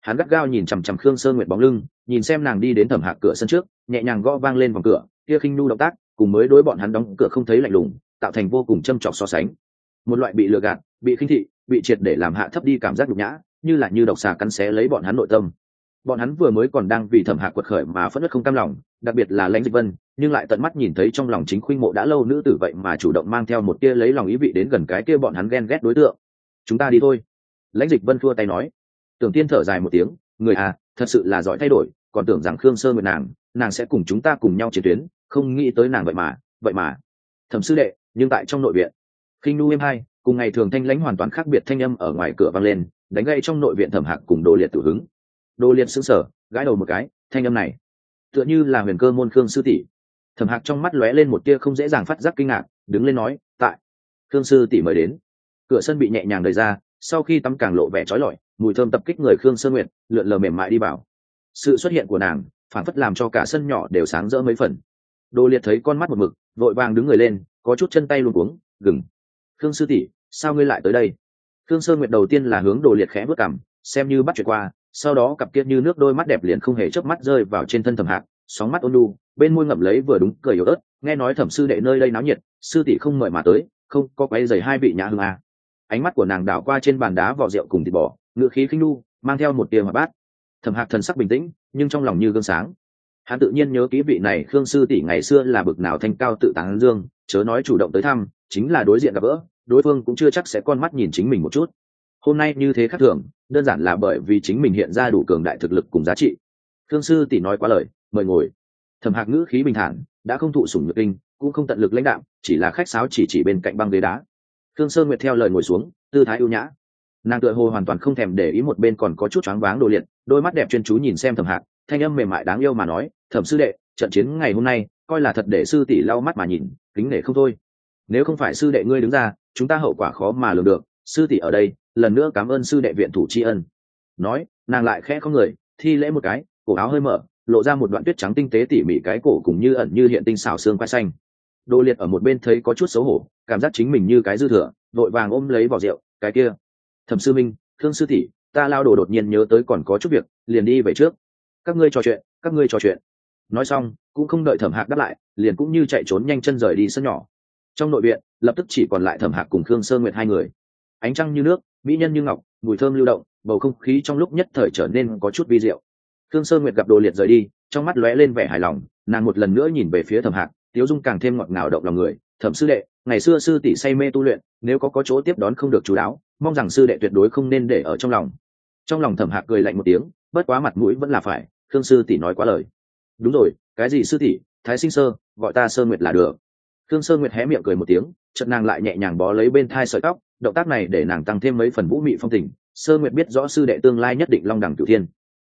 Hắn gắt gao nhìn chằm chằm khương sơ nguyệt bóng lưng, nhìn xem nàng đi đến thẩm hạc cửa sân trước, nhẹ nhàng gõ vang lên vòng cửa, kia khinh nu động tác, cùng mới đối bọn hắn đóng cửa không thấy lạnh lùng, tạo thành vô cùng châm trọc so sánh. Một loại bị lừa gạt bị khinh thị, bị triệt để làm hạ thấp đi cảm giác nhục nhã, như là như độc xà cắn xé lấy bọn hắn nội tâm. Bọn hắn vừa mới còn đang vì thẩm hạ quật khởi mà phất đất không cam lòng, đặc biệt là lãnh dịch vân, nhưng lại tận mắt nhìn thấy trong lòng chính khuynh mộ đã lâu nữ tử vậy mà chủ động mang theo một tia lấy lòng ý vị đến gần cái kia bọn hắn ghen ghét đối tượng. Chúng ta đi thôi. Lãnh dịch vân thua tay nói. Tưởng tiên thở dài một tiếng, người à thật sự là giỏi thay đổi, còn tưởng rằng khương sơ nguyệt nàng nàng sẽ cùng chúng ta cùng nhau chiến tuyến, không nghĩ tới nàng vậy mà vậy mà. Thẩm sư đệ, nhưng tại trong nội viện. Khinh nu êm hai cùng ngày thường thanh lãnh hoàn toàn khác biệt thanh âm ở ngoài cửa vang lên, đánh gây trong nội viện thẩm hạc cùng đồ liệt tử hứng. Đồ liệt xứng sở gãi đầu một cái, thanh âm này, tựa như là huyền cơ môn khương sư tỷ. Thẩm hạc trong mắt lóe lên một tia không dễ dàng phát giác kinh ngạc, đứng lên nói, tại, khương sư tỷ mời đến. Cửa sân bị nhẹ nhàng đẩy ra, sau khi tắm càng lộ vẻ trói lọi, mùi thơm tập kích người khương sơ nguyệt, lượn lờ mềm mại đi vào. Sự xuất hiện của nàng phản phất làm cho cả sân nhỏ đều sáng rỡ mấy phần. Đồ liệt thấy con mắt một mực, vội vàng đứng người lên, có chút chân tay luôn cuống, gừng khương sư tỷ, sao ngươi lại tới đây? Khương sơ nguyệt đầu tiên là hướng đồ liệt khẽ bước cảm xem như bắt chuyện qua, sau đó cặp kia như nước đôi mắt đẹp liền không hề chớp mắt rơi vào trên thân thẩm hạc, sóng mắt ôn lu bên môi ngậm lấy vừa đúng cười yếu ớt, nghe nói thẩm sư đệ nơi đây náo nhiệt, sư tỷ không mời mà tới, không, có quay dày hai vị nhã hương à. ánh mắt của nàng đảo qua trên bàn đá vỏ rượu cùng thịt bò ngựa khí khinh lu mang theo một tia mà bát. Thẩm hạc thần sắc bình tĩnh, nhưng trong lòng như gương sáng. Hắn tự nhiên nhớ ký vị này khương sư tỷ ngày xưa là bực nào thanh cao tự tán dương, chớ nói chủ động tới thăm chính là đối diện gặp gỡ, đối phương cũng chưa chắc sẽ con mắt nhìn chính mình một chút. Hôm nay như thế khác thường, đơn giản là bởi vì chính mình hiện ra đủ cường đại thực lực cùng giá trị. Thương sư tỷ nói quá lời, mời ngồi. Thẩm hạc ngữ khí bình thản, đã không thụ sủng nhược kinh, cũng không tận lực lãnh đạo chỉ là khách sáo chỉ chỉ bên cạnh băng ghế đá. Thương sơn nguyệt theo lời ngồi xuống, tư thái ưu nhã. Nàng tựa hồ hoàn toàn không thèm để ý một bên còn có chút choáng váng đồ liệt, đôi mắt đẹp chuyên chú nhìn xem thẩm hạc, thanh âm mềm mại đáng yêu mà nói, thẩm sư đệ, trận chiến ngày hôm nay, coi là thật để sư tỷ lau mắt mà nhìn, kính nể không thôi nếu không phải sư đệ ngươi đứng ra, chúng ta hậu quả khó mà lường được. Sư tỷ ở đây, lần nữa cảm ơn sư đệ viện thủ tri ân. Nói, nàng lại khẽ không người, thi lễ một cái, cổ áo hơi mở, lộ ra một đoạn tuyết trắng tinh tế tỉ mỉ cái cổ cùng như ẩn như hiện tinh xào xương quai xanh. Đồ liệt ở một bên thấy có chút xấu hổ, cảm giác chính mình như cái dư thừa, vội vàng ôm lấy vỏ rượu, cái kia, thẩm sư minh, thương sư tỷ, ta lao đồ đột nhiên nhớ tới còn có chút việc, liền đi về trước. Các ngươi trò chuyện, các ngươi trò chuyện. Nói xong, cũng không đợi thẩm hạc đáp lại, liền cũng như chạy trốn nhanh chân rời đi sân nhỏ trong nội viện, lập tức chỉ còn lại thẩm hạc cùng khương sơ nguyệt hai người. Ánh trăng như nước, mỹ nhân như ngọc, mùi thơm lưu động, bầu không khí trong lúc nhất thời trở nên có chút vi diệu. Khương sơ nguyệt gặp đồ liệt rời đi, trong mắt lóe lên vẻ hài lòng, nàng một lần nữa nhìn về phía thẩm hạc, tiếu dung càng thêm ngọt ngào động lòng người, thẩm sư đệ, ngày xưa sư tỷ say mê tu luyện, nếu có có chỗ tiếp đón không được chú đáo, mong rằng sư đệ tuyệt đối không nên để ở trong lòng. Trong lòng thẩm hạc cười lạnh một tiếng, bất quá mặt mũi vẫn là phải, khương sư tỷ nói quá lời. Đúng rồi, cái gì sư tỷ, thái sinh sơ, gọi ta sơ nguyệt là được khương sơ nguyệt hé miệng cười một tiếng, chợt nàng lại nhẹ nhàng bó lấy bên thai sợi tóc, động tác này để nàng tăng thêm mấy phần vũ mị phong tình. Sơ nguyệt biết rõ sư đệ tương lai nhất định long đẳng cửu thiên.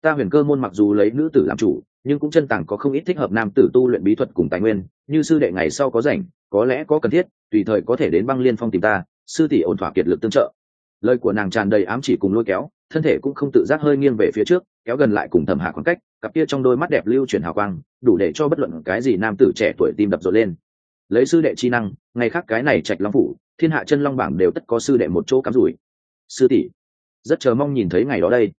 Ta huyền cơ môn mặc dù lấy nữ tử làm chủ, nhưng cũng chân tàng có không ít thích hợp nam tử tu luyện bí thuật cùng tài nguyên, như sư đệ ngày sau có rảnh, có lẽ có cần thiết, tùy thời có thể đến băng liên phong tìm ta, sư tỷ ổn thỏa kiệt lực tương trợ. Lời của nàng tràn đầy ám chỉ cùng lôi kéo, thân thể cũng không tự giác hơi nghiêng về phía trước, kéo gần lại cùng thẩm hạ khoảng cách, cặp kia trong đôi mắt đẹp lưu chuyển hào quang, đủ để cho bất luận cái gì nam tử trẻ tuổi tim đập rộn lên lấy sư đệ chi năng, ngày khác cái này trạch long phủ, thiên hạ chân long bảng đều tất có sư đệ một chỗ cắm rủi. Sư tỷ, rất chờ mong nhìn thấy ngày đó đây.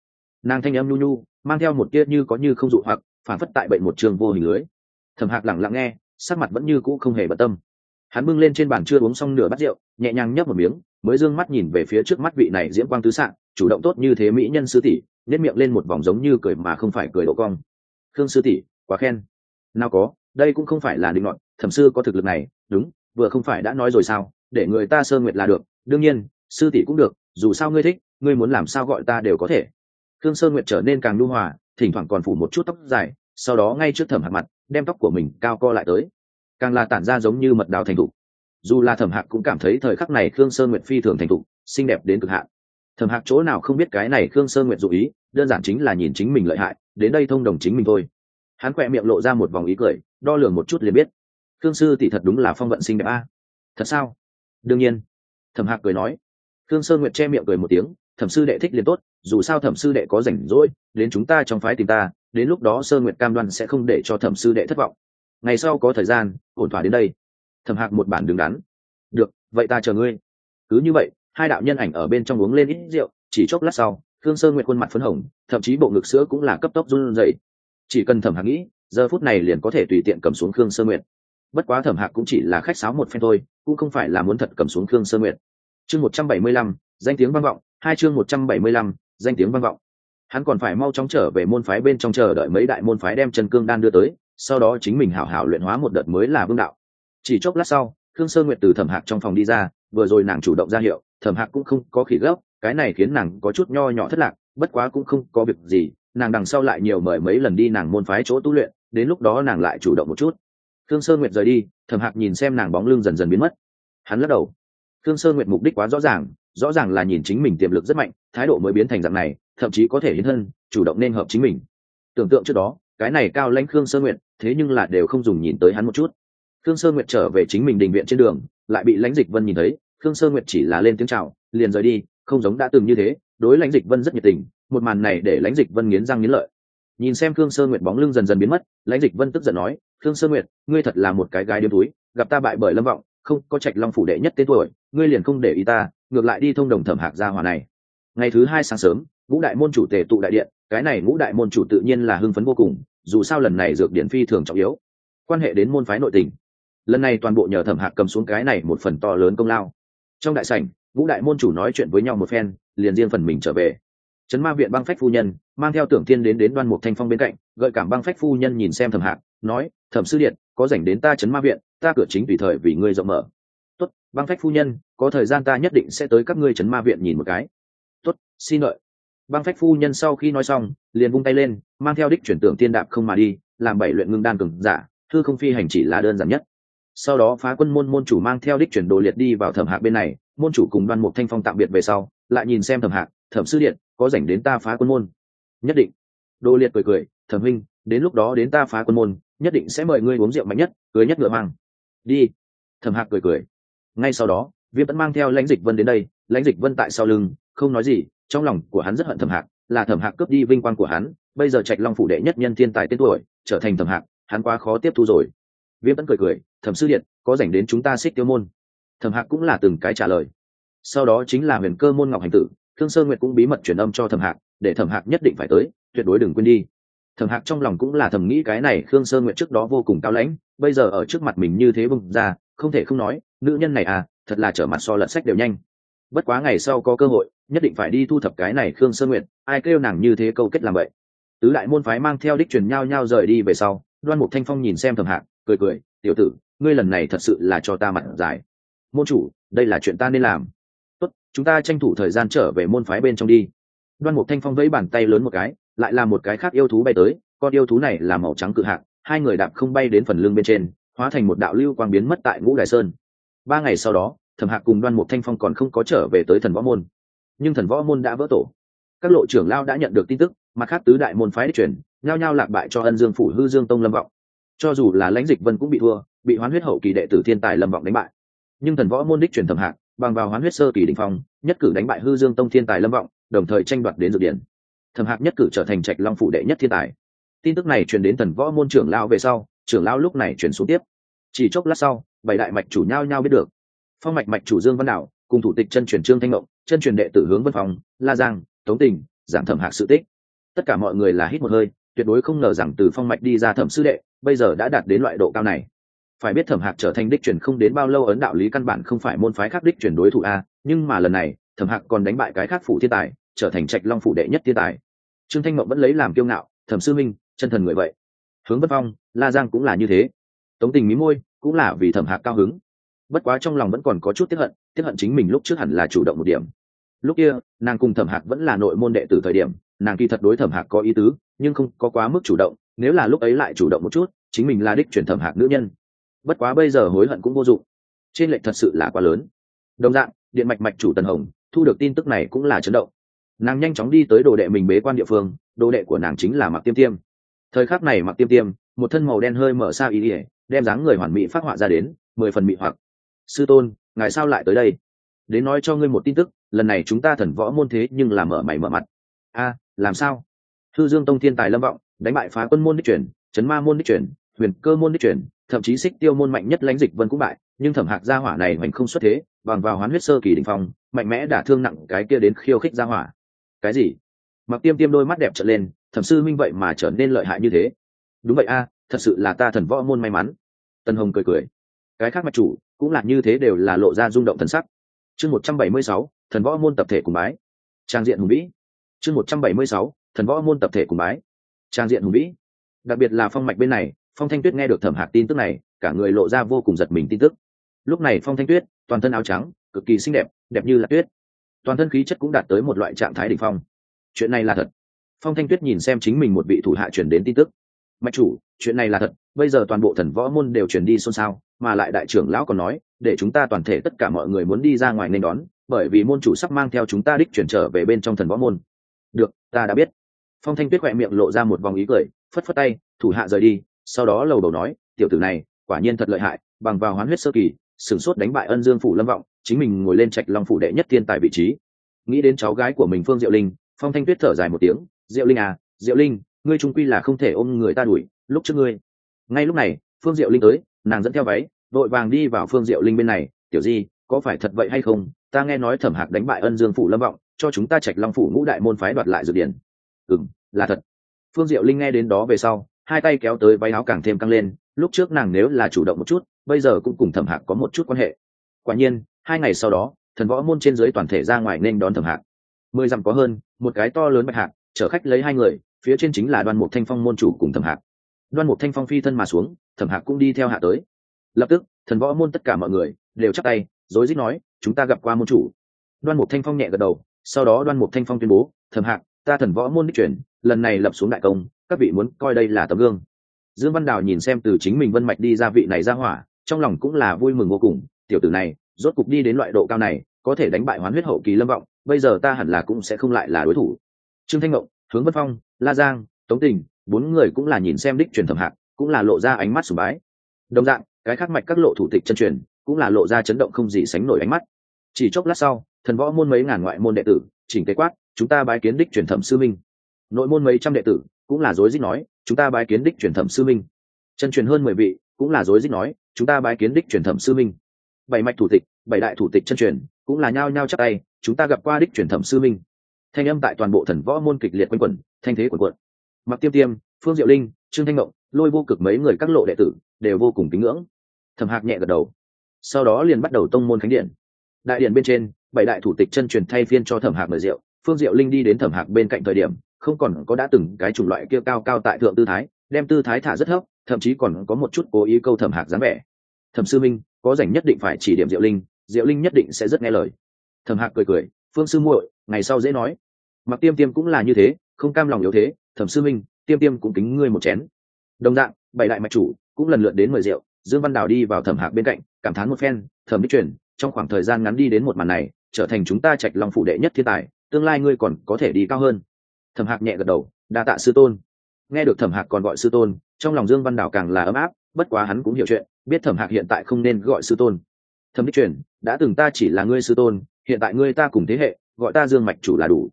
Nàng thanh âm nhu nhu, mang theo một tia như có như không dụ hoặc, phản phất tại bệnh một trường vô hình lưới. Thẩm hạc lẳng lặng nghe, sắc mặt vẫn như cũ không hề bận tâm. Hắn bưng lên trên bàn chưa uống xong nửa bát rượu, nhẹ nhàng nhấp một miếng, mới d ư ơ n g mắt nhìn về phía trước mắt vị này diễm quang tứ s ạ chủ động tốt như thế mỹ nhân sư tỷ nếp miệng lên một vòng giống như cười mà không phải cười độ cong. Khương sư tỷ, quá khen. Nào có, đây cũng không phải là định luận thẩm sư có thực lực này, đúng, vừa không phải đã nói rồi sao, để người ta sơ nguyệt là được, đương nhiên, sư tỷ cũng được, dù sao ngươi thích, ngươi muốn làm sao gọi ta đều có thể. Khương sơ nguyệt trở nên càng lưu hòa, thỉnh thoảng còn phủ một chút tóc dài, sau đó ngay trước thẩm hạc mặt, đem tóc của mình cao co lại tới. Càng là tản ra giống như mật đào thành thục. Dù là thẩm hạc cũng cảm thấy thời khắc này khương sơn nguyệt phi thường thành thục, xinh đẹp đến cực hạn. Thẩm hạc chỗ nào không biết cái này khương sơn nguyệt dụ ý, đơn giản chính là nhìn chính mình lợi hại, đến đây thông đồng chính mình thôi. Hắn quẹ miệng lộ ra một vòng ý cười, đo lường một chút liền biết khương sư tỷ thật đúng là phong vận sinh đẹp a. Thật sao? Đương nhiên. Thẩm hạc cười nói. Khương sơn nguyệt che miệng cười một tiếng, thẩm sư đệ thích liền tốt, dù sao thẩm sư đệ có rảnh rỗi, đến chúng ta trong phái tìm ta, đến lúc đó sơn nguyệt cam đoan sẽ không để cho thẩm sư đệ thất vọng. Ngày sau có thời gian, ổn thỏa đến đây. Thẩm hạc một bản đứng đắn. Được, vậy ta chờ ngươi. Cứ như vậy, hai đạo nhân ảnh ở bên trong uống lên ít rượu, chỉ chốc lát sau, khương sơn nguyệt khuôn mặt phấn hồng, thậm chí bộ ngực sữa cũng là cấp tốc run dậy chỉ cần thẩm hạc nghĩ, giờ phút này liền có thể tùy tiện cầm xuống khương sơn nguyệt bất quá thẩm hạc cũng chỉ là khách sáo một phen thôi, cũng không phải là muốn thật cầm xuống khương sơ nguyệt. Chương một trăm bảy mươi lăm, danh tiếng vang vọng, hai chương một trăm bảy mươi lăm, danh tiếng vang vọng. Hắn còn phải mau chóng trở về môn phái bên trong chờ đợi mấy đại môn phái đem chân cương đan đưa tới, sau đó chính mình hảo hảo luyện hóa một đợt mới là vương đạo. Chỉ chốc lát sau, khương sơ nguyệt từ thẩm hạc trong phòng đi ra, vừa rồi nàng chủ động ra hiệu, thẩm hạc cũng không có khỉ gấp, cái này khiến nàng có chút nho nhỏ thất lạc, bất quá cũng không có việc gì, nàng đằng sau lại nhiều mời mấy lần đi nàng môn phái chỗ tu luyện, đến lúc đó nàng lại chủ động một chút thương sơ nguyệt rời đi, thẩm hạc nhìn xem nàng bóng lưng dần dần biến mất. Hắn lắc đầu. Thương sơ nguyệt mục đích quá rõ ràng rõ ràng là nhìn chính mình tiềm lực rất mạnh, thái độ mới biến thành dạng này, thậm chí có thể hiến thân, chủ động nên hợp chính mình. Tưởng tượng trước đó, cái này cao lãnh khương sơ nguyệt, thế nhưng là đều không dùng nhìn tới hắn một chút. Khương sơ nguyệt trở về chính mình đình viện trên đường, lại bị lãnh dịch vân nhìn thấy, khương sơ nguyệt chỉ là lên tiếng chào, liền rời đi, không giống đã từng như thế, đối lãnh dịch vân rất nhiệt tình, một màn này để lãnh dịch vân nghiến răng nghiến lợi. Nhìn xem khương sơ nguyệt bóng lưng dần dần biến mất, lãnh dịch vân tức giận nói khương sơ nguyệt, ngươi thật là một cái gái điếm túi, gặp ta bại bởi lâm vọng, không có trạch long phủ đệ nhất tên tuổi, ngươi liền không để ý ta, ngược lại đi thông đồng thẩm hạc gia hòa này. Ngày thứ hai sáng sớm, ngũ đại môn chủ tề tụ đại điện, cái này ngũ đại môn chủ tự nhiên là hưng phấn vô cùng, dù sao lần này dược điện phi thường trọng yếu. Quan hệ đến môn phái nội tình. Lần này toàn bộ nhờ thẩm hạc cầm xuống cái này một phần to lớn công lao. Trong đại sảnh, ngũ đại môn chủ nói chuyện với nhau một phen, liền riêng phần mình trở về trấn ma viện băng phách phu nhân, mang theo tưởng thiên đến đến đoan mục thanh phong bên cạnh, gợi cảm băng phách phu nhân nhìn xem thẩm hạc, nói, thẩm sư điện, có dành đến ta trấn ma viện, ta cửa chính tùy thời vì ngươi rộng mở. Tốt, băng phách phu nhân, có thời gian ta nhất định sẽ tới các ngươi trấn ma viện nhìn một cái. Tốt, xin lợi băng phách phu nhân sau khi nói xong, liền vung tay lên, mang theo đích chuyển tưởng tiên đạp không mà đi, làm bảy luyện ngưng đan cường giả, thư không phi hành chỉ là đơn giản nhất. Sau đó phá quân môn môn chủ mang theo đích chuyển đồ liệt đi vào thẩm hạc bên này, môn chủ cùng đoan mục thanh phong tạm biệt về sau, lại nhìn xem thẩm hạc, thẩm sư điện có rảnh đến ta phá quân môn. Nhất định. Đồ liệt cười cười, thẩm huynh, đến lúc đó đến ta phá quân môn, nhất định sẽ mời ngươi uống rượu mạnh nhất, cưới nhất ngựa mang. Đi. Thẩm hạc cười cười. Ngay sau đó, viêm vẫn mang theo lãnh dịch vân đến đây. Lãnh dịch vân tại sau lưng, không nói gì, trong lòng của hắn rất hận thẩm hạc, là thẩm hạc cướp đi vinh quang của hắn, bây giờ trạch long phủ đệ nhất nhân thiên tài tên tuổi, trở thành thẩm hạc, hắn quá khó tiếp thu rồi. Viêm vẫn cười cười, thẩm sư điện, có dành đến chúng ta xích tiêu môn? Thẩm hạc cũng là từng cái trả lời. Sau đó chính là huyền cơ môn ngọc hành tử thương sơn nguyệt cũng bí mật truyền âm cho thẩm hạc, để thẩm hạc nhất định phải tới, tuyệt đối đừng quên đi. Thẩm hạc trong lòng cũng là thầm nghĩ cái này khương sơn nguyệt trước đó vô cùng cao lãnh, bây giờ ở trước mặt mình như thế bừng ra, không thể không nói, nữ nhân này à thật là trở mặt so lật sách đều nhanh. Bất quá ngày sau có cơ hội, nhất định phải đi thu thập cái này khương sơn nguyệt, ai kêu nàng như thế câu kết làm vậy. Tứ đại môn phái mang theo đích truyền nhau nhau rời đi về sau, đoan mục thanh phong nhìn xem thẩm hạc, cười cười, tiểu tử, ngươi lần này thật sự là cho ta mặt dài. Môn chủ, đây là chuyện ta nên làm tốt, chúng ta tranh thủ thời gian trở về môn phái bên trong đi. Đoan mục thanh phong vẫy bàn tay lớn một cái, lại là một cái khác yêu thú bay tới, con yêu thú này là màu trắng cự hạng hai người đạp không bay đến phần lưng bên trên, hóa thành một đạo lưu quang biến mất tại ngũ đại sơn. Ba ngày sau đó, thẩm hạc cùng đoan mục thanh phong còn không có trở về tới thần võ môn. Nhưng thần võ môn đã vỡ tổ. Các lộ trưởng lao đã nhận được tin tức mặt khác tứ đại môn phái đích truyền nhao nhao lạc bại cho ân dương phủ, hư dương tông lâm vọng. Cho dù là lãnh dịch vân cũng bị thua, bị hoán huyết hậu kỳ đệ tử thiên tài lâm vọng đánh bại. Nhưng thần võ môn đích truyền thẩm hạc bằng vào hoán huyết sơ kỳ đình phong, nhất cử đánh bại hư dương tông thiên tài lâm vọng, đồng thời tranh đoạt đến dược điển. Thẩm hạc nhất cử trở thành trạch long phủ đệ nhất thiên tài. Tin tức này truyền đến thần võ môn trưởng lao về sau, trưởng lao lúc này chuyển xuống tiếp. Chỉ chốc lát sau, bảy đại mạch chủ nhau nhau biết được. Phong mạch mạch chủ dương văn đạo, cùng thủ tịch chân truyền trương thanh ngộng, chân truyền đệ tử hướng vân phòng la giang, tống tình, giảng thẩm hạc sự tích. Tất cả mọi người là hít một hơi, tuyệt đối không ngờ rằng từ phong mạch đi ra thẩm sư đệ, bây giờ đã đạt đến loại độ cao này phải biết thẩm hạc trở thành đích chuyển không đến bao lâu ấn đạo lý căn bản không phải môn phái khác đích chuyển đối thủ a, nhưng mà lần này, thẩm hạc còn đánh bại cái khác phủ thiên tài, trở thành trạch long phủ đệ nhất thiên tài. Trương thanh mộng vẫn lấy làm kiêu ngạo, thẩm sư minh, chân thần người vậy. Hướng bất phong, la giang cũng là như thế. Tống tình mí môi cũng là vì thẩm hạc cao hứng. Bất quá trong lòng vẫn còn có chút tiếp hận tiếp hận chính mình lúc trước hẳn là chủ động một điểm. Lúc kia, nàng cùng thẩm hạc vẫn là nội môn đệ từ thời điểm, nàng kỳ thật đối thẩm hạc có ý tứ, nhưng không có quá mức chủ động, nếu là lúc ấy lại chủ động một chút, chính mình là đích chuyển thẩm hạc nữ nhân bất quá bây giờ hối hận cũng vô dụng. Trên lệnh thật sự là quá lớn. Đồng dạng, điện mạch mạch chủ tần hồng, thu được tin tức này cũng là chấn động. Nàng nhanh chóng đi tới đồ đệ mình bế quan địa phương, đồ đệ của nàng chính là mặc tiêm tiêm. Thời khắc này mặc tiêm tiêm, một thân màu đen hơi mở xa ý ỉa đem dáng người hoàn mỹ phát họa ra đến, mười phần mị hoặc. Sư tôn, ngài sao lại tới đây? Đến nói cho ngươi một tin tức, lần này chúng ta thần võ môn thế nhưng là mở mày mở mặt. A, làm sao? Thư dương tông thiên tài lâm vọng, đánh bại phá quân môn đích chuyển chấn ma môn đích chuyển huyền cơ môn đích chuyển thậm chí xích tiêu môn mạnh nhất lãnh dịch vân cũng bại, nhưng thẩm hạc gia hỏa này hoành không xuất thế, bằng vào hoán huyết sơ kỳ đình phong, mạnh mẽ đả thương nặng cái kia đến khiêu khích gia hỏa. Cái gì? Mặc tiêm tiêm đôi mắt đẹp trở lên, thẩm sư minh vậy mà trở nên lợi hại như thế. Đúng vậy a, thật sự là ta thần võ môn may mắn. Tân hồng cười cười. Cái khác mạch chủ, cũng là như thế đều là lộ ra rung động thần sắc. Chương một trăm bảy mươi sáu, thần võ môn tập thể cùng bái. Trang diện hùng vĩ. Chương một trăm bảy mươi sáu, thần võ môn tập thể cùng bái. Trang diện hùng vĩ. Đặc biệt là phong mạch bên này phong thanh tuyết nghe được thẩm hạc tin tức này, cả người lộ ra vô cùng giật mình tin tức. Lúc này phong thanh tuyết, toàn thân áo trắng, cực kỳ xinh đẹp đẹp như là tuyết. Toàn thân khí chất cũng đạt tới một loại trạng thái đ ỉ n h phong. Chuyện này là thật. Phong thanh tuyết nhìn xem chính mình một vị thủ hạ chuyển đến tin tức. Mạch chủ, chuyện này là thật, bây giờ toàn bộ thần võ môn đều chuyển đi xôn xao, mà lại đại trưởng lão còn nói, để chúng ta toàn thể tất cả mọi người muốn đi ra ngoài nên đón, bởi vì môn chủ sắp mang theo chúng ta đích chuyển trở về bên trong thần võ môn. Được, ta đã biết. Phong thanh tuyết khoe miệng lộ ra một vòng ý cười, phất phất tay, thủ hạ rời đi sau đó lầu đầu nói, tiểu tử này, quả nhiên thật lợi hại, bằng vào hoán huyết sơ kỳ, sửng sốt đánh bại ân dương phủ lâm vọng, chính mình ngồi lên trạch long phủ đệ nhất thiên tài vị trí. Nghĩ đến cháu gái của mình phương diệu linh, phong thanh tuyết thở dài một tiếng, diệu linh à diệu linh, ngươi trung quy là không thể ôm người ta đuổi, lúc trước ngươi. Ngay lúc này, phương diệu linh tới, nàng dẫn theo váy, vội vàng đi vào phương diệu linh bên này, tiểu di, có phải thật vậy hay không? Ta nghe nói thẩm hạc đánh bại ân dương phủ lâm vọng, cho chúng ta trạch long phủ ngũ đại môn phái đoạt lại dược điển. Ừ là thật. Phương diệu linh nghe đến đó về sau hai tay kéo tới váy áo càng thêm căng lên, lúc trước nàng nếu là chủ động một chút, bây giờ cũng cùng thẩm hạc có một chút quan hệ. Quả nhiên, hai ngày sau đó, thần võ môn trên dưới toàn thể ra ngoài nên đón thẩm hạc. Mười dặm có hơn, một cái to lớn bạch hạc, chở khách lấy hai người, phía trên chính là đoan mục thanh phong môn chủ cùng thẩm hạc. Đoan mục thanh phong phi thân mà xuống, thẩm hạc cũng đi theo hạ tới. Lập tức, thần võ môn tất cả mọi người đều chắc tay, rối rít nói, chúng ta gặp qua môn chủ. Đoan mục thanh phong nhẹ gật đầu, sau đó đoan mục thanh phong tuyên bố, thẩm hạc, ta thần võ môn đích truyền, lần này lập xuống đại công các vị muốn coi đây là tấm gương. Dương văn đào nhìn xem từ chính mình vân mạch đi ra vị này ra hỏa, trong lòng cũng là vui mừng vô cùng, tiểu tử này, rốt cục đi đến loại độ cao này, có thể đánh bại hoán huyết hậu kỳ lâm vọng, bây giờ ta hẳn là cũng sẽ không lại là đối thủ. Trương thanh ngộng, hướng vân phong, la giang, tống tình, bốn người cũng là nhìn xem đích truyền thẩm hạc cũng là lộ ra ánh mắt sùng bái. Đồng dạng, cái khác mạch các lộ thủ tịch chân truyền, cũng là lộ ra chấn động không gì sánh nổi ánh mắt. Chỉ chốc lát sau, thần võ môn mấy ngàn ngoại môn đệ tử, chỉnh tế quát, chúng ta bái kiến đích truyền thẩm sư minh. Nội môn mấy trăm đệ tử cũng là dối dích nói, chúng ta bái kiến đích truyền thẩm sư minh. Chân truyền hơn mười vị, cũng là dối dích nói, chúng ta bái kiến đích truyền thẩm sư minh. Bảy mạch thủ tịch, bảy đại thủ tịch chân truyền, cũng là nhao nhao chắc tay, chúng ta gặp qua đích truyền thẩm sư minh. Thanh âm tại toàn bộ thần võ môn kịch liệt quanh quẩn, thanh thế quần quận mặc tiêm tiêm, phương diệu linh, trương thanh ngộng, lôi vô cực mấy người các lộ đệ tử, đều vô cùng kính ngưỡng. Thẩm hạc nhẹ gật đầu. Sau đó liền bắt đầu tông môn khánh điện. Đại điện bên trên, bảy đại thủ tịch chân truyền thay phiên cho thẩm hạc mời rượu. Phương diệu linh đi đến thẩm hạc bên cạnh thời điểm không còn có đã từng cái chủng loại kia cao cao tại thượng tư thái, đem tư thái thả rất thấp, thậm chí còn có một chút cố ý câu thẩm hạc dáng vẻ. Thẩm sư minh, có rảnh nhất định phải chỉ điểm diệu linh diệu linh nhất định sẽ rất nghe lời. Thẩm hạc cười cười, phương sư muội, ngày sau dễ nói. Mặc tiêm tiêm cũng là như thế, không cam lòng yếu thế, thẩm sư minh, tiêm tiêm cũng kính ngươi một chén. Đồng dạng, bảy đại mạch chủ cũng lần lượt đến mời rượu, dương văn đào đi vào thẩm hạc bên cạnh, cảm thán một phen, thẩm bích truyền, trong khoảng thời gian ngắn đi đến một màn này, trở thành chúng ta trạch lòng phụ đệ nhất thiên tài, tương lai ngươi còn có thể đi cao hơn thẩm hạc nhẹ gật đầu, đa tạ sư tôn. Nghe được thẩm hạc còn gọi sư tôn, trong lòng dương văn Đảo càng là ấm áp, bất quá hắn cũng hiểu chuyện, biết thẩm hạc hiện tại không nên gọi sư tôn. Thẩm đích truyền, đã từng ta chỉ là ngươi sư tôn, hiện tại ngươi ta cùng thế hệ, gọi ta dương mạch chủ là đủ.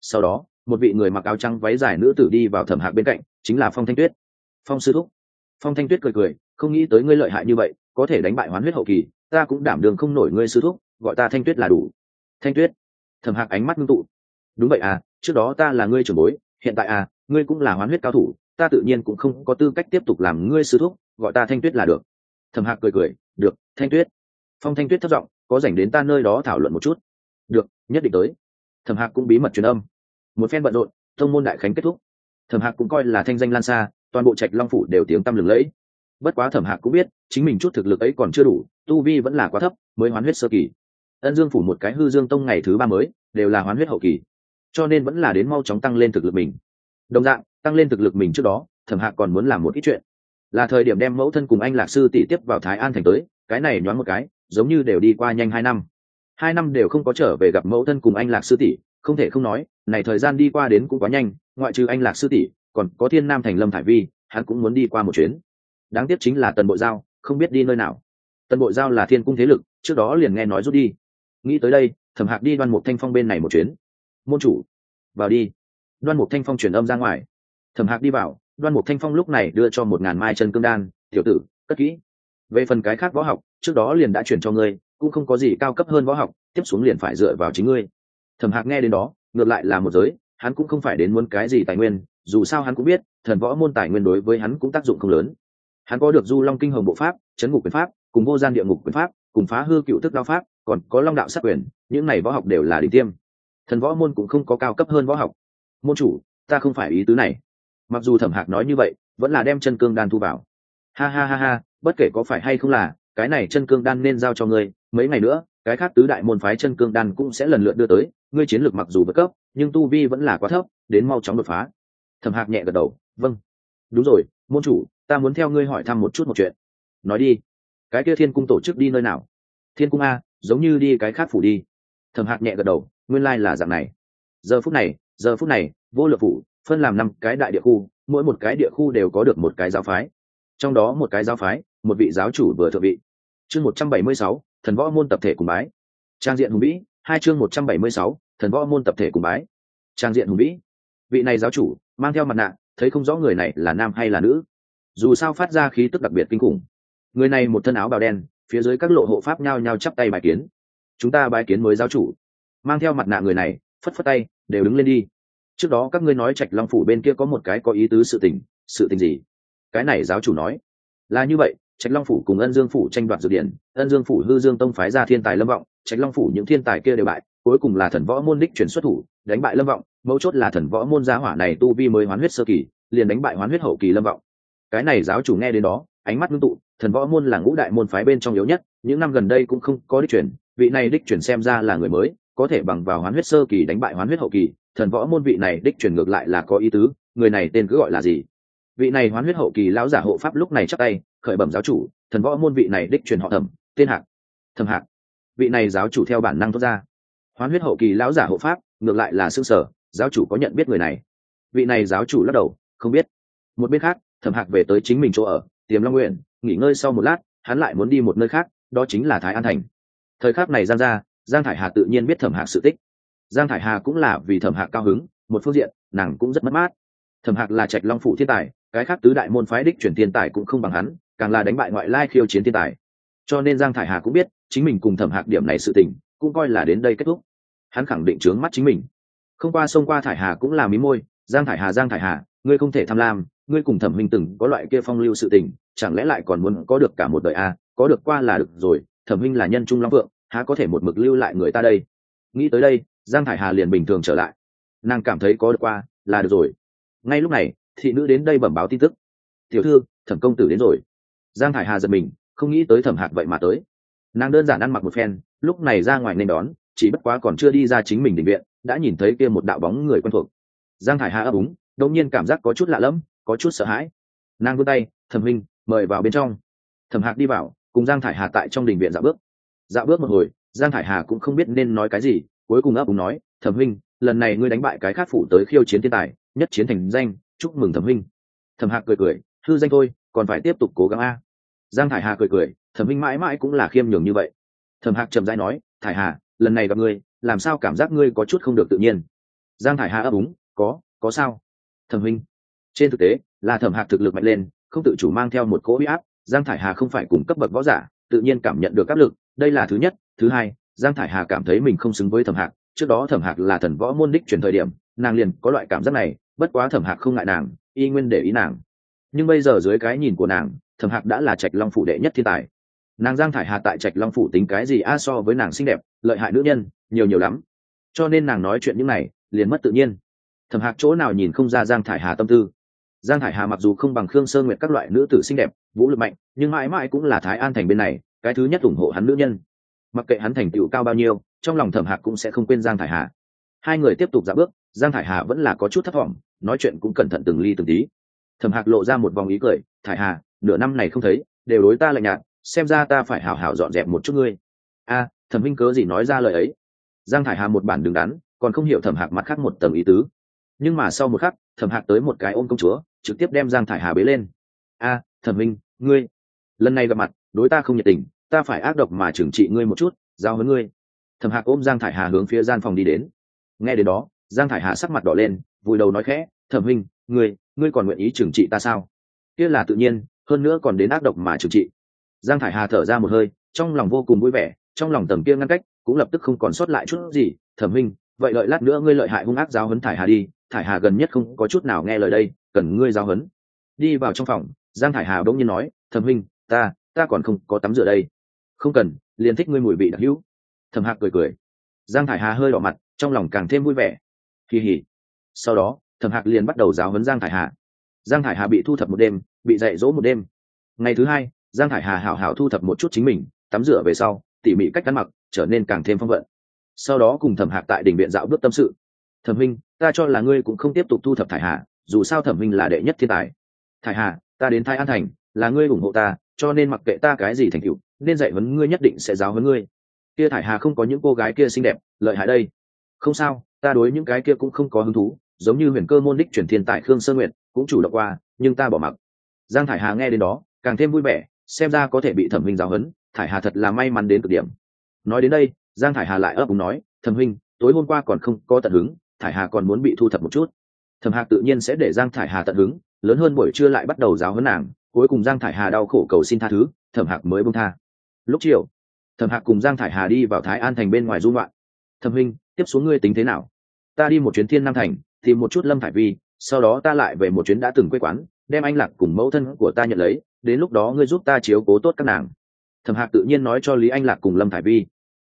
Sau đó, một vị người mặc áo trắng váy dài nữ tử đi vào thẩm hạc bên cạnh, chính là phong thanh tuyết. Phong sư thúc. Phong thanh tuyết cười cười, không nghĩ tới ngươi lợi hại như vậy, có thể đánh bại hoán huyết hậu kỳ, ta cũng đảm đường không nổi ngươi sư thúc, gọi ta thanh tuyết là đủ. Thanh tuyết. Thẩm hạc ánh mắt ngưng tụ. Đúng vậy à trước đó ta là ngươi trưởng bối, hiện tại à ngươi cũng là hoán huyết cao thủ, ta tự nhiên cũng không có tư cách tiếp tục làm ngươi sư thúc, gọi ta thanh tuyết là được. Thẩm hạc cười cười, được, thanh tuyết. Phong thanh tuyết thất giọng, có dành đến ta nơi đó thảo luận một chút. Được, nhất định tới. Thẩm hạc cũng bí mật truyền âm. Một phen bận rộn, thông môn đại khánh kết thúc. Thẩm hạc cũng coi là thanh danh lan xa, toàn bộ trạch long phủ đều tiếng tăm lừng lẫy. Bất quá thẩm hạc cũng biết, chính mình chút thực lực ấy còn chưa đủ, tu vi vẫn là quá thấp, mới hoán huyết sơ kỳ. Ân dương phủ một cái hư dương tông ngày thứ ba mới, đều là hoán huyết hậu kỳ cho nên vẫn là đến mau chóng tăng lên thực lực mình. Đồng dạng, tăng lên thực lực mình trước đó, thẩm hạc còn muốn làm một ít chuyện. Là thời điểm đem mẫu thân cùng anh lạc sư tỷ tiếp vào thái an thành tới, cái này nhoáng một cái, giống như đều đi qua nhanh hai năm. Hai năm đều không có trở về gặp mẫu thân cùng anh lạc sư tỷ, không thể không nói, này thời gian đi qua đến cũng quá nhanh, ngoại trừ anh lạc sư tỷ, còn có thiên nam thành lâm thải vi, hắn cũng muốn đi qua một chuyến. Đáng tiếc chính là tần bộ giao, không biết đi nơi nào. Tần bộ giao là thiên cung thế lực, trước đó liền nghe nói rút đi. Nghĩ tới đây, thẩm hạc đi đoan mục thanh phong bên này một chuyến môn chủ, vào đi. Đoan mục thanh phong truyền âm ra ngoài. Thẩm hạc đi vào, đoan mục thanh phong lúc này đưa cho một ngàn mai chân cương đan, tiểu tử, cất kỹ. Về phần cái khác võ học, trước đó liền đã chuyển cho ngươi, cũng không có gì cao cấp hơn võ học, tiếp xuống liền phải dựa vào chính ngươi. Thẩm hạc nghe đến đó, ngược lại là một giới, hắn cũng không phải đến muốn cái gì tài nguyên, dù sao hắn cũng biết, thần võ môn tài nguyên đối với hắn cũng tác dụng không lớn. Hắn có được du long kinh hồng bộ pháp, chấn ngục quyền pháp, cùng vô gian địa ngục quyền pháp, cùng phá hư cựu thức đao pháp, còn có long đạo sát quyền, những này võ học đều là đỉnh tiêm thần võ môn cũng không có cao cấp hơn võ học. Môn chủ, ta không phải ý tứ này. Mặc dù thẩm hạc nói như vậy, vẫn là đem chân cương đan thu vào. Ha ha ha ha, bất kể có phải hay không là, cái này chân cương đan nên giao cho ngươi, mấy ngày nữa, cái khác tứ đại môn phái chân cương đan cũng sẽ lần lượt đưa tới, ngươi chiến lược mặc dù bất cấp, nhưng tu vi vẫn là quá thấp, đến mau chóng đột phá. Thẩm hạc nhẹ gật đầu vâng. Đúng rồi, môn chủ, ta muốn theo ngươi hỏi thăm một chút một chuyện. Nói đi, cái kia thiên cung tổ chức đi nơi nào? Thiên cung a, giống như đi cái khác phủ đi. Thẩm hạc nhẹ gật đầu nguyên lai là dạng này. Giờ phút này, giờ phút này, vô lượng phủ, phân làm năm cái đại địa khu, mỗi một cái địa khu đều có được một cái giáo phái. Trong đó một cái giáo phái, một vị giáo chủ vừa thượng vị. Chương một trăm bảy mươi sáu, thần võ môn tập thể cùng bái. Trang diện hùng vĩ, hai chương một trăm bảy mươi sáu, thần võ môn tập thể cùng bái. Trang diện hùng vĩ. Vị này giáo chủ, mang theo mặt nạ, thấy không rõ người này là nam hay là nữ. Dù sao phát ra khí tức đặc biệt kinh khủng. Người này một thân áo bào đen, phía dưới các lộ hộ pháp nhao nhao chắp tay bài kiến. Chúng ta bài kiến mới giáo chủ mang theo mặt nạ người này, phất phất tay, đều đứng lên đi. Trước đó các ngươi nói trạch long phủ bên kia có một cái có ý tứ sự tình sự tình gì? Cái này giáo chủ nói. Là như vậy, trạch long phủ cùng ân dương phủ tranh đoạt dược điển, ân dương phủ hư dương tông phái ra thiên tài lâm vọng, trạch long phủ những thiên tài kia đều bại, cuối cùng là thần võ môn đích chuyển xuất thủ, đánh bại lâm vọng, mấu chốt là thần võ môn gia hỏa này tu vi mới hoán huyết sơ kỳ, liền đánh bại hoán huyết hậu kỳ lâm vọng. Cái này giáo chủ nghe đến đó, ánh mắt ngưng tụ, thần võ môn là ngũ đại môn phái bên trong yếu nhất, những năm gần đây cũng không có đích chuyển vị này đích chuyển xem ra là người mới có thể bằng vào hoán huyết sơ kỳ đánh bại hoán huyết hậu kỳ, thần võ môn vị này đích chuyển ngược lại là có ý tứ, người này tên cứ gọi là gì? Vị này hoán huyết hậu kỳ lão giả hộ pháp lúc này chắc tay, khởi bẩm giáo chủ, thần võ môn vị này đích truyền họ thẩm, tên hạc. Thẩm hạc. Vị này giáo chủ theo bản năng thốt ra. Hoán huyết hậu kỳ lão giả hộ pháp, ngược lại là xương sở giáo chủ có nhận biết người này? Vị này giáo chủ lắc đầu, không biết. Một bên khác, thẩm hạc về tới chính mình chỗ ở, tiềm long nguyện, nghỉ ngơi sau một lát, hắn lại muốn đi một nơi khác, đó chính là thái an thành. Thời khắc này gian ra giang thải hà tự nhiên biết thẩm hạc sự tích. Giang thải hà cũng là vì thẩm hạc cao hứng một phương diện nàng cũng rất mất mát. Thẩm hạc là trạch long phủ thiên tài cái khác tứ đại môn phái đích chuyển thiên tài cũng không bằng hắn càng là đánh bại ngoại lai khiêu chiến thiên tài. Cho nên giang thải hà cũng biết chính mình cùng thẩm hạc điểm này sự tình cũng coi là đến đây kết thúc. Hắn khẳng định trướng mắt chính mình. Không qua sông qua thải hà cũng là mí môi giang thải hà giang thải hà ngươi không thể tham lam ngươi cùng thẩm minh từng có loại kia phong lưu sự tình chẳng lẽ lại còn muốn có được cả một đời a à, có được qua là được rồi thẩm minh là nhân trung long vượng há có thể một mực lưu lại người ta đây? Nghĩ tới đây, giang thải hà liền bình thường trở lại. Nàng cảm thấy có được qua, là được rồi. Ngay lúc này, thị nữ đến đây bẩm báo tin tức. Tiểu thư, thẩm công tử đến rồi. Giang thải hà giật mình, không nghĩ tới thẩm hạc vậy mà tới. Nàng đơn giản ăn mặc một phen, lúc này ra ngoài nên đón, chỉ bất quá còn chưa đi ra chính mình định viện, đã nhìn thấy kia một đạo bóng người quen thuộc. Giang thải hà ấp úng, đột nhiên cảm giác có chút lạ lẫm, có chút sợ hãi. Nàng vươn tay, thẩm huynh, mời vào bên trong. Thẩm hạc đi vào, cùng giang thải hà tại trong đình viện dạo bước dạo bước một hồi, giang hải hà cũng không biết nên nói cái gì, cuối cùng ấp úng nói, thẩm huynh, lần này ngươi đánh bại cái khác phủ tới khiêu chiến thiên tài, nhất chiến thành danh, chúc mừng thẩm huynh. Thẩm hạc cười cười hư danh thôi, còn phải tiếp tục cố gắng a. Giang thải hà cười cười, thẩm huynh mãi mãi cũng là khiêm nhường như vậy. Thẩm hạc trầm dãi nói, thải hà, lần này gặp ngươi, làm sao cảm giác ngươi có chút không được tự nhiên? Giang thải hà ấp úng, có có sao? Thẩm huynh, trên thực tế, là thẩm hạc thực lực mạnh lên, không tự chủ mang theo một cỗ huy áp, giang thải hà không phải cùng cấp bậc võ giả, tự nhiên cảm nhận được áp lực đây là thứ nhất. Thứ hai, giang thải hà cảm thấy mình không xứng với thẩm hạc. Trước đó thẩm hạc là thần võ môn đích truyền thời điểm, nàng liền có loại cảm giác này, bất quá thẩm hạc không ngại nàng, y nguyên để ý nàng. Nhưng bây giờ dưới cái nhìn của nàng, thẩm hạc đã là trạch long phủ đệ nhất thiên tài. Nàng giang thải hà tại trạch long phủ tính cái gì a so với nàng xinh đẹp, lợi hại nữ nhân, nhiều nhiều lắm. Cho nên nàng nói chuyện những này, liền mất tự nhiên. Thẩm hạc chỗ nào nhìn không ra giang thải hà tâm tư. Giang thải hà mặc dù không bằng khương sơn nguyệt các loại nữ tử xinh đẹp, vũ lực mạnh, nhưng mãi mãi cũng là thái an thành bên này cái thứ nhất ủng hộ hắn nữ nhân. Mặc kệ hắn thành tựu cao bao nhiêu, trong lòng thẩm hạc cũng sẽ không quên giang thải hà. Hai người tiếp tục ra bước, giang thải hà vẫn là có chút thất vọng nói chuyện cũng cẩn thận từng ly từng tí. Thẩm hạc lộ ra một vòng ý cười, thải hà, nửa năm này không thấy, đều đối ta lạnh nhạt, xem ra ta phải hào hào dọn dẹp một chút ngươi. A, thẩm minh cớ gì nói ra lời ấy? Giang thải hà một bản đứng đắn, còn không hiểu thẩm hạc mặt khác một tầng ý tứ. Nhưng mà sau một khắc, thẩm hạc tới một cái ôm công chúa, trực tiếp đem giang thải hà bế lên. A, thẩm minh, ngươi, lần này gặp mặt đối ta không nhiệt tình, ta phải ác độc mà trừng trị ngươi một chút, giao hơn ngươi. Thẩm hạc ôm giang thải hà hướng phía gian phòng đi đến. Nghe đến đó, giang thải hà sắc mặt đỏ lên, vùi đầu nói khẽ, thẩm minh ngươi ngươi còn nguyện ý trừng trị ta sao? Kia là tự nhiên, hơn nữa còn đến ác độc mà trừng trị. Giang thải hà thở ra một hơi, trong lòng vô cùng vui vẻ, trong lòng tầm kia ngăn cách cũng lập tức không còn sót lại chút gì. Thẩm minh vậy lợi lát nữa ngươi lợi hại hung ác giáo hấn thải hà đi, thải hà gần nhất không có chút nào nghe lời đây, cần ngươi giáo hấn. Đi vào trong phòng, giang thải hà bỗng nhiên nói, thẩm minh ta ta còn không có tắm rửa đây. Không cần, liền thích ngươi mùi vị đặc hữu. Thẩm hạc cười cười. Giang thải hà hơi đỏ mặt, trong lòng càng thêm vui vẻ. Kỳ hỉ sau đó, thẩm hạc liền bắt đầu giáo huấn giang thải hà. Giang thải hà bị thu thập một đêm, bị dạy dỗ một đêm. Ngày thứ hai, giang thải hà hảo hảo thu thập một chút chính mình, tắm rửa về sau, tỉ mỉ cách ăn mặc, trở nên càng thêm phong vận. Sau đó cùng thẩm hạc tại đỉnh viện dạo bước tâm sự. Thẩm minh, ta cho là ngươi cũng không tiếp tục thu thập thải hà, dù sao thẩm minh là đệ nhất thiên tài. Thải hà, ta đến thái an thành, là ngươi ủng hộ ta cho nên mặc kệ ta cái gì thành tựu, nên dạy vấn ngươi nhất định sẽ giáo huấn ngươi. Kia thải hà không có những cô gái kia xinh đẹp, lợi hại đây. Không sao, ta đối những cái kia cũng không có hứng thú, giống như huyền cơ môn đích chuyển thiên tại khương sơn nguyện cũng chủ động qua, nhưng ta bỏ mặc. Giang thải hà nghe đến đó, càng thêm vui vẻ, xem ra có thể bị thẩm minh giáo huấn, thải hà thật là may mắn đến cực điểm. Nói đến đây, giang thải hà lại ấp úng nói, thẩm huynh, tối hôm qua còn không có tận hứng, thải hà còn muốn bị thu thập một chút. Thẩm hạc tự nhiên sẽ để giang thải hà tận hứng, lớn hơn buổi trưa lại bắt đầu giáo huấn nàng cuối cùng giang thải hà đau khổ cầu xin tha thứ, thẩm hạc mới bông tha. Lúc chiều, thẩm hạc cùng giang thải hà đi vào thái an thành bên ngoài dung loạn thẩm huynh, tiếp xuống ngươi tính thế nào? Ta đi một chuyến thiên nam thành, tìm một chút lâm thải vi, sau đó ta lại về một chuyến đã từng quê quán, đem anh lạc cùng mẫu thân của ta nhận lấy, đến lúc đó ngươi giúp ta chiếu cố tốt các nàng. Thẩm hạc tự nhiên nói cho lý anh lạc cùng lâm thải vi.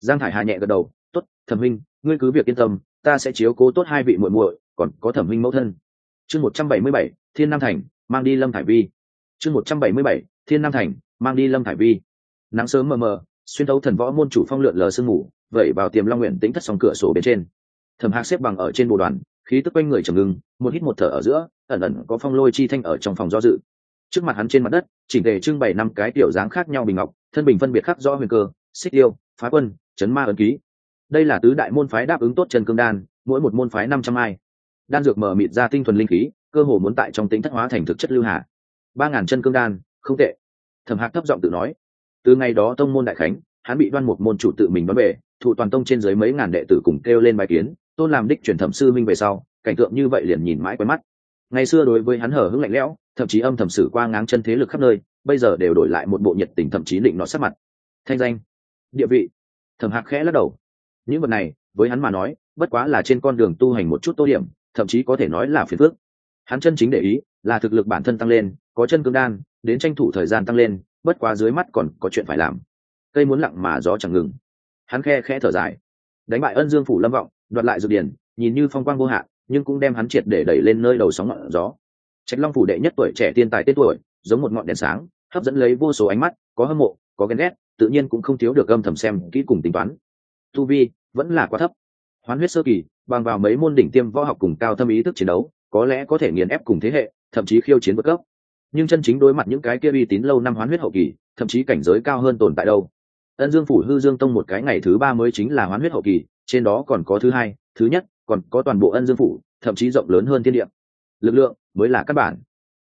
Giang thải hà nhẹ gật đầu t ố t thẩm minh ngươi cứ việc yên tâm, ta sẽ chiếu cố tốt hai vị muội muội, còn có thẩm minh mẫu thân. Chương một trăm bảy mươi bảy, thiên nam thành, mang đi lâm thải vi chương một trăm bảy mươi bảy, thiên nam thành, mang đi lâm thải vi. Nắng sớm mờ mờ, xuyên thấu thần võ môn chủ phong lượn lờ sương mù, vẩy vào tiềm long nguyện tính thất sòng cửa sổ bên trên. Thẩm hạc xếp bằng ở trên bồ đoàn, khí tức quanh người trầm ngưng, một hít một thở ở giữa, ẩn ẩn có phong lôi chi thanh ở trong phòng do dự. Trước mặt hắn trên mặt đất chỉnh thể trưng bày năm cái tiểu dáng khác nhau bình ngọc, thân bình phân biệt khắc rõ huyền cơ, xích tiêu phá quân, chấn ma ấn ký. Đây là tứ đại môn phái đáp ứng tốt chân cương đan, mỗi một môn phái năm trăm ai. Đan dược mở mịt ra tinh thuần linh khí, cơ hồ muốn tại trong tính thất hóa thành thực chất lưu hạ ba ngàn chân cương đan, không tệ. Thẩm hạc thấp giọng tự nói. Từ ngày đó tông môn đại khánh, hắn bị đoan một môn chủ tự mình đón về thụ toàn tông trên dưới mấy ngàn đệ tử cùng kêu lên bài kiến, tôn làm đích truyền thẩm sư minh về sau, cảnh tượng như vậy liền nhìn mãi quen mắt. Ngày xưa đối với hắn hở hững lạnh lẽo, thậm chí âm thầm sử qua ngáng chân thế lực khắp nơi, bây giờ đều đổi lại một bộ nhiệt tình thậm chí định nó sát mặt. Thanh danh, địa vị. Thẩm hạc khẽ lắc đầu. Những vật này, với hắn mà nói, bất quá là trên con đường tu hành một chút tô điểm, thậm chí có thể nói là phiền phước hắn chân chính để ý là thực lực bản thân tăng lên có chân cương đan, đến tranh thủ thời gian tăng lên, bất quá dưới mắt còn có chuyện phải làm. Cây muốn lặng mà gió chẳng ngừng. Hắn khe khẽ thở dài. Đánh bại ân dương phủ lâm vọng, đoạt lại dược điển nhìn như phong quang vô hạn, nhưng cũng đem hắn triệt để đẩy lên nơi đầu sóng ngọn gió. Trạch long phủ đệ nhất tuổi trẻ tiên tài tên tuổi, giống một ngọn đèn sáng, hấp dẫn lấy vô số ánh mắt, có hâm mộ, có ghen ghét, tự nhiên cũng không thiếu được âm thầm xem kỹ cùng tính toán. Tu vi vẫn là quá thấp. Hoán huyết sơ kỳ, bằng vào mấy môn đỉnh tiêm võ học cùng cao thâm ý thức chiến đấu, có lẽ có thể nghiền ép cùng thế hệ, thậm chí khiêu chiến vượt cấp nhưng chân chính đối mặt những cái kia uy tín lâu năm hoán huyết hậu kỳ, thậm chí cảnh giới cao hơn tồn tại đâu. Ân dương phủ hư dương tông một cái ngày thứ ba mới chính là hoán huyết hậu kỳ, trên đó còn có thứ hai, thứ nhất, còn có toàn bộ ân dương phủ, thậm chí rộng lớn hơn thiên địa. Lực lượng mới là căn bản.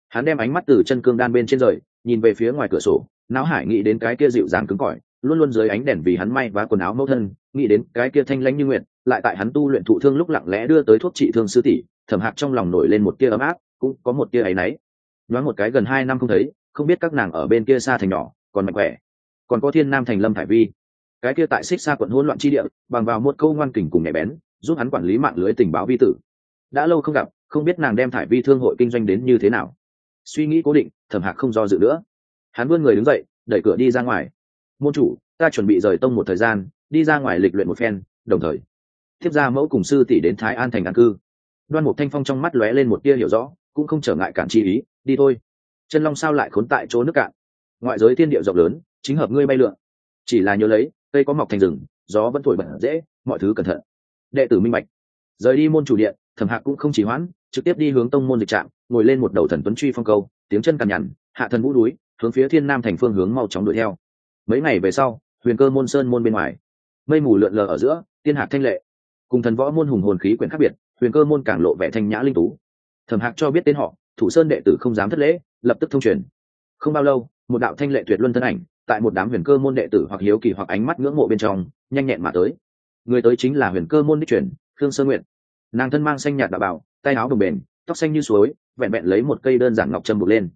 Hắn đem ánh mắt từ chân cương đan bên trên rời, nhìn về phía ngoài cửa sổ, não hải nghĩ đến cái kia dịu dàng cứng cỏi, luôn luôn dưới ánh đèn vì hắn may và quần áo mẫu thân, nghĩ đến cái kia thanh lãnh như nguyện lại tại hắn tu luyện thụ thương lúc lặng lẽ đưa tới thuốc trị thương sư tỷ thẩm hạc trong lòng nổi lên một tia ấm áp, cũng có một tia áy náy nhoáng một cái gần hai năm không thấy, không biết các nàng ở bên kia xa thành nhỏ, còn mạnh khỏe. Còn có thiên nam thành lâm thải vi. Cái kia tại xích xa quận hỗn loạn chi địa, bằng vào một câu ngoan kình cùng nhạy bén, giúp hắn quản lý mạng lưới tình báo vi tử. Đã lâu không gặp, không biết nàng đem thải vi thương hội kinh doanh đến như thế nào. Suy nghĩ cố định, thẩm hạc không do dự nữa. Hắn vươn người đứng dậy, đẩy cửa đi ra ngoài. Môn chủ, ta chuẩn bị rời tông một thời gian, đi ra ngoài lịch luyện một phen, đồng thời, thiếp ra mẫu cùng sư tỷ đến thái an thành an cư. Đoan mục thanh phong trong mắt lóe lên một tia hiểu rõ, cũng không trở ngại cản chi ý đi thôi. Chân long sao lại khốn tại chỗ nước cạn? Ngoại giới thiên địa rộng lớn, chính hợp ngươi bay lượn. Chỉ là nhớ lấy, cây có mọc thành rừng, gió vẫn thổi bẩn dễ, mọi thứ cẩn thận. Đệ tử minh bạch. Rời đi môn chủ điện, thẩm hạc cũng không chỉ hoãn, trực tiếp đi hướng tông môn dịch trạm, ngồi lên một đầu thần tuấn truy phong câu, tiếng chân cằn nhằn, hạ thần vũ núi, hướng phía thiên nam thành phương hướng mau chóng đuổi theo. Mấy ngày về sau, huyền cơ môn sơn môn bên ngoài, mây mù lượn lờ ở giữa, tiên hạc thanh lệ. Cùng thần võ môn hùng hồn khí quyển khác biệt, huyền cơ môn càng lộ vẻ thanh nhã linh tú. Thẩm hạc cho biết tên họ thủ sơn đệ tử không dám thất lễ, lập tức thông truyền. Không bao lâu, một đạo thanh lệ tuyệt luân thân ảnh, tại một đám huyền cơ môn đệ tử hoặc hiếu kỳ hoặc ánh mắt ngưỡng mộ bên trong, nhanh nhẹn mà tới. Người tới chính là huyền cơ môn đích truyền, khương sơ nguyện nàng thân mang xanh nhạt đạo bảo tay áo đồng bền tóc xanh như suối, vẹn vẹn lấy một cây đơn giản ngọc trâm buộc lên.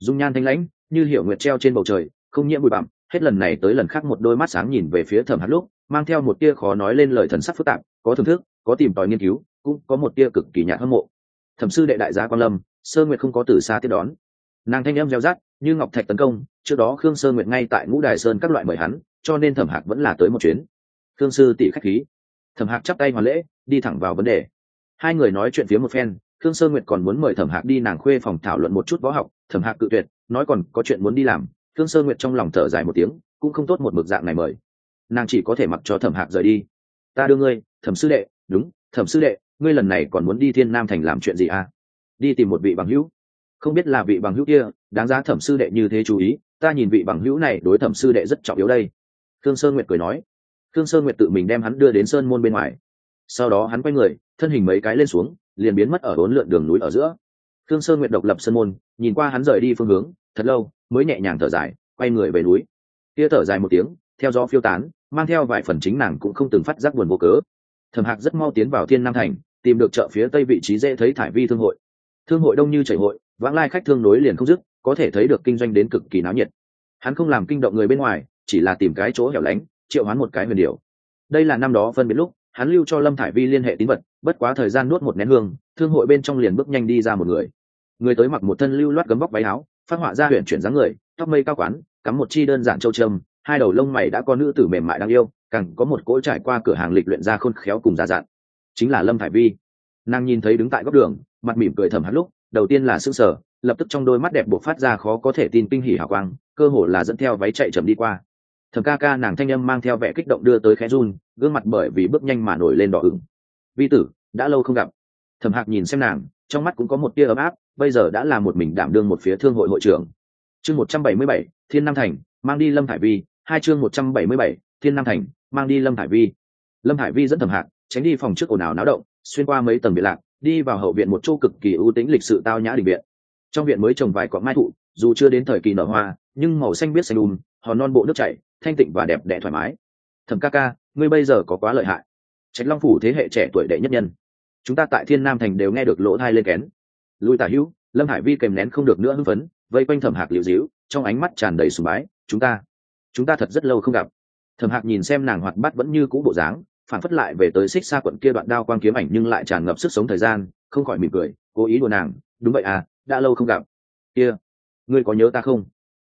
Dung nhan thanh lãnh, như hiểu nguyệt treo trên bầu trời, không nhiễm bụi bặm, hết lần này tới lần khác một đôi mắt sáng nhìn về phía thẩm hát lúc mang theo một tia khó nói lên lời thần sắc phức tạp, có thưởng thức, có tìm tòi nghiên cứu, cũng có một tia cực kỳ nhạt hâm mộ. Thẩm sư đệ đại gia quan lâm sơ nguyệt không có từ xa tiếp đón. Nàng thanh em gieo rát như ngọc thạch tấn công, trước đó khương sơ nguyệt ngay tại ngũ đài sơn các loại mời hắn, cho nên thẩm hạc vẫn là tới một chuyến. Khương sư tỷ khách khí. Thẩm hạc chắp tay hoàn lễ, đi thẳng vào vấn đề. Hai người nói chuyện phía một phen, khương sơ nguyệt còn muốn mời thẩm hạc đi nàng khuê phòng thảo luận một chút võ học, thẩm hạc cự tuyệt, nói còn có chuyện muốn đi làm. Khương sơ nguyệt trong lòng thở dài một tiếng, cũng không tốt một mực dạng này mời. Nàng chỉ có thể mặc cho thẩm hạc rời đi. Ta đưa ngươi, thẩm sư đệ, đúng, thẩm sư đệ, ngươi lần này còn muốn đi thiên nam thành làm chuyện gì à? Đi tìm một vị bằng hữu. Không biết là vị bằng hữu kia, đáng giá thẩm sư đệ như thế chú ý, ta nhìn vị bằng hữu này đối thẩm sư đệ rất trọng yếu đây. Thương sơn nguyệt cười nói. Thương sơn nguyệt tự mình đem hắn đưa đến sơn môn bên ngoài. Sau đó hắn quay người, thân hình mấy cái lên xuống, liền biến mất ở bốn lượn đường núi ở giữa. Thương sơn nguyệt độc lập sơn môn, nhìn qua hắn rời đi phương hướng, thật lâu, mới nhẹ nhàng thở dài, quay người về núi. Kia thở dài một tiếng, theo gió phiêu tán, mang theo vài phần chính nàng cũng không từng phát giác buồn vô cớ. Thẩm hạc rất mau tiến vào thiên nam thành, tìm được chợ phía tây vị trí dễ thấy thải vi thương hội thương hội đông như chảy hội, vãng lai khách thương nối liền không dứt, có thể thấy được kinh doanh đến cực kỳ náo nhiệt. Hắn không làm kinh động người bên ngoài, chỉ là tìm cái chỗ hẻo lánh, triệu hoán một cái huyền điều đây là năm đó phân biệt lúc, hắn lưu cho lâm thải vi liên hệ tín vật, bất quá thời gian nuốt một nén hương, thương hội bên trong liền bước nhanh đi ra một người. Người tới mặc một thân lưu loát gấm vóc váy áo, phát họa ra huyện chuyển dáng người, tóc mây cao quán, cắm một chi đơn giản châu trâm hai đầu lông mày đã có nữ tử mềm mại đang yêu, càng có một cỗ trải qua cửa hàng lịch luyện ra khôn khéo cùng già dặn. Chính là lâm thải vi. Nàng nhìn thấy đứng tại góc đường mặt mỉm cười thầm hắn lúc, đầu tiên là s ư sở lập tức trong đôi mắt đẹp buộc phát ra khó có thể tin kinh hỉ hào quang, cơ hồ là dẫn theo váy chạy chậm đi qua. Thầm ca ca nàng thanh âm mang theo vẻ kích động đưa tới khẽ run, gương mặt bởi vì bước nhanh mà nổi lên đỏ ửng. Vi tử, đã lâu không gặp. Thầm hạc nhìn xem nàng, trong mắt cũng có một tia ấm áp, bây giờ đã là một mình đảm đương một phía thương hội hội trưởng. Chương một trăm bảy mươi bảy, thiên nam thành, mang đi lâm thải vi. Hai chương một trăm bảy mươi bảy, thiên nam thành, mang đi lâm thải vi. Lâm hải vi dẫn thầm hạc, tránh đi phòng trước ồn ào náo động, xuyên qua mấy tầng biệt lạc đi vào hậu viện một chỗ cực kỳ ưu tính lịch sự tao nhã đình viện. Trong viện mới trồng vài quả mai thụ, dù chưa đến thời kỳ nở hoa, nhưng màu xanh biết xanh đùm, hòn non bộ nước chảy, thanh tịnh và đẹp đẽ thoải mái. Thầm ca ca, ngươi bây giờ có quá lợi hại. Tránh long phủ thế hệ trẻ tuổi đệ nhất nhân. Chúng ta tại thiên nam thành đều nghe được lỗ thai lên kén. Lui tả hữu, lâm hải vi kèm nén không được nữa hưng phấn, vây quanh thẩm hạc liệu dĩu trong ánh mắt tràn đầy sùng bái, chúng ta chúng ta thật rất lâu không gặp. Thẩm hạc nhìn xem nàng hoạt bát vẫn như cũ bộ dáng phản phất lại về tới xích xa quận kia đoạn đao quang kiếm ảnh nhưng lại tràn ngập sức sống thời gian, không khỏi mỉm cười, cố ý đùa nàng, đúng vậy à đã lâu không gặp. Kia, ngươi có nhớ ta không?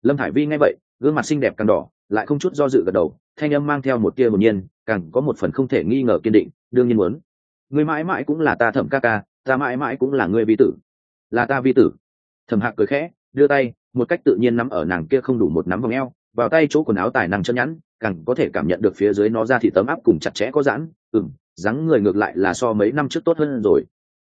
Lâm thải vi nghe vậy, gương mặt xinh đẹp càng đỏ, lại không chút do dự gật đầu, thanh âm mang theo một tia hồn nhiên, càng có một phần không thể nghi ngờ kiên định, đương nhiên muốn. Ngươi mãi mãi cũng là ta thẩm ca ca, ta mãi mãi cũng là ngươi vi tử. Là ta vi tử. Thẩm hạc cười khẽ, đưa tay, một cách tự nhiên nắm ở nàng kia không đủ một nắm vòng eo vào tay chỗ quần áo tài năng chân nhẵn, càng có thể cảm nhận được phía dưới nó ra thì tấm áp cùng chặt chẽ có giãn ừng dáng người ngược lại là so mấy năm trước tốt hơn rồi.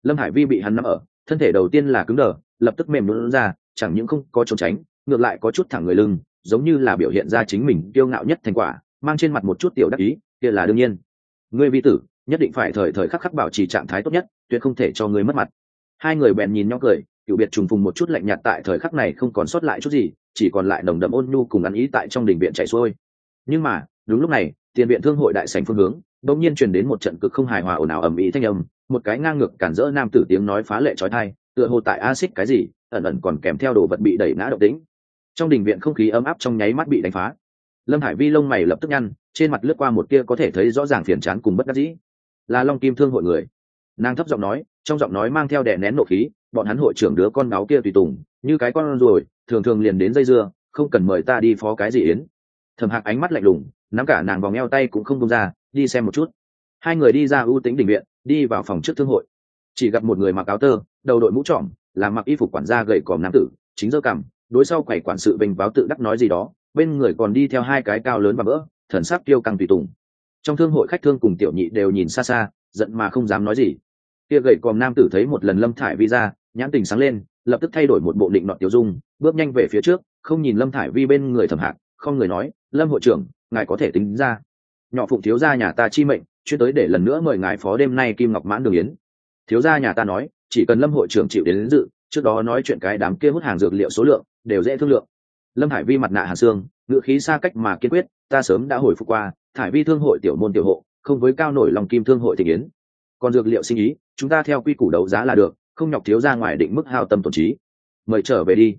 Lâm hải vi bị hắn nắm ở, thân thể đầu tiên là cứng đờ, lập tức mềm lún ra, chẳng những không có trốn tránh, ngược lại có chút thẳng người lưng, giống như là biểu hiện ra chính mình kiêu ngạo nhất thành quả, mang trên mặt một chút tiểu đắc ý, kia là đương nhiên. Ngươi vi tử, nhất định phải thời thời khắc khắc bảo trì trạng thái tốt nhất, tuyệt không thể cho ngươi mất mặt. Hai người bèn nhìn nhau cười cựu biệt trùng phùng một chút lạnh nhạt tại thời khắc này không còn sót lại chút gì, chỉ còn lại nồng đậm ôn nhu cùng ăn ý tại trong đình viện chạy xuôi. Nhưng mà, đúng lúc này, tiền viện thương hội đại sành phương hướng, đột nhiên truyền đến một trận cực không hài hòa ồn ào ầm ĩ thanh âm, một cái ngang ngược cản rỡ nam tử tiếng nói phá lệ trói thai tựa hồ tại axit cái gì, ẩn ẩn còn kèm theo đồ vật bị đẩy ngã động tĩnh. Trong đình viện không khí ấm áp trong nháy mắt bị đánh phá. Lâm hải vi lông mày lập tức nhăn, trên mặt lướt qua một kia có thể thấy rõ ràng phiền chán cùng bất đắc dĩ. Là long kim thương hội người. Nàng thấp giọng nói, trong giọng nói mang theo đè nén nộ khí bọn hắn hội trưởng đứa con báo kia tùy tùng, như cái con rồi thường thường liền đến dây dưa, không cần mời ta đi phó cái gì yến. Thầm hạc ánh mắt lạnh lùng, nắm cả nàng vòng eo tay cũng không công ra, đi xem một chút. Hai người đi ra ưu tính đình viện, đi vào phòng trước thương hội. Chỉ gặp một người mặc áo tơ, đầu đội mũ trọm làm mặc y phục quản gia gậy còm nam tử, chính dơ cằm, đối sau quầy quản sự bình báo tự đắc nói gì đó, bên người còn đi theo hai cái cao lớn và vỡ thần sắc tiêu căng tùy tùng. Trong thương hội khách thương cùng tiểu nhị đều nhìn xa xa, giận mà không dám nói gì. Kia gậy còm nam tử thấy một lần lâm thải vi ra nhãn tình sáng lên lập tức thay đổi một bộ định nọ tiêu dung bước nhanh về phía trước không nhìn lâm thải vi bên người thẩm hạc không người nói lâm hội trưởng ngài có thể tính ra. Nhỏ phụng thiếu gia nhà ta chi mệnh chuyên tới để lần nữa mời ngài phó đêm nay kim ngọc mãn đường yến. Thiếu gia nhà ta nói chỉ cần lâm hội trưởng chịu đến, đến dự trước đó nói chuyện cái đám kia hút hàng dược liệu số lượng đều dễ thương lượng. Lâm hải vi mặt nạ hà xương ngự khí xa cách mà kiên quyết ta sớm đã hồi phục qua thải vi thương hội tiểu môn tiểu hộ không với cao nổi lòng kim thương hội thị yến. Còn dược liệu sinh ý chúng ta theo quy củ đấu giá là được không nhọc thiếu ra ngoài định mức hao tâm tổn trí. Mời trở về đi.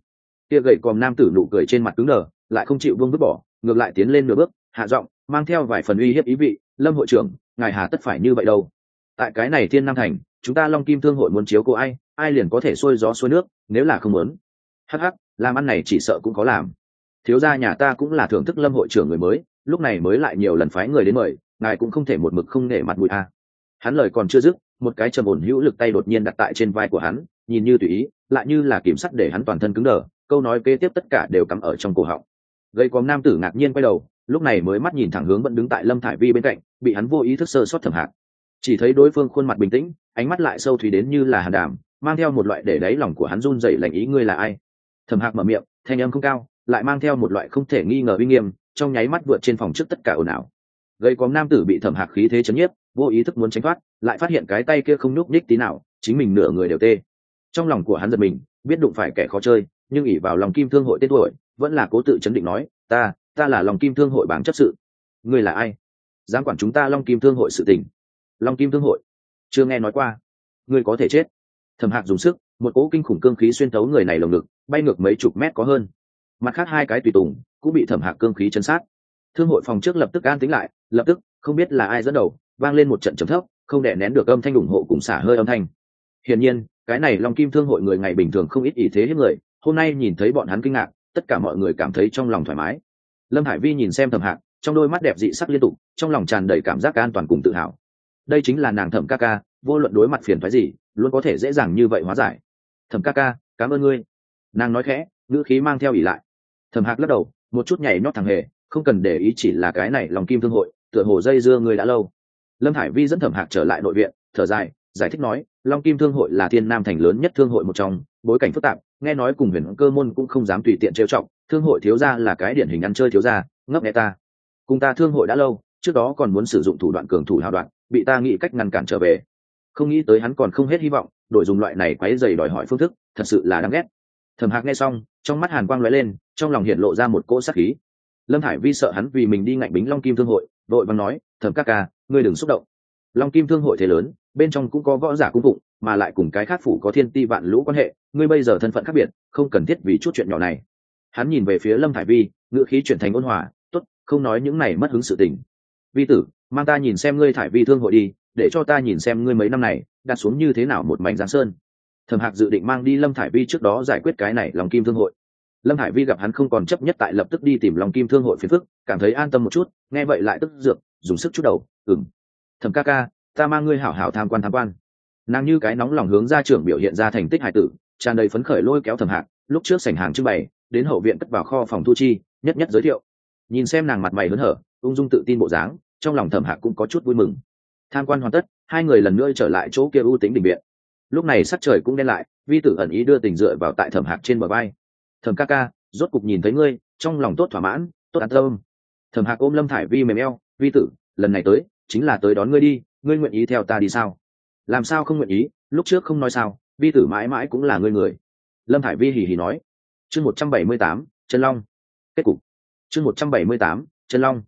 Kia gậy còm nam tử nụ cười trên mặt cứng đờ, lại không chịu vương vứt bỏ, ngược lại tiến lên nửa bước, hạ giọng, mang theo vài phần uy hiếp ý vị, lâm hội trưởng, ngài hà tất phải như vậy đâu. Tại cái này thiên nam thành, chúng ta long kim thương hội muốn chiếu cô ai ai liền có thể xuôi gió xuôi nước, nếu là không muốn. Hắc hắc, làm ăn này chỉ sợ cũng có làm. Thiếu gia nhà ta cũng là thưởng thức lâm hội trưởng người mới, lúc này mới lại nhiều lần phái người đến mời, ngài cũng không thể một mực không nể mặt mũi a. Hắn lời còn chưa dứt một cái trầm ổn hữu lực tay đột nhiên đặt tại trên vai của hắn, nhìn như tùy ý, lại như là kiểm sắt để hắn toàn thân cứng đờ, câu nói kế tiếp tất cả đều cắm ở trong cổ họng. Gây quóm nam tử ngạc nhiên quay đầu, lúc này mới mắt nhìn thẳng hướng vẫn đứng tại lâm thải vi bên cạnh, bị hắn vô ý thức sơ sót thẩm hạc. Chỉ thấy đối phương khuôn mặt bình tĩnh, ánh mắt lại sâu thủy đến như là hàn đàm, mang theo một loại để đáy lòng của hắn run dậy lạnh ý ngươi là ai? Thẩm hạc mở miệng, thanh âm không cao, lại mang theo một loại không thể nghi ngờ uy nghiêm, trong nháy mắt vượt trên phòng trước tất cả ồn ào. Gây quóm nam tử bị thẩm hạc khí thế chấn nhiếp vô ý thức muốn tránh thoát, lại phát hiện cái tay kia không nhúc nhích tí nào, chính mình nửa người đều tê. Trong lòng của hắn giật mình, biết đụng phải kẻ khó chơi, nhưng ỉ vào lòng kim thương hội tên tuổi, vẫn là cố tự chấn định nói, ta ta là lòng kim thương hội bảng chấp sự. Ngươi là ai? Dám quản chúng ta long kim thương hội sự tình. Long kim thương hội? Chưa nghe nói qua. Ngươi có thể chết. Thẩm hạc dùng sức, một cỗ kinh khủng cương khí xuyên thấu người này lồng ngực, bay ngược mấy chục mét có hơn. Mặt khác hai cái tùy tùng cũng bị thẩm hạc cương khí chấn sát. Thương hội phòng trước lập tức an tính lại, lập tức không biết là ai dẫn đầu vang lên một trận trầm thấp, không đè nén được âm thanh ủng hộ cùng xả hơi âm thanh. Hiển nhiên, cái này long kim thương hội người ngày bình thường không ít ý thế hiếp người, hôm nay nhìn thấy bọn hắn kinh ngạc, tất cả mọi người cảm thấy trong lòng thoải mái. Lâm hải vi nhìn xem thẩm hạc, trong đôi mắt đẹp dị sắc liên tục, trong lòng tràn đầy cảm giác an toàn cùng tự hào. Đây chính là nàng thẩm ca ca, vô luận đối mặt phiền thoái gì, luôn có thể dễ dàng như vậy hóa giải. Thẩm ca ca, cảm ơn ngươi. Nàng nói khẽ, ngữ khí mang theo ỉ lại. Thẩm hạc lắc đầu, một chút nhảy nhót thằng hề, không cần để ý chỉ là cái này lòng kim thương hội, tựa hồ dây dưa người đã lâu lâm hải vi dẫn thẩm hạc trở lại nội viện, thở dài, giải thích nói, long kim thương hội là thiên nam thành lớn nhất thương hội một trong, bối cảnh phức tạp, nghe nói cùng huyền cơ môn cũng không dám tùy tiện trêu trọng thương hội thiếu gia là cái điển hình ăn chơi thiếu gia ngấp nghe ta. Cùng ta thương hội đã lâu, trước đó còn muốn sử dụng thủ đoạn cường thủ hào đoạn, bị ta nghĩ cách ngăn cản trở về. Không nghĩ tới hắn còn không hết hy vọng, đổi dùng loại này quáy dày đòi hỏi phương thức, thật sự là đáng ghét. Thẩm hạc nghe xong, trong mắt hàn quang lóe lên, trong lòng hiện lộ ra một cỗ sắc khí. Lâm hải vi sợ hắn vì mình đi ngạnh bính long kim thương hội đội văn nói, thẩm các ca ngươi đừng xúc động. Long kim thương hội thế lớn, bên trong cũng có võ giả cung phụng, mà lại cùng cái khác phủ có thiên ti vạn lũ quan hệ, ngươi bây giờ thân phận khác biệt, không cần thiết vì chút chuyện nhỏ này. Hắn nhìn về phía lâm Thải vi, ngữ khí chuyển thành ôn hòa t ố t không nói những này mất hứng sự tình. Vi tử, mang ta nhìn xem ngươi thải vi thương hội đi, để cho ta nhìn xem ngươi mấy năm này, đặt xuống như thế nào một mảnh giáng sơn. Thẩm hạc dự định mang đi lâm thải vi trước đó giải quyết cái này lòng kim thương hội. Lâm hải vi gặp hắn không còn chấp nhất tại lập tức đi tìm lòng kim thương hội phiền phức, cảm thấy an tâm một chút, nghe vậy lại tức dược dùng sức chút đầu ừng thẩm ca ca, ta mang ngươi hảo hảo tham quan tham quan. Nàng như cái nóng lòng hướng ra trưởng biểu hiện ra thành tích hải tử, tràn đầy phấn khởi lôi kéo thẩm hạc, lúc trước sảnh hàng trưng bày, đến hậu viện cất vào kho phòng thu chi, nhất nhất giới thiệu. Nhìn xem nàng mặt mày hớn hở, ung dung tự tin bộ dáng, trong lòng thẩm hạc cũng có chút vui mừng. Tham quan hoàn tất, hai người lần nữa trở lại chỗ kia ưu tính định viện. Lúc này sắc trời cũng đen lại, vi tử ẩn ý đưa tình dựa vào tại thẩm hạc trên bờ vai. thẩm ca ca, rốt cục nhìn thấy ngươi, trong lòng tốt thỏa mãn, tốt an tâm. Thẩm hạc ôm lâm thải vi mềm eo, vi tử, lần này tới chính là tới đón ngươi đi, ngươi nguyện ý theo ta đi sao? Làm sao không nguyện ý? Lúc trước không nói sao, vi tử mãi mãi cũng là ngươi người. Lâm thải vi hì hì nói. Chương một trăm bảy mươi tám, chân long. Kết cục. Chương một trăm bảy mươi tám, chân long.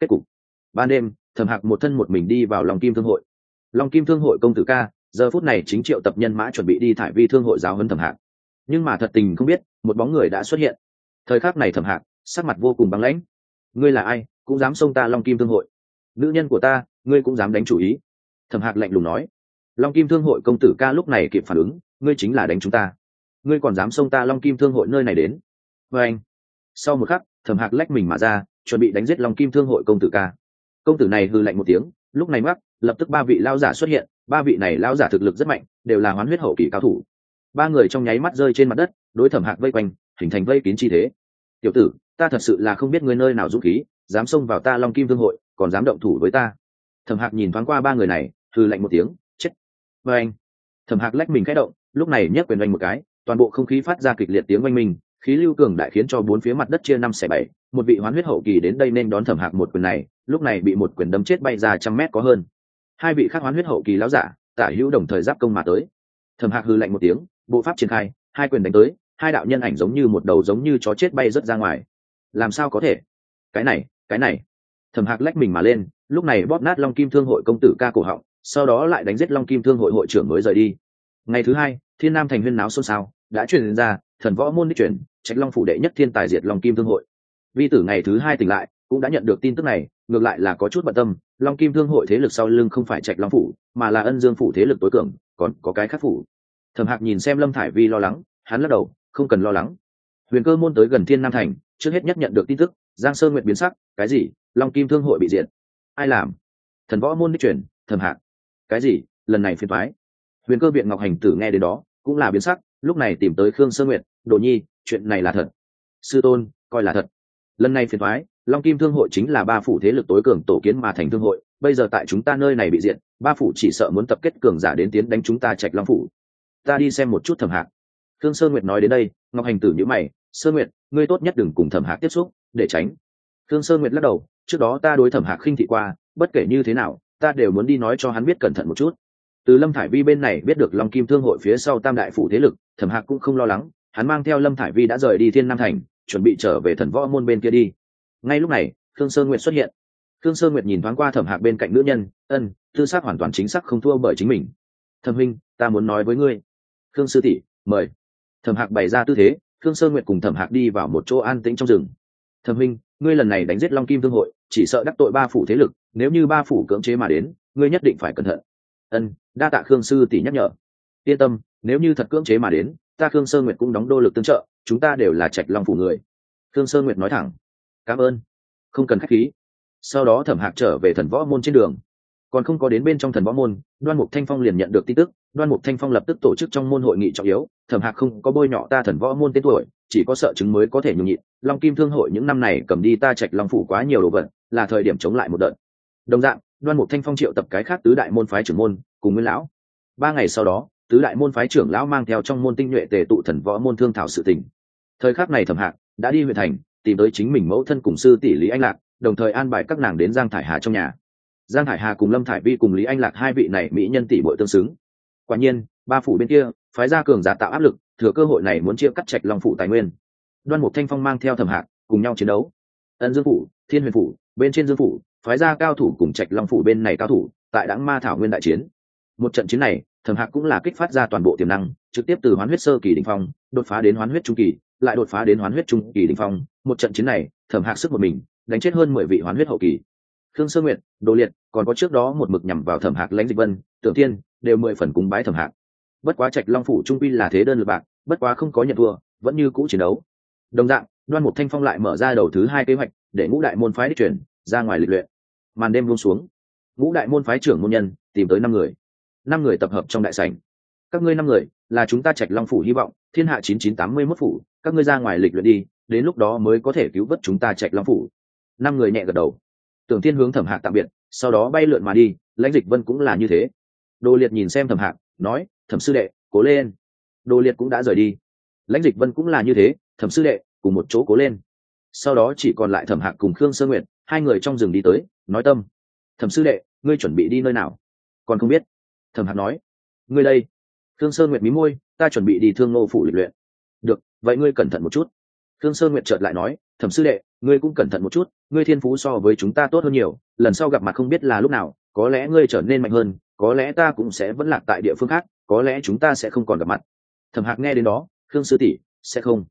Kết cục. Ban đêm, thẩm hạc một thân một mình đi vào lòng kim thương hội. Long kim thương hội công tử ca, giờ phút này chính triệu tập nhân mã chuẩn bị đi thải vi thương hội giáo huấn thẩm hạc. Nhưng mà thật tình không biết, một bóng người đã xuất hiện. Thời khắc này thẩm hạc, sắc mặt vô cùng băng lãnh. Ngươi là ai? Cũng dám xông ta long kim thương hội nữ nhân của ta, ngươi cũng dám đánh chủ ý. Thẩm hạc lạnh lùng nói. Long kim thương hội công tử ca lúc này kịp phản ứng, ngươi chính là đánh chúng ta. Ngươi còn dám xông ta long kim thương hội nơi này đến? Vê anh. Sau một khắc, thẩm hạc lách mình mà ra, chuẩn bị đánh giết long kim thương hội công tử ca. Công tử này hư lạnh một tiếng, lúc này mắc lập tức ba vị lao giả xuất hiện. Ba vị này lao giả thực lực rất mạnh, đều là hoán huyết hậu kỳ cao thủ. Ba người trong nháy mắt rơi trên mặt đất, đối thẩm hạc vây quanh, hình thành vây kín chi thế. Tiểu tử, ta thật sự là không biết ngươi nơi nào dũng khí dám xông vào ta long kim thương hội, còn dám động thủ với ta. Thẩm hạc nhìn thoáng qua ba người này thư lạnh một tiếng, chết. Và anh. Thẩm hạc lách mình khẽ động, lúc này nhấc quyền oanh một cái, toàn bộ không khí phát ra kịch liệt tiếng oanh minh, khí lưu cường đại khiến cho bốn phía mặt đất chia năm xẻ bảy, một vị hoán huyết hậu kỳ đến đây nên đón thẩm hạc một quyền này, lúc này bị một quyền đấm chết bay ra trăm mét có hơn. Hai vị khác hoán huyết hậu kỳ láo giả, tả hữu đồng thời giáp công mà tới. Thẩm hạc hư lạnh một tiếng, bộ pháp triển khai, hai quyền đánh tới, hai đạo nhân ảnh giống như một đầu giống như chó chết bay rớt ra ngoài. Làm sao có thể? Cái này cái này. Thẩm hạc lách mình mà lên, lúc này bóp nát long kim thương hội công tử ca cổ họng, sau đó lại đánh giết long kim thương hội hội trưởng mới rời đi. Ngày thứ hai, thiên nam thành huyên náo xôn xao đã truyền ra, thần võ môn đi chuyển trách long phủ đệ nhất thiên tài diệt long kim thương hội. Vi tử ngày thứ hai tỉnh lại, cũng đã nhận được tin tức này, ngược lại là có chút bận tâm, long kim thương hội thế lực sau lưng không phải trạch long phủ, mà là ân dương phủ thế lực tối cường, còn có cái khác phủ. Thẩm hạc nhìn xem lâm thải vi lo lắng, hắn lắc đầu, không cần lo lắng. Huyền cơ môn tới gần thiên nam thành, trước hết nhất nhận được tin tức giang sơn nguyện biến sắc, cái gì? Long kim thương hội bị diệt? Ai làm? Thần võ môn đi chuyển thầm hạc. Cái gì? Lần này phiền thoái huyền cơ viện ngọc hành tử nghe đến đó, cũng là biến sắc, lúc này tìm tới khương sơ nguyệt, đồ nhi, chuyện này là thật. Sư tôn, coi là thật. Lần này phiền thoái long kim thương hội chính là ba phủ thế lực tối cường tổ kiến mà thành thương hội, bây giờ tại chúng ta nơi này bị diện ba phủ chỉ sợ muốn tập kết cường giả đến tiến đánh chúng ta trạch long phủ. Ta đi xem một chút thẩm hạc. Thương sơ nguyệt nói đến đây, ngọc hành tử nhữ mày sơ nguyệt, ngươi tốt nhất đừng cùng thẩm hạc tiếp xúc để tránh. Thương sơ nguyệt lắc đầu, trước đó ta đối thẩm hạc khinh thị qua, bất kể như thế nào, ta đều muốn đi nói cho hắn biết cẩn thận một chút. Từ lâm thải vi bên này biết được long kim thương hội phía sau tam đại phủ thế lực, thẩm hạc cũng không lo lắng, hắn mang theo lâm thải vi đã rời đi thiên nam thành, chuẩn bị trở về thần võ môn bên kia đi. Ngay lúc này thương sơn Nguyệt xuất hiện. Khương sơ nguyệt nhìn thoáng qua thẩm hạc bên cạnh nữ nhân, ân tư xác hoàn toàn chính xác không thua bởi chính mình. Thẩm huynh, ta muốn nói với ngươi. Khương sư tỷ, mời. Thẩm hạc bày ra tư thế, khương sơ nguyệt cùng thẩm hạc đi vào một chỗ an tĩnh trong rừng thẩm huynh, ngươi lần này đánh giết long kim thương hội, chỉ sợ đắc tội ba phủ thế lực, nếu như ba phủ cưỡng chế mà đến, ngươi nhất định phải cẩn thận. Ân, đa tạ khương sư tỷ nhắc nhở. Yên tâm, nếu như thật cưỡng chế mà đến, ta khương sơ nguyệt cũng đóng đô lực tương trợ, chúng ta đều là trạch long phủ người. Khương sơ nguyệt nói thẳng. Cảm ơn. Không cần khách khí. Sau đó thẩm hạc trở về thần võ môn trên đường. Còn không có đến bên trong thần võ môn, đoan mục thanh phong liền nhận được tin tức. Đoan mục thanh phong lập tức tổ chức trong môn hội nghị trọng yếu. Thẩm hạc không có bôi nhọ ta thần võ môn tên tuổi chỉ có sợ chứng mới có thể nhường nhịn. Long kim thương hội những năm này cầm đi ta trạch long phủ quá nhiều đồ vật, là thời điểm chống lại một đợt. Đồng dạng, đoan mục thanh phong triệu tập cái khác tứ đại môn phái trưởng môn, cùng nguyên lão. Ba ngày sau đó, tứ đại môn phái trưởng lão mang theo trong môn tinh nhuệ tề tụ thần võ môn thương thảo sự tình. Thời khắc này thẩm hạc, đã đi huyện thành, tìm tới chính mình mẫu thân cùng sư tỷ lý anh lạc, đồng thời an bài các nàng đến giang thải hà trong nhà. Giang thải hà cùng lâm thải vi cùng lý anh lạc hai vị này mỹ nhân tỷ bội tương xứng. Quả nhiên, ba phủ bên kia, phái gia cường giả tạo áp lực thừa cơ hội này muốn chia cắt trạch long phủ tài nguyên. Đoan mục thanh phong mang theo thẩm hạc cùng nhau chiến đấu. Ân dương phủ, thiên huyền phủ, bên trên dương phủ, phái ra cao thủ cùng trạch long phủ bên này cao thủ, tại đãng ma thảo nguyên đại chiến. Một trận chiến này, thẩm hạc cũng là kích phát ra toàn bộ tiềm năng, trực tiếp từ hoán huyết sơ kỳ đình phong, đột phá đến hoán huyết trung kỳ, lại đột phá đến hoán huyết trung kỳ đình phong. Một trận chiến này, thẩm hạc sức một mình, đánh chết hơn mười vị hoán huyết hậu kỳ. Khương sơ nguyện đồ liệt, còn có trước đó một mực nhằm vào thẩm hạc lãnh dịch vân, tưởng tiên đều mười phần cúng bái thẩm hạc bất quá trạch long phủ trung quy là thế đơn lượt bạc, bất quá không có nhận thua, vẫn như cũ chiến đấu. Đồng dạng, đoan mục thanh phong lại mở ra đầu thứ hai kế hoạch, để ngũ đại môn phái đi chuyển, ra ngoài lịch luyện. Màn đêm buông xuống. Ngũ đại môn phái trưởng môn nhân, tìm tới năm người. Năm người tập hợp trong đại sảnh. Các ngươi năm người, là chúng ta trạch long phủ hy vọng, thiên hạ chín chín tám mươi mốt phủ, các ngươi ra ngoài lịch luyện đi, đến lúc đó mới có thể cứu vớt chúng ta trạch long phủ. Năm người nhẹ gật đầu. Tưởng thiên hướng thẩm hạc tạm biệt, sau đó bay lượn mà đi, lãnh dịch vân cũng là như thế. Đồ liệt nhìn xem thẩm hạc, nói thẩm sư đệ cố lên. Đồ liệt cũng đã rời đi. Lãnh dịch vân cũng là như thế thẩm sư đệ cùng một chỗ cố lên. Sau đó chỉ còn lại thẩm hạc cùng khương sơ nguyệt, hai người trong rừng đi tới nói tâm. Thẩm sư đệ ngươi chuẩn bị đi nơi nào? Còn không biết. Thẩm hạc nói. Ngươi đây. Khương sơn nguyệt mí môi ta chuẩn bị đi thương ngô phủ lịch luyện. Được vậy ngươi cẩn thận một chút. Khương sơn nguyệt chợt lại nói thẩm sư đệ ngươi cũng cẩn thận một chút ngươi thiên phú so với chúng ta tốt hơn nhiều lần sau gặp mặt không biết là lúc nào có lẽ ngươi trở nên mạnh hơn có lẽ ta cũng sẽ vẫn lạc tại địa phương khác có lẽ chúng ta sẽ không còn gặp mặt. Thẩm hạc nghe đến đó, khương sư tỷ, sẽ không.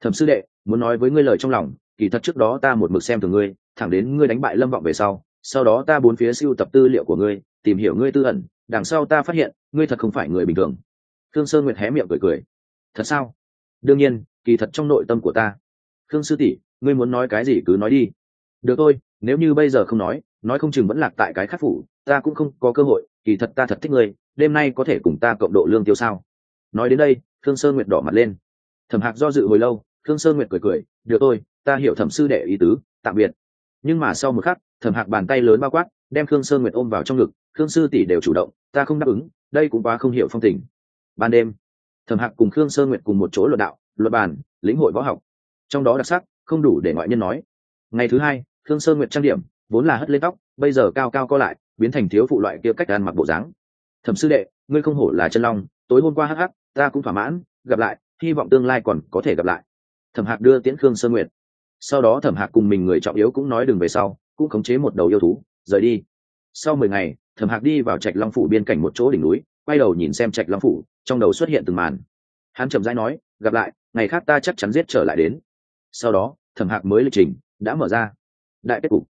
Thẩm sư đệ, muốn nói với ngươi lời trong lòng, kỳ thật trước đó ta một mực xem thường ngươi, thẳng đến ngươi đánh bại lâm vọng về sau sau đó ta bốn phía siêu tập tư liệu của ngươi, tìm hiểu ngươi tư ẩn, đằng sau ta phát hiện, ngươi thật không phải người bình thường. Khương sơn nguyệt hé miệng cười cười. Thật sao? Đương nhiên, kỳ thật trong nội tâm của ta. Khương sư tỷ, ngươi muốn nói cái gì cứ nói đi. Được thôi, nếu như bây giờ không nói nói không chừng vẫn lạc tại cái khắc phủ, ta cũng không có cơ hội, kỳ thật ta thật thích ngươi đêm nay có thể cùng ta cộng độ lương tiêu sao? Nói đến đây thương sơn nguyệt đỏ mặt lên. Thẩm hạc do dự hồi lâu thương sơn nguyệt cười cười, được tôi ta hiểu thẩm sư đệ ý tứ, tạm biệt. Nhưng mà sau một khắc, thẩm hạc bàn tay lớn bao quát, đem khương sơn nguyệt ôm vào trong ngực, khương sư tỷ đều chủ động, ta không đáp ứng, đây cũng quá không hiểu phong tình. Ban đêm, thẩm hạc cùng khương sơn nguyệt cùng một chỗ luận đạo luật bàn, lĩnh hội võ học. Trong đó đặc sắc, không đủ để ngoại nhân nói. Ngày thứ hai, khương sơn nguyệt trang điểm, vốn là hất lên tóc, bây giờ cao cao co lại, biến thành thiếu phụ loại kia cách ăn mặc bộ dáng thẩm sư đệ, ngươi không hổ là chân long, tối hôm qua hắc hắc, ta cũng thỏa mãn, gặp lại, hy vọng tương lai còn có thể gặp lại. Thẩm hạc đưa tiễn khương sơ nguyệt. Sau đó thẩm hạc cùng mình người trọng yếu cũng nói đừng về sau, cũng khống chế một đầu yêu thú, rời đi. Sau mười ngày, thẩm hạc đi vào trạch long phủ biên cảnh một chỗ đỉnh núi, quay đầu nhìn xem trạch long phủ, trong đầu xuất hiện từng màn. Hắn chậm rãi nói, gặp lại, ngày khác ta chắc chắn giết trở lại đến. Sau đó, thẩm hạc mới lịch trình, đã mở ra. Đại kết cục.